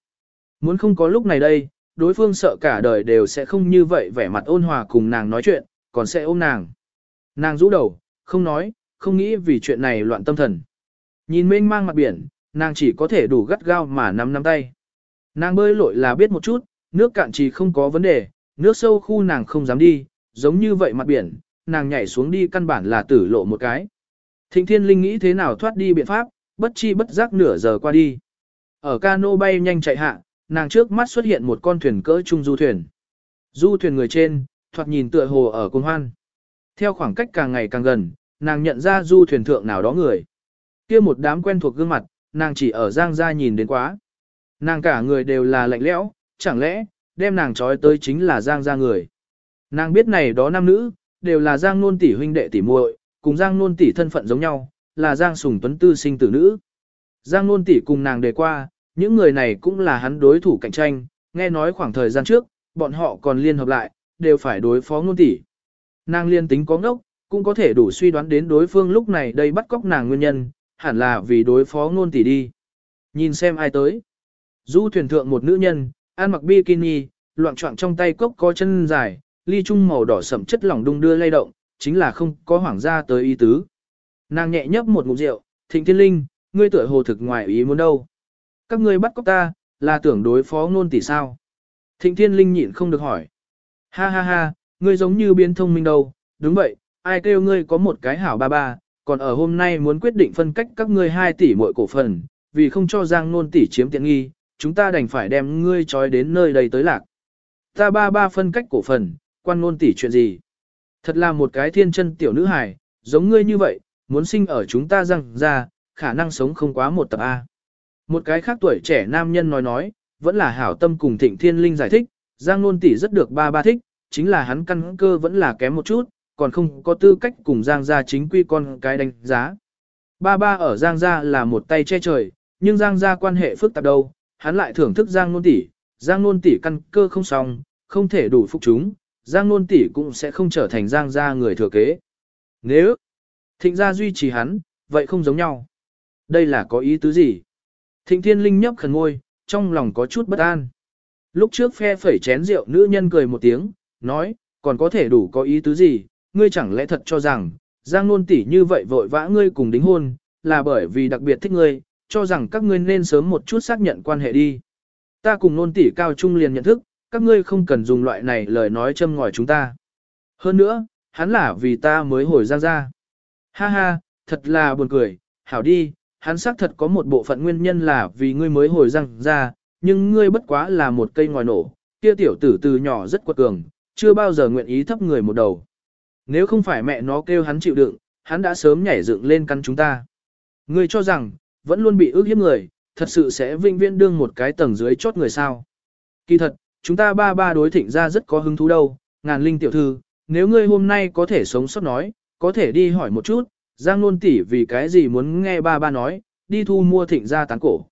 Muốn không có lúc này đây, đối phương sợ cả đời đều sẽ không như vậy vẻ mặt ôn hòa cùng nàng nói chuyện, còn sẽ ôm nàng. Nàng rũ đầu, không nói, không nghĩ vì chuyện này loạn tâm thần. Nhìn mênh mang mặt biển, nàng chỉ có thể đủ gắt gao mà nắm nắm tay. Nàng bơi lội là biết một chút, nước cạn chỉ không có vấn đề, nước sâu khu nàng không dám đi, giống như vậy mặt biển, nàng nhảy xuống đi căn bản là tử lộ một cái. Thịnh thiên linh nghĩ thế nào thoát đi biện pháp, bất chi bất giác nửa giờ qua đi. Ở cano bay nhanh chạy hạ, nàng trước mắt xuất hiện một con thuyền cỡ trung du thuyền. Du thuyền người trên, thoạt nhìn tựa hồ ở cung hoan. Theo khoảng cách càng ngày càng gần, nàng nhận ra du thuyền thượng nào đó người. kia một đám quen thuộc gương mặt, nàng chỉ ở giang ra nhìn đến quá. Nàng cả người đều là lạnh lẽo, chẳng lẽ, đem nàng trói tới chính là giang ra người. Nàng biết này đó nam nữ, đều là giang nôn tỷ huynh đệ tỷ muội, cùng giang nôn tỷ thân phận giống nhau, là giang sùng tuấn tư sinh tử nữ. Giang nôn tỷ cùng nàng đề qua, những người này cũng là hắn đối thủ cạnh tranh, nghe nói khoảng thời gian trước, bọn họ còn liên hợp lại, đều phải đối phó Ngôn tỷ. Nàng liên tính có ngốc, cũng có thể đủ suy đoán đến đối phương lúc này đây bắt cóc nàng nguyên nhân, hẳn là vì đối phó ngôn tỷ đi. Nhìn xem ai tới. Du thuyền thượng một nữ nhân, ăn mặc bikini, loạn trọng trong tay cốc có chân dài, ly trung màu đỏ sẫm chất lỏng đung đưa lay động, chính là không có hoảng gia tới ý tứ. Nàng nhẹ nhấp một ngụm rượu, thịnh thiên linh, ngươi tuổi hồ thực ngoài ý muốn đâu. Các ngươi bắt cóc ta, là tưởng đối phó ngôn tỷ sao. Thịnh thiên linh nhịn không được hỏi. Ha ha ha, ngươi giống như biến thông minh đâu, đúng vậy, ai kêu ngươi có một cái hảo ba ba, còn ở hôm nay muốn quyết định phân cách các ngươi 2 tỷ mỗi cổ phần, vì không cho Giang Nôn tỷ chiếm tiện nghi, chúng ta đành phải đem ngươi trói đến nơi đây tới lạc. Ta ba ba phân cách cổ phần, quan Nôn tỷ chuyện gì? Thật là một cái thiên chân tiểu nữ hài, giống ngươi như vậy, muốn sinh ở chúng ta răng ra, khả năng sống không quá một tập A. Một cái khác tuổi trẻ nam nhân nói nói, vẫn là hảo tâm cùng thịnh thiên linh giải thích, Giang Nôn tỷ rất được ba ba thích, chính là hắn căn cơ vẫn là kém một chút, còn không có tư cách cùng Giang gia chính quy con cái đánh giá. Ba ba ở Giang gia là một tay che trời, nhưng Giang gia quan hệ phức tạp đâu, hắn lại thưởng thức Giang Nôn tỷ, Giang Nôn tỷ căn cơ không xong, không thể đủ phục chúng, Giang Nôn tỷ cũng sẽ không trở thành Giang gia người thừa kế. Nếu Thịnh gia duy trì hắn, vậy không giống nhau. Đây là có ý tứ gì? Thịnh Thiên Linh nhấp khẩn ngôi, trong lòng có chút bất an. Lúc trước phe phẩy chén rượu nữ nhân cười một tiếng, nói, còn có thể đủ có ý tứ gì, ngươi chẳng lẽ thật cho rằng, Giang Nôn tỷ như vậy vội vã ngươi cùng đính hôn, là bởi vì đặc biệt thích ngươi, cho rằng các ngươi nên sớm một chút xác nhận quan hệ đi. Ta cùng Nôn tỷ cao trung liền nhận thức, các ngươi không cần dùng loại này lời nói châm ngòi chúng ta. Hơn nữa, hắn là vì ta mới hồi Giang ra. Ha ha, thật là buồn cười, hảo đi, hắn xác thật có một bộ phận nguyên nhân là vì ngươi mới hồi răng, ra, nhưng ngươi bất quá là một cây ngòi nổ, kia tiểu tử từ nhỏ rất quật cường, chưa bao giờ nguyện ý thấp người một đầu. Nếu không phải mẹ nó kêu hắn chịu đựng, hắn đã sớm nhảy dựng lên căn chúng ta. Ngươi cho rằng, vẫn luôn bị ước hiếp người, thật sự sẽ vinh viễn đương một cái tầng dưới chốt người sao. Kỳ thật, chúng ta ba ba đối thịnh ra rất có hứng thú đâu, ngàn linh tiểu thư, nếu ngươi hôm nay có thể sống sót nói, có thể đi hỏi một chút, Giang Nôn tỷ vì cái gì muốn nghe ba ba nói, đi thu mua thịnh gia tán cổ.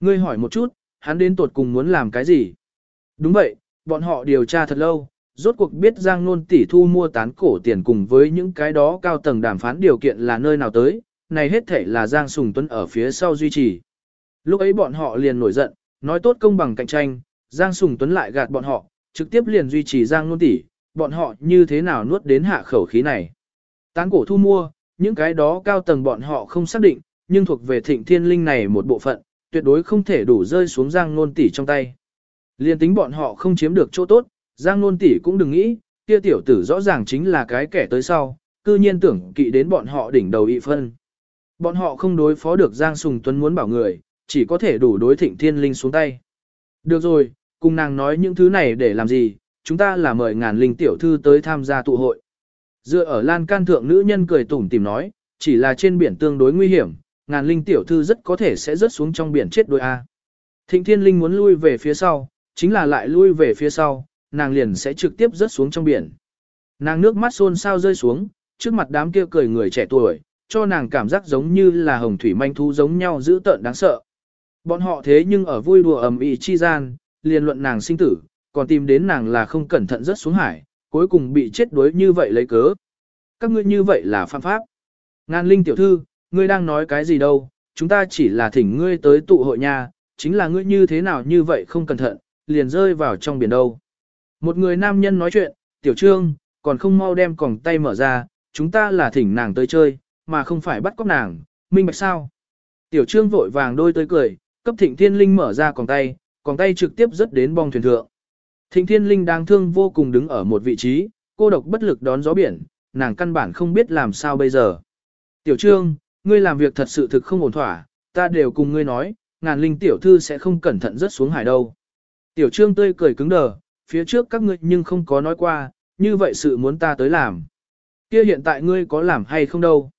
Ngươi hỏi một chút, hắn đến tột cùng muốn làm cái gì? Đúng vậy, bọn họ điều tra thật lâu, rốt cuộc biết Giang Nôn tỷ thu mua tán cổ tiền cùng với những cái đó cao tầng đàm phán điều kiện là nơi nào tới, này hết thể là Giang Sùng Tuấn ở phía sau duy trì. Lúc ấy bọn họ liền nổi giận, nói tốt công bằng cạnh tranh, Giang Sùng Tuấn lại gạt bọn họ, trực tiếp liền duy trì Giang Nôn tỷ, bọn họ như thế nào nuốt đến hạ khẩu khí này. Tán cổ thu mua, những cái đó cao tầng bọn họ không xác định, nhưng thuộc về thịnh thiên linh này một bộ phận, tuyệt đối không thể đủ rơi xuống Giang Nôn tỷ trong tay. Liên tính bọn họ không chiếm được chỗ tốt, Giang Nôn tỷ cũng đừng nghĩ, kia tiểu tử rõ ràng chính là cái kẻ tới sau, cư nhiên tưởng kỵ đến bọn họ đỉnh đầu ị phân. Bọn họ không đối phó được Giang Sùng Tuấn muốn bảo người, chỉ có thể đủ đối thịnh thiên linh xuống tay. Được rồi, cùng nàng nói những thứ này để làm gì, chúng ta là mời ngàn linh tiểu thư tới tham gia tụ hội. Dựa ở lan can thượng nữ nhân cười tủm tìm nói, chỉ là trên biển tương đối nguy hiểm, ngàn linh tiểu thư rất có thể sẽ rớt xuống trong biển chết đôi A. Thịnh thiên linh muốn lui về phía sau, chính là lại lui về phía sau, nàng liền sẽ trực tiếp rớt xuống trong biển. Nàng nước mắt xôn sao rơi xuống, trước mặt đám kia cười người trẻ tuổi, cho nàng cảm giác giống như là hồng thủy manh thú giống nhau dữ tợn đáng sợ. Bọn họ thế nhưng ở vui đùa ầm ĩ chi gian, liền luận nàng sinh tử, còn tìm đến nàng là không cẩn thận rớt xuống hải, cuối cùng bị chết đuối như vậy lấy cớ. Các ngươi như vậy là phạm pháp. Ngàn linh tiểu thư, ngươi đang nói cái gì đâu, chúng ta chỉ là thỉnh ngươi tới tụ hội nhà, chính là ngươi như thế nào như vậy không cẩn thận, liền rơi vào trong biển đâu. Một người nam nhân nói chuyện, tiểu trương, còn không mau đem còng tay mở ra, chúng ta là thỉnh nàng tới chơi, mà không phải bắt cóc nàng, minh bạch sao. Tiểu trương vội vàng đôi tới cười, cấp thịnh thiên linh mở ra còng tay, còng tay trực tiếp rớt đến bong thuyền thượng. Thịnh thiên linh đang thương vô cùng đứng ở một vị trí, cô độc bất lực đón gió biển, nàng căn bản không biết làm sao bây giờ. Tiểu trương, ngươi làm việc thật sự thực không ổn thỏa, ta đều cùng ngươi nói, ngàn linh tiểu thư sẽ không cẩn thận rớt xuống hải đâu. Tiểu trương tươi cười cứng đờ, phía trước các ngươi nhưng không có nói qua, như vậy sự muốn ta tới làm. Kia hiện tại ngươi có làm hay không đâu.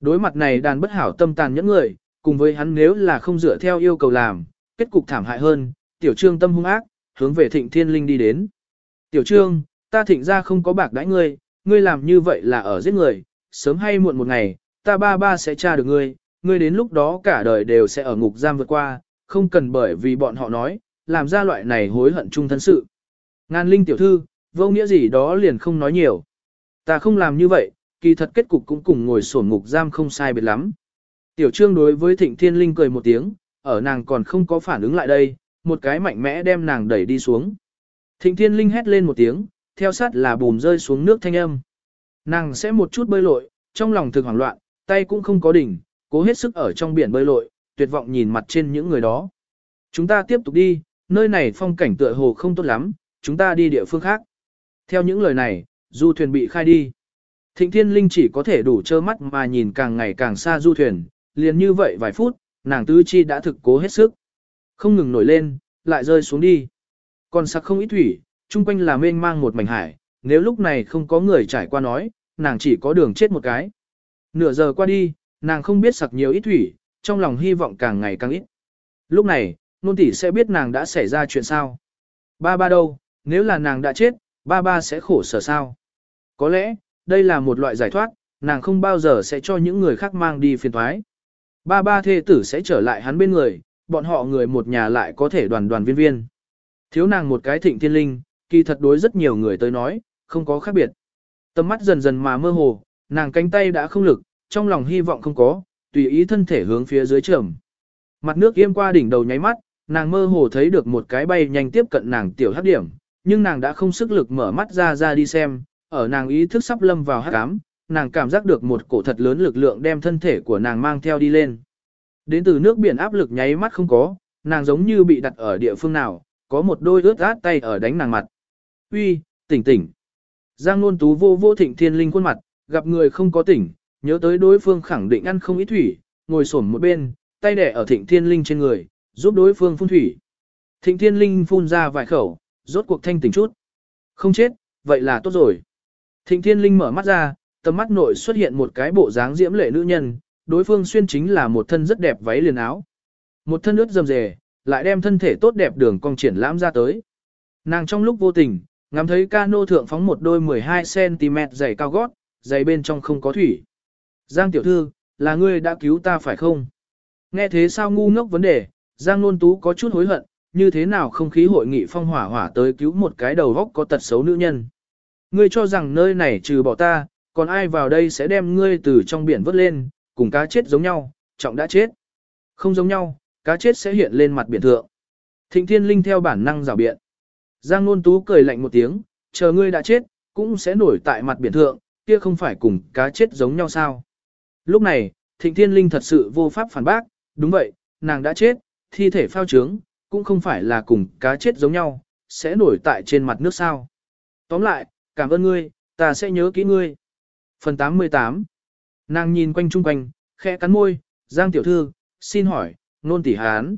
Đối mặt này đàn bất hảo tâm tàn nhẫn người, cùng với hắn nếu là không dựa theo yêu cầu làm, kết cục thảm hại hơn, tiểu trương tâm hung ác, hướng về thịnh thiên linh đi đến. Tiểu trương, ta thịnh ra không có bạc đãi ngươi, ngươi làm như vậy là ở giết người, sớm hay muộn một ngày, ta ba ba sẽ tra được ngươi, ngươi đến lúc đó cả đời đều sẽ ở ngục giam vượt qua, không cần bởi vì bọn họ nói, làm ra loại này hối hận chung thân sự. Ngàn linh tiểu thư, vô nghĩa gì đó liền không nói nhiều. Ta không làm như vậy, kỳ thật kết cục cũng cùng ngồi sổn ngục giam không sai biệt lắm. Tiểu trương đối với thịnh thiên linh cười một tiếng, ở nàng còn không có phản ứng lại đây, một cái mạnh mẽ đem nàng đẩy đi xuống. Thịnh thiên linh hét lên một tiếng, theo sát là bùm rơi xuống nước thanh âm. Nàng sẽ một chút bơi lội, trong lòng thực hoảng loạn, tay cũng không có đỉnh, cố hết sức ở trong biển bơi lội, tuyệt vọng nhìn mặt trên những người đó. Chúng ta tiếp tục đi, nơi này phong cảnh tựa hồ không tốt lắm, chúng ta đi địa phương khác. Theo những lời này, du thuyền bị khai đi. Thịnh Thiên Linh chỉ có thể đủ trơ mắt mà nhìn càng ngày càng xa du thuyền, liền như vậy vài phút, nàng tứ chi đã thực cố hết sức. Không ngừng nổi lên, lại rơi xuống đi. Còn sặc không ít thủy, chung quanh là mênh mang một mảnh hải, nếu lúc này không có người trải qua nói, nàng chỉ có đường chết một cái. Nửa giờ qua đi, nàng không biết sặc nhiều ít thủy, trong lòng hy vọng càng ngày càng ít. Lúc này, nôn tỷ sẽ biết nàng đã xảy ra chuyện sao. Ba ba đâu, nếu là nàng đã chết, ba ba sẽ khổ sở sao. Có lẽ, đây là một loại giải thoát, nàng không bao giờ sẽ cho những người khác mang đi phiền thoái. Ba ba thê tử sẽ trở lại hắn bên người, bọn họ người một nhà lại có thể đoàn đoàn viên viên. Thiếu nàng một cái thịnh thiên linh, kỳ thật đối rất nhiều người tới nói, không có khác biệt. Tầm mắt dần dần mà mơ hồ, nàng cánh tay đã không lực, trong lòng hy vọng không có, tùy ý thân thể hướng phía dưới trầm. Mặt nước yêm qua đỉnh đầu nháy mắt, nàng mơ hồ thấy được một cái bay nhanh tiếp cận nàng tiểu hắc điểm, nhưng nàng đã không sức lực mở mắt ra ra đi xem, ở nàng ý thức sắp lâm vào hắc ám, nàng cảm giác được một cổ thật lớn lực lượng đem thân thể của nàng mang theo đi lên. Đến từ nước biển áp lực nháy mắt không có, nàng giống như bị đặt ở địa phương nào, có một đôi ướt át tay ở đánh nàng mặt. Uy, tỉnh tỉnh. Giang Nôn Tú vô vô thịnh thiên linh khuôn mặt, gặp người không có tỉnh, nhớ tới đối phương khẳng định ăn không ít thủy, ngồi xổm một bên, tay đẻ ở thịnh thiên linh trên người, giúp đối phương phun thủy. Thịnh thiên linh phun ra vài khẩu, rốt cuộc thanh tỉnh chút. Không chết, vậy là tốt rồi. Thịnh thiên linh mở mắt ra, tầm mắt nội xuất hiện một cái bộ dáng diễm lệ nữ nhân, đối phương xuyên chính là một thân rất đẹp váy liền áo. Một thân ướt dầm dề, lại đem thân thể tốt đẹp đường cong triển lãm ra tới. Nàng trong lúc vô tình, ngắm thấy cano thượng phóng một đôi 12cm dày cao gót, dày bên trong không có thủy. Giang tiểu thư, là ngươi đã cứu ta phải không? Nghe thế sao ngu ngốc vấn đề, Giang Nôn Tú có chút hối hận, như thế nào không khí hội nghị phong hỏa hỏa tới cứu một cái đầu góc có tật xấu nữ nhân. Ngươi cho rằng nơi này trừ bỏ ta, còn ai vào đây sẽ đem ngươi từ trong biển vớt lên, cùng cá chết giống nhau, trọng đã chết. Không giống nhau, cá chết sẽ hiện lên mặt biển thượng. Thịnh Thiên Linh theo bản năng rào biện. Giang Nôn Tú cười lạnh một tiếng, chờ ngươi đã chết, cũng sẽ nổi tại mặt biển thượng, kia không phải cùng cá chết giống nhau sao. Lúc này, Thịnh Thiên Linh thật sự vô pháp phản bác, đúng vậy, nàng đã chết, thi thể phao trướng, cũng không phải là cùng cá chết giống nhau, sẽ nổi tại trên mặt nước sao. Tóm lại, cảm ơn ngươi, ta sẽ nhớ kỹ ngươi. Phần 88 Nàng nhìn quanh chung quanh, khẽ cắn môi, Giang tiểu thư, xin hỏi, nôn tỷ hán.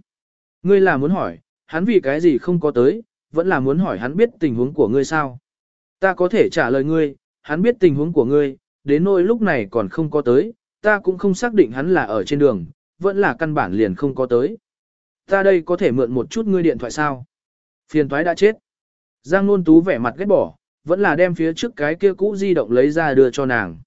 Ngươi là muốn hỏi, hắn vì cái gì không có tới, vẫn là muốn hỏi hắn biết tình huống của ngươi sao. Ta có thể trả lời ngươi, hắn biết tình huống của ngươi, đến nỗi lúc này còn không có tới, ta cũng không xác định hắn là ở trên đường, vẫn là căn bản liền không có tới. Ta đây có thể mượn một chút ngươi điện thoại sao? Phiền thoái đã chết. Giang Nôn Tú vẻ mặt ghét bỏ, vẫn là đem phía trước cái kia cũ di động lấy ra đưa cho nàng.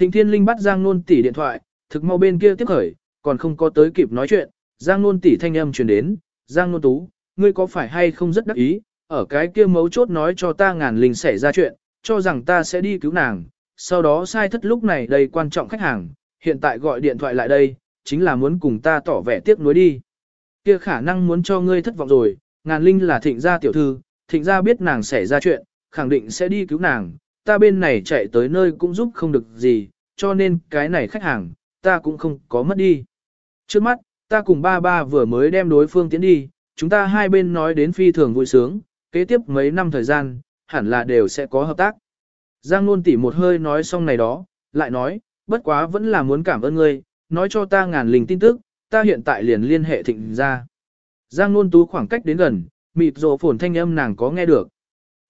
Thịnh Thiên Linh bắt Giang Nôn tỷ điện thoại, thực mau bên kia tiếp khởi, còn không có tới kịp nói chuyện, Giang Nôn tỷ thanh âm truyền đến, Giang Nôn Tú, ngươi có phải hay không rất đắc ý, ở cái kia mấu chốt nói cho ta ngàn linh xảy ra chuyện, cho rằng ta sẽ đi cứu nàng, sau đó sai thất lúc này đây quan trọng khách hàng, hiện tại gọi điện thoại lại đây, chính là muốn cùng ta tỏ vẻ tiếc nuối đi. Kia khả năng muốn cho ngươi thất vọng rồi, ngàn linh là thịnh gia tiểu thư, thịnh gia biết nàng xảy ra chuyện, khẳng định sẽ đi cứu nàng, ta bên này chạy tới nơi cũng giúp không được gì, cho nên cái này khách hàng, ta cũng không có mất đi. Trước mắt, ta cùng ba ba vừa mới đem đối phương tiến đi, chúng ta hai bên nói đến phi thường vui sướng, kế tiếp mấy năm thời gian, hẳn là đều sẽ có hợp tác. Giang luôn tỉ một hơi nói xong này đó, lại nói, bất quá vẫn là muốn cảm ơn ngươi, nói cho ta ngàn linh tin tức, ta hiện tại liền liên hệ thịnh ra. Giang luôn tú khoảng cách đến gần, mịt rộ phồn thanh âm nàng có nghe được.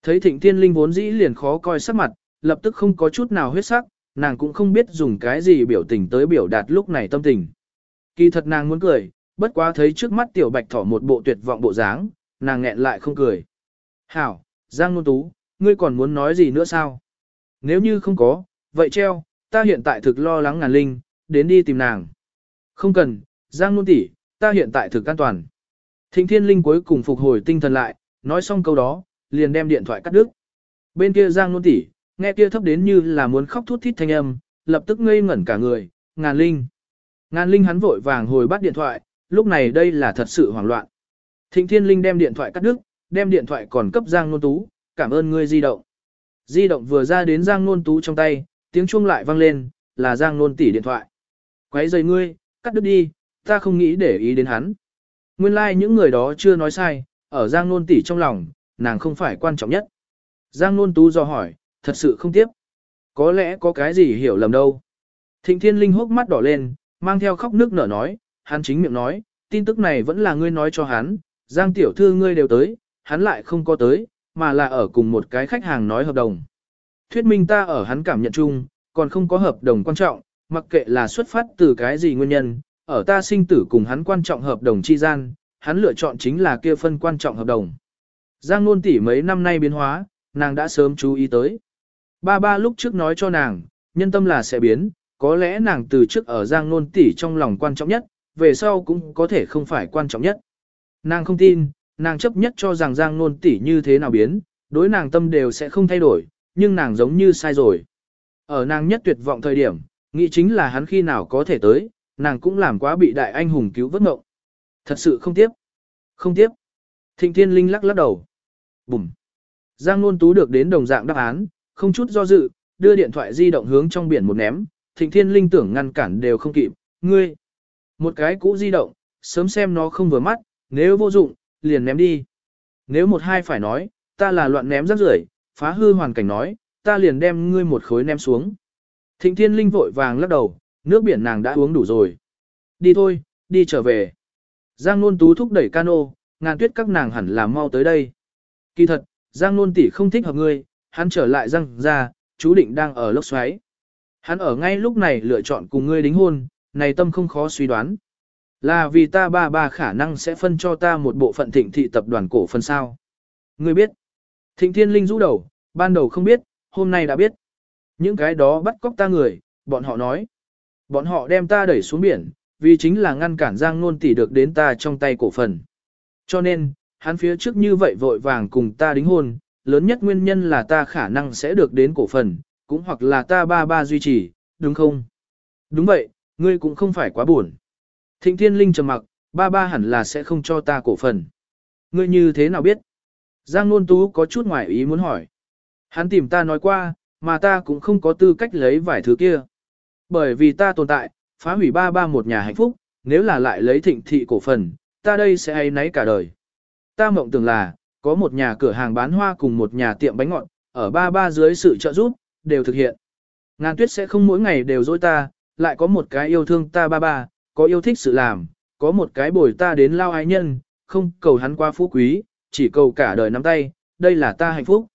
Thấy thịnh tiên linh vốn dĩ liền khó coi sắc mặt, lập tức không có chút nào huyết sắc, nàng cũng không biết dùng cái gì biểu tình tới biểu đạt lúc này tâm tình. Kỳ thật nàng muốn cười, bất quá thấy trước mắt tiểu bạch thỏ một bộ tuyệt vọng bộ dáng, nàng nghẹn lại không cười. Hảo, Giang Nôn Tú, ngươi còn muốn nói gì nữa sao? Nếu như không có, vậy treo, ta hiện tại thực lo lắng ngàn linh, đến đi tìm nàng. Không cần, Giang Nôn tỷ, ta hiện tại thực an toàn. Thịnh Thiên Linh cuối cùng phục hồi tinh thần lại, nói xong câu đó, liền đem điện thoại cắt đứt. Bên kia Giang Nôn tỷ, nghe kia thấp đến như là muốn khóc thút thít thanh âm, lập tức ngây ngẩn cả người, ngàn linh. Ngàn linh hắn vội vàng hồi bắt điện thoại, lúc này đây là thật sự hoảng loạn. Thịnh Thiên Linh đem điện thoại cắt đứt, đem điện thoại còn cấp Giang Nôn Tú, cảm ơn ngươi di động. Di động vừa ra đến Giang Nôn Tú trong tay, tiếng chuông lại vang lên, là Giang Nôn tỷ điện thoại. Quấy rầy ngươi, cắt đứt đi, ta không nghĩ để ý đến hắn. Nguyên lai like những người đó chưa nói sai, ở Giang Nôn tỷ trong lòng, nàng không phải quan trọng nhất. Giang Nôn Tú do hỏi, thật sự không tiếp. Có lẽ có cái gì hiểu lầm đâu. Thịnh Thiên Linh hốc mắt đỏ lên, mang theo khóc nước nở nói, hắn chính miệng nói, tin tức này vẫn là ngươi nói cho hắn, Giang tiểu thư ngươi đều tới, hắn lại không có tới, mà là ở cùng một cái khách hàng nói hợp đồng. Thuyết minh ta ở hắn cảm nhận chung, còn không có hợp đồng quan trọng, mặc kệ là xuất phát từ cái gì nguyên nhân, ở ta sinh tử cùng hắn quan trọng hợp đồng chi gian, hắn lựa chọn chính là kia phân quan trọng hợp đồng. Giang Nôn tỷ mấy năm nay biến hóa, nàng đã sớm chú ý tới. Ba ba lúc trước nói cho nàng, nhân tâm là sẽ biến, có lẽ nàng từ trước ở Giang Nôn tỷ trong lòng quan trọng nhất, về sau cũng có thể không phải quan trọng nhất. Nàng không tin, nàng chấp nhất cho rằng Giang Nôn tỷ như thế nào biến, đối nàng tâm đều sẽ không thay đổi, nhưng nàng giống như sai rồi. Ở nàng nhất tuyệt vọng thời điểm, nghĩ chính là hắn khi nào có thể tới, nàng cũng làm quá bị đại anh hùng cứu vớt ngộng. Thật sự không tiếp. Không tiếp. Thịnh Thiên Linh lắc lắc đầu. Bùm. Giang Nôn Tú được đến đồng dạng đáp án, không chút do dự, đưa điện thoại di động hướng trong biển một ném, Thịnh Thiên Linh tưởng ngăn cản đều không kịp, ngươi. Một cái cũ di động, sớm xem nó không vừa mắt, nếu vô dụng, liền ném đi. Nếu một hai phải nói, ta là loạn ném rác rưởi, phá hư hoàn cảnh nói, ta liền đem ngươi một khối ném xuống. Thịnh Thiên Linh vội vàng lắc đầu, nước biển nàng đã uống đủ rồi. Đi thôi, đi trở về. Giang Nôn Tú thúc đẩy cano, ngàn tuyết các nàng hẳn là mau tới đây. Kỳ thật, Giang Nôn tỷ không thích hợp ngươi, hắn trở lại Giang ra, chú định đang ở lốc xoáy. Hắn ở ngay lúc này lựa chọn cùng ngươi đính hôn, này tâm không khó suy đoán. Là vì ta ba ba khả năng sẽ phân cho ta một bộ phận thịnh thị tập đoàn cổ phần sao. Ngươi biết. Thịnh thiên linh rũ đầu, ban đầu không biết, hôm nay đã biết. Những cái đó bắt cóc ta người, bọn họ nói. Bọn họ đem ta đẩy xuống biển, vì chính là ngăn cản Giang Nôn tỷ được đến ta trong tay cổ phần. Cho nên, hắn phía trước như vậy vội vàng cùng ta đính hôn, lớn nhất nguyên nhân là ta khả năng sẽ được đến cổ phần, cũng hoặc là ta ba ba duy trì, đúng không? Đúng vậy, ngươi cũng không phải quá buồn. Thịnh Thiên Linh trầm mặc, ba ba hẳn là sẽ không cho ta cổ phần. Ngươi như thế nào biết? Giang Nôn Tú có chút ngoài ý muốn hỏi. Hắn tìm ta nói qua, mà ta cũng không có tư cách lấy vài thứ kia. Bởi vì ta tồn tại, phá hủy ba ba một nhà hạnh phúc, nếu là lại lấy thịnh thị cổ phần, ta đây sẽ hay nấy cả đời. Ta mộng tưởng là, có một nhà cửa hàng bán hoa cùng một nhà tiệm bánh ngọt, ở ba ba dưới sự trợ giúp, đều thực hiện. Ngàn tuyết sẽ không mỗi ngày đều dối ta, lại có một cái yêu thương ta ba ba, có yêu thích sự làm, có một cái bồi ta đến lao ái nhân, không cầu hắn qua phú quý, chỉ cầu cả đời nắm tay, đây là ta hạnh phúc.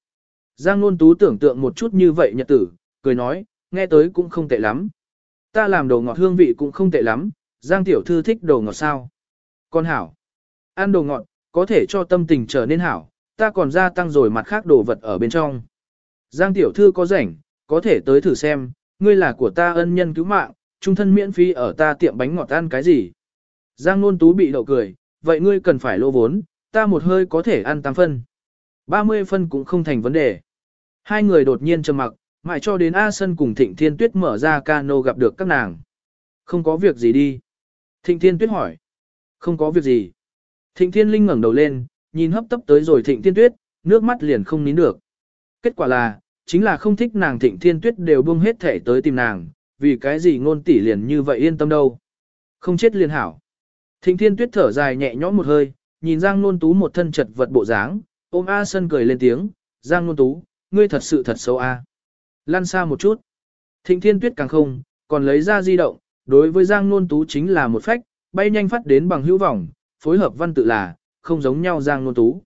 Giang Nôn Tú tưởng tượng một chút như vậy nhật tử, cười nói, nghe tới cũng không tệ lắm. Ta làm đồ ngọt hương vị cũng không tệ lắm, Giang Tiểu Thư thích đồ ngọt sao. Con hảo, ăn đồ ngọt, có thể cho tâm tình trở nên hảo, ta còn gia tăng rồi mặt khác đồ vật ở bên trong. Giang Tiểu Thư có rảnh, có thể tới thử xem, ngươi là của ta ân nhân cứu mạng, trung thân miễn phí ở ta tiệm bánh ngọt ăn cái gì. Giang Nôn Tú bị đậu cười, vậy ngươi cần phải lô vốn, ta một hơi có thể ăn 8 phân. 30 phân cũng không thành vấn đề. Hai người đột nhiên trầm mặc, mãi cho đến A Sân cùng Thịnh Thiên Tuyết mở ra cano gặp được các nàng. Không có việc gì đi. Thịnh Thiên Tuyết hỏi. Không có việc gì. Thịnh Thiên Linh ngẩng đầu lên, nhìn hấp tấp tới rồi Thịnh Thiên Tuyết, nước mắt liền không nín được. Kết quả là, chính là không thích nàng Thịnh Thiên Tuyết đều buông hết thể tới tìm nàng, vì cái gì ngôn tỷ liền như vậy yên tâm đâu. Không chết liền hảo. Thịnh Thiên Tuyết thở dài nhẹ nhõm một hơi, nhìn Giang Nôn Tú một thân chật vật bộ dáng, ôm A Sân cười lên tiếng, Giang Nôn Tú, ngươi thật sự thật xấu A. Lăn xa một chút. Thịnh Thiên Tuyết càng không, còn lấy ra di động, đối với Giang Nôn Tú chính là một phách, bay nhanh phát đến bằng hữu vọng, phối hợp văn tự là, không giống nhau Giang Nôn Tú.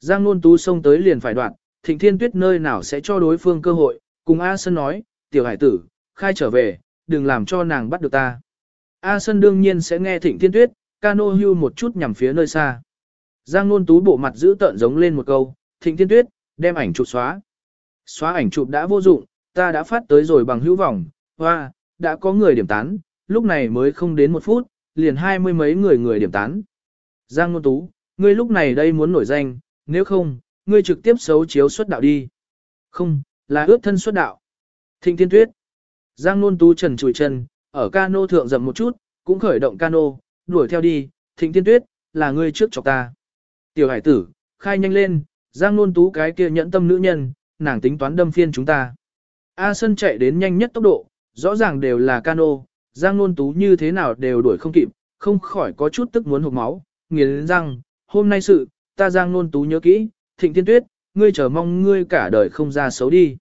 Giang Nôn Tú xông tới liền phải đoạn, Thịnh Thiên Tuyết nơi nào sẽ cho đối phương cơ hội, cùng A Sân nói, tiểu hải tử, khai trở về, đừng làm cho nàng bắt được ta. A Sân đương nhiên sẽ nghe Thịnh Thiên Tuyết, cano hưu một chút nhằm phía nơi xa. Giang Nôn Tú bộ mặt giữ tợn giống lên một câu, Thịnh Thiên Tuyết, đem ảnh chụp xóa. Xóa ảnh chụp đã vô dụng, ta đã phát tới rồi bằng hữu vọng, hoa, đã có người điểm tán, lúc này mới không đến một phút, liền hai mươi mấy người người điểm tán. Giang Nôn Tú, ngươi lúc này đây muốn nổi danh, nếu không, ngươi trực tiếp xấu chiếu xuất đạo đi. Không, là ướt thân xuất đạo. Thịnh Thiên Tuyết. Giang Nôn Tú trần trụi chân, ở cano thượng dậm một chút, cũng khởi động cano, đuổi theo đi, Thịnh Thiên Tuyết, là ngươi trước chọc ta. Tiểu hải tử, khai nhanh lên, Giang Nôn Tú cái kia nhẫn tâm nữ nhân, nàng tính toán đâm phiên chúng ta. A Sân chạy đến nhanh nhất tốc độ, rõ ràng đều là cano, Giang Nôn Tú như thế nào đều đuổi không kịp, không khỏi có chút tức muốn hụt máu, nghiến răng, hôm nay sự, ta Giang Nôn Tú nhớ kỹ, Thịnh Thiên Tuyết, ngươi chờ mong ngươi cả đời không ra xấu đi.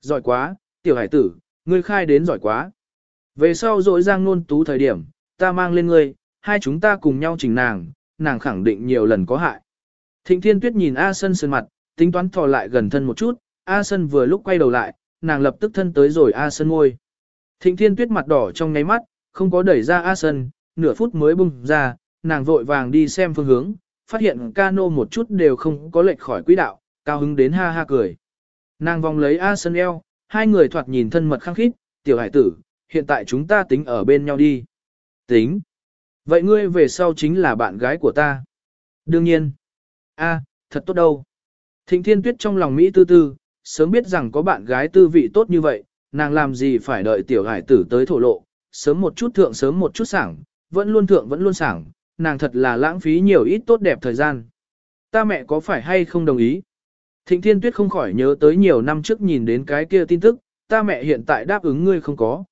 Giỏi quá, tiểu hải tử, ngươi khai đến giỏi quá. Về sau rồi Giang Nôn Tú thời điểm, ta mang lên ngươi, hai chúng ta cùng nhau chỉnh nàng, nàng khẳng định nhiều lần có hại. Thịnh Thiên Tuyết nhìn A Sân sơn mặt, tính toán thò lại gần thân một chút, A Sân vừa lúc quay đầu lại, nàng lập tức thân tới rồi A Sân ngôi. Thịnh Thiên Tuyết mặt đỏ trong ngáy mắt, không có đẩy ra A Sân, nửa phút mới bung ra, nàng vội vàng đi xem phương hướng, phát hiện cano một chút đều không có lệch khỏi quỹ đạo, cao hứng đến ha ha cười. Nàng vòng lấy A sơn eo, hai người thoạt nhìn thân mật khăng khít, tiểu hải tử, hiện tại chúng ta tính ở bên nhau đi. Tính. Vậy ngươi về sau chính là bạn gái của ta. Đương nhiên. A, thật tốt đâu. Thịnh Thiên Tuyết trong lòng Mỹ tư tư, sớm biết rằng có bạn gái tư vị tốt như vậy, nàng làm gì phải đợi tiểu hải tử tới thổ lộ, sớm một chút thượng sớm một chút sảng, vẫn luôn thượng vẫn luôn sảng, nàng thật là lãng phí nhiều ít tốt đẹp thời gian. Ta mẹ có phải hay không đồng ý? Thịnh Thiên Tuyết không khỏi nhớ tới nhiều năm trước nhìn đến cái kia tin tức, ta mẹ hiện tại đáp ứng ngươi không có.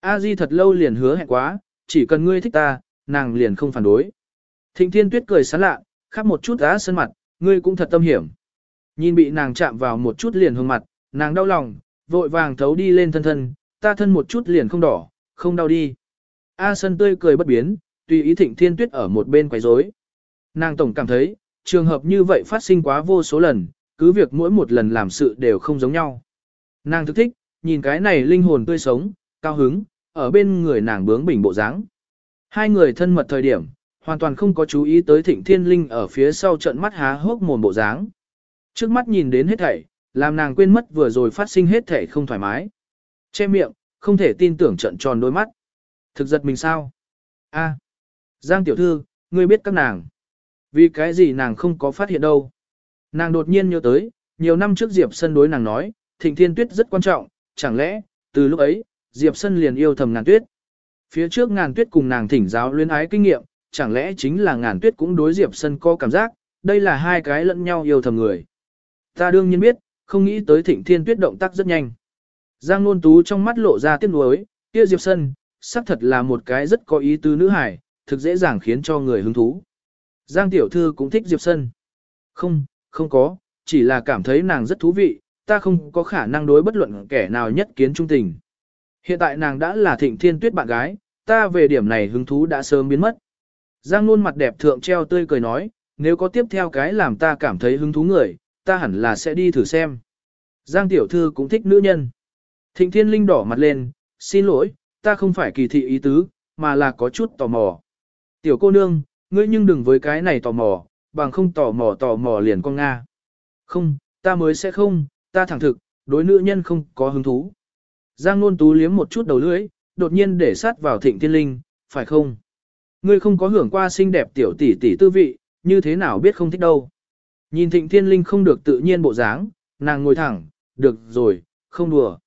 A Di thật lâu liền hứa hẹn quá, chỉ cần ngươi thích ta, nàng liền không phản đối. Thịnh Thiên Tuyết cười sán lạ, khắp một chút á sân mặt, ngươi cũng thật tâm hiểm. Nhìn bị nàng chạm vào một chút liền hương mặt, nàng đau lòng, vội vàng thấu đi lên thân thân, ta thân một chút liền không đỏ, không đau đi. A sân tươi cười bất biến, tùy ý thịnh thiên tuyết ở một bên quấy rối. Nàng tổng cảm thấy, trường hợp như vậy phát sinh quá vô số lần, cứ việc mỗi một lần làm sự đều không giống nhau. Nàng thức thích, nhìn cái này linh hồn tươi sống, cao hứng, ở bên người nàng bướng bỉnh bộ dáng. Hai người thân mật thời điểm, hoàn toàn không có chú ý tới thịnh thiên linh ở phía sau trận mắt há hốc mồm bộ dáng. Trước mắt nhìn đến hết thảy, làm nàng quên mất vừa rồi phát sinh hết thảy không thoải mái. Che miệng, không thể tin tưởng trận tròn đôi mắt. Thực giật mình sao? A, Giang tiểu thư, ngươi biết các nàng. Vì cái gì nàng không có phát hiện đâu. Nàng đột nhiên nhớ tới, nhiều năm trước Diệp Sân đối nàng nói, thịnh thiên tuyết rất quan trọng, chẳng lẽ, từ lúc ấy, Diệp Sân liền yêu thầm ngàn tuyết. Phía trước ngàn tuyết cùng nàng thỉnh giáo luyến ái kinh nghiệm, chẳng lẽ chính là ngàn tuyết cũng đối Diệp Sân có cảm giác, đây là hai cái lẫn nhau yêu thầm người. Ta đương nhiên biết, không nghĩ tới thịnh thiên tuyết động tác rất nhanh. Giang Nôn Tú trong mắt lộ ra tiếc nuối, kia Diệp Sân, xác thật là một cái rất có ý tứ nữ hải, thực dễ dàng khiến cho người hứng thú. Giang Tiểu Thư cũng thích Diệp Sân. Không, không có, chỉ là cảm thấy nàng rất thú vị, ta không có khả năng đối bất luận kẻ nào nhất kiến trung tình. Hiện tại nàng đã là thịnh thiên tuyết bạn gái, ta về điểm này hứng thú đã sớm biến mất. Giang luôn mặt đẹp thượng treo tươi cười nói, nếu có tiếp theo cái làm ta cảm thấy hứng thú người, ta hẳn là sẽ đi thử xem. Giang tiểu thư cũng thích nữ nhân. Thịnh thiên linh đỏ mặt lên, xin lỗi, ta không phải kỳ thị ý tứ, mà là có chút tò mò. Tiểu cô nương, ngươi nhưng đừng với cái này tò mò, bằng không tò mò tò mò liền con Nga. Không, ta mới sẽ không, ta thẳng thực, đối nữ nhân không có hứng thú. Giang nôn tú liếm một chút đầu lưỡi, đột nhiên để sát vào thịnh thiên linh, phải không? Ngươi không có hưởng qua xinh đẹp tiểu tỷ tỷ tư vị, như thế nào biết không thích đâu. Nhìn thịnh thiên linh không được tự nhiên bộ dáng, nàng ngồi thẳng, được rồi, không đùa.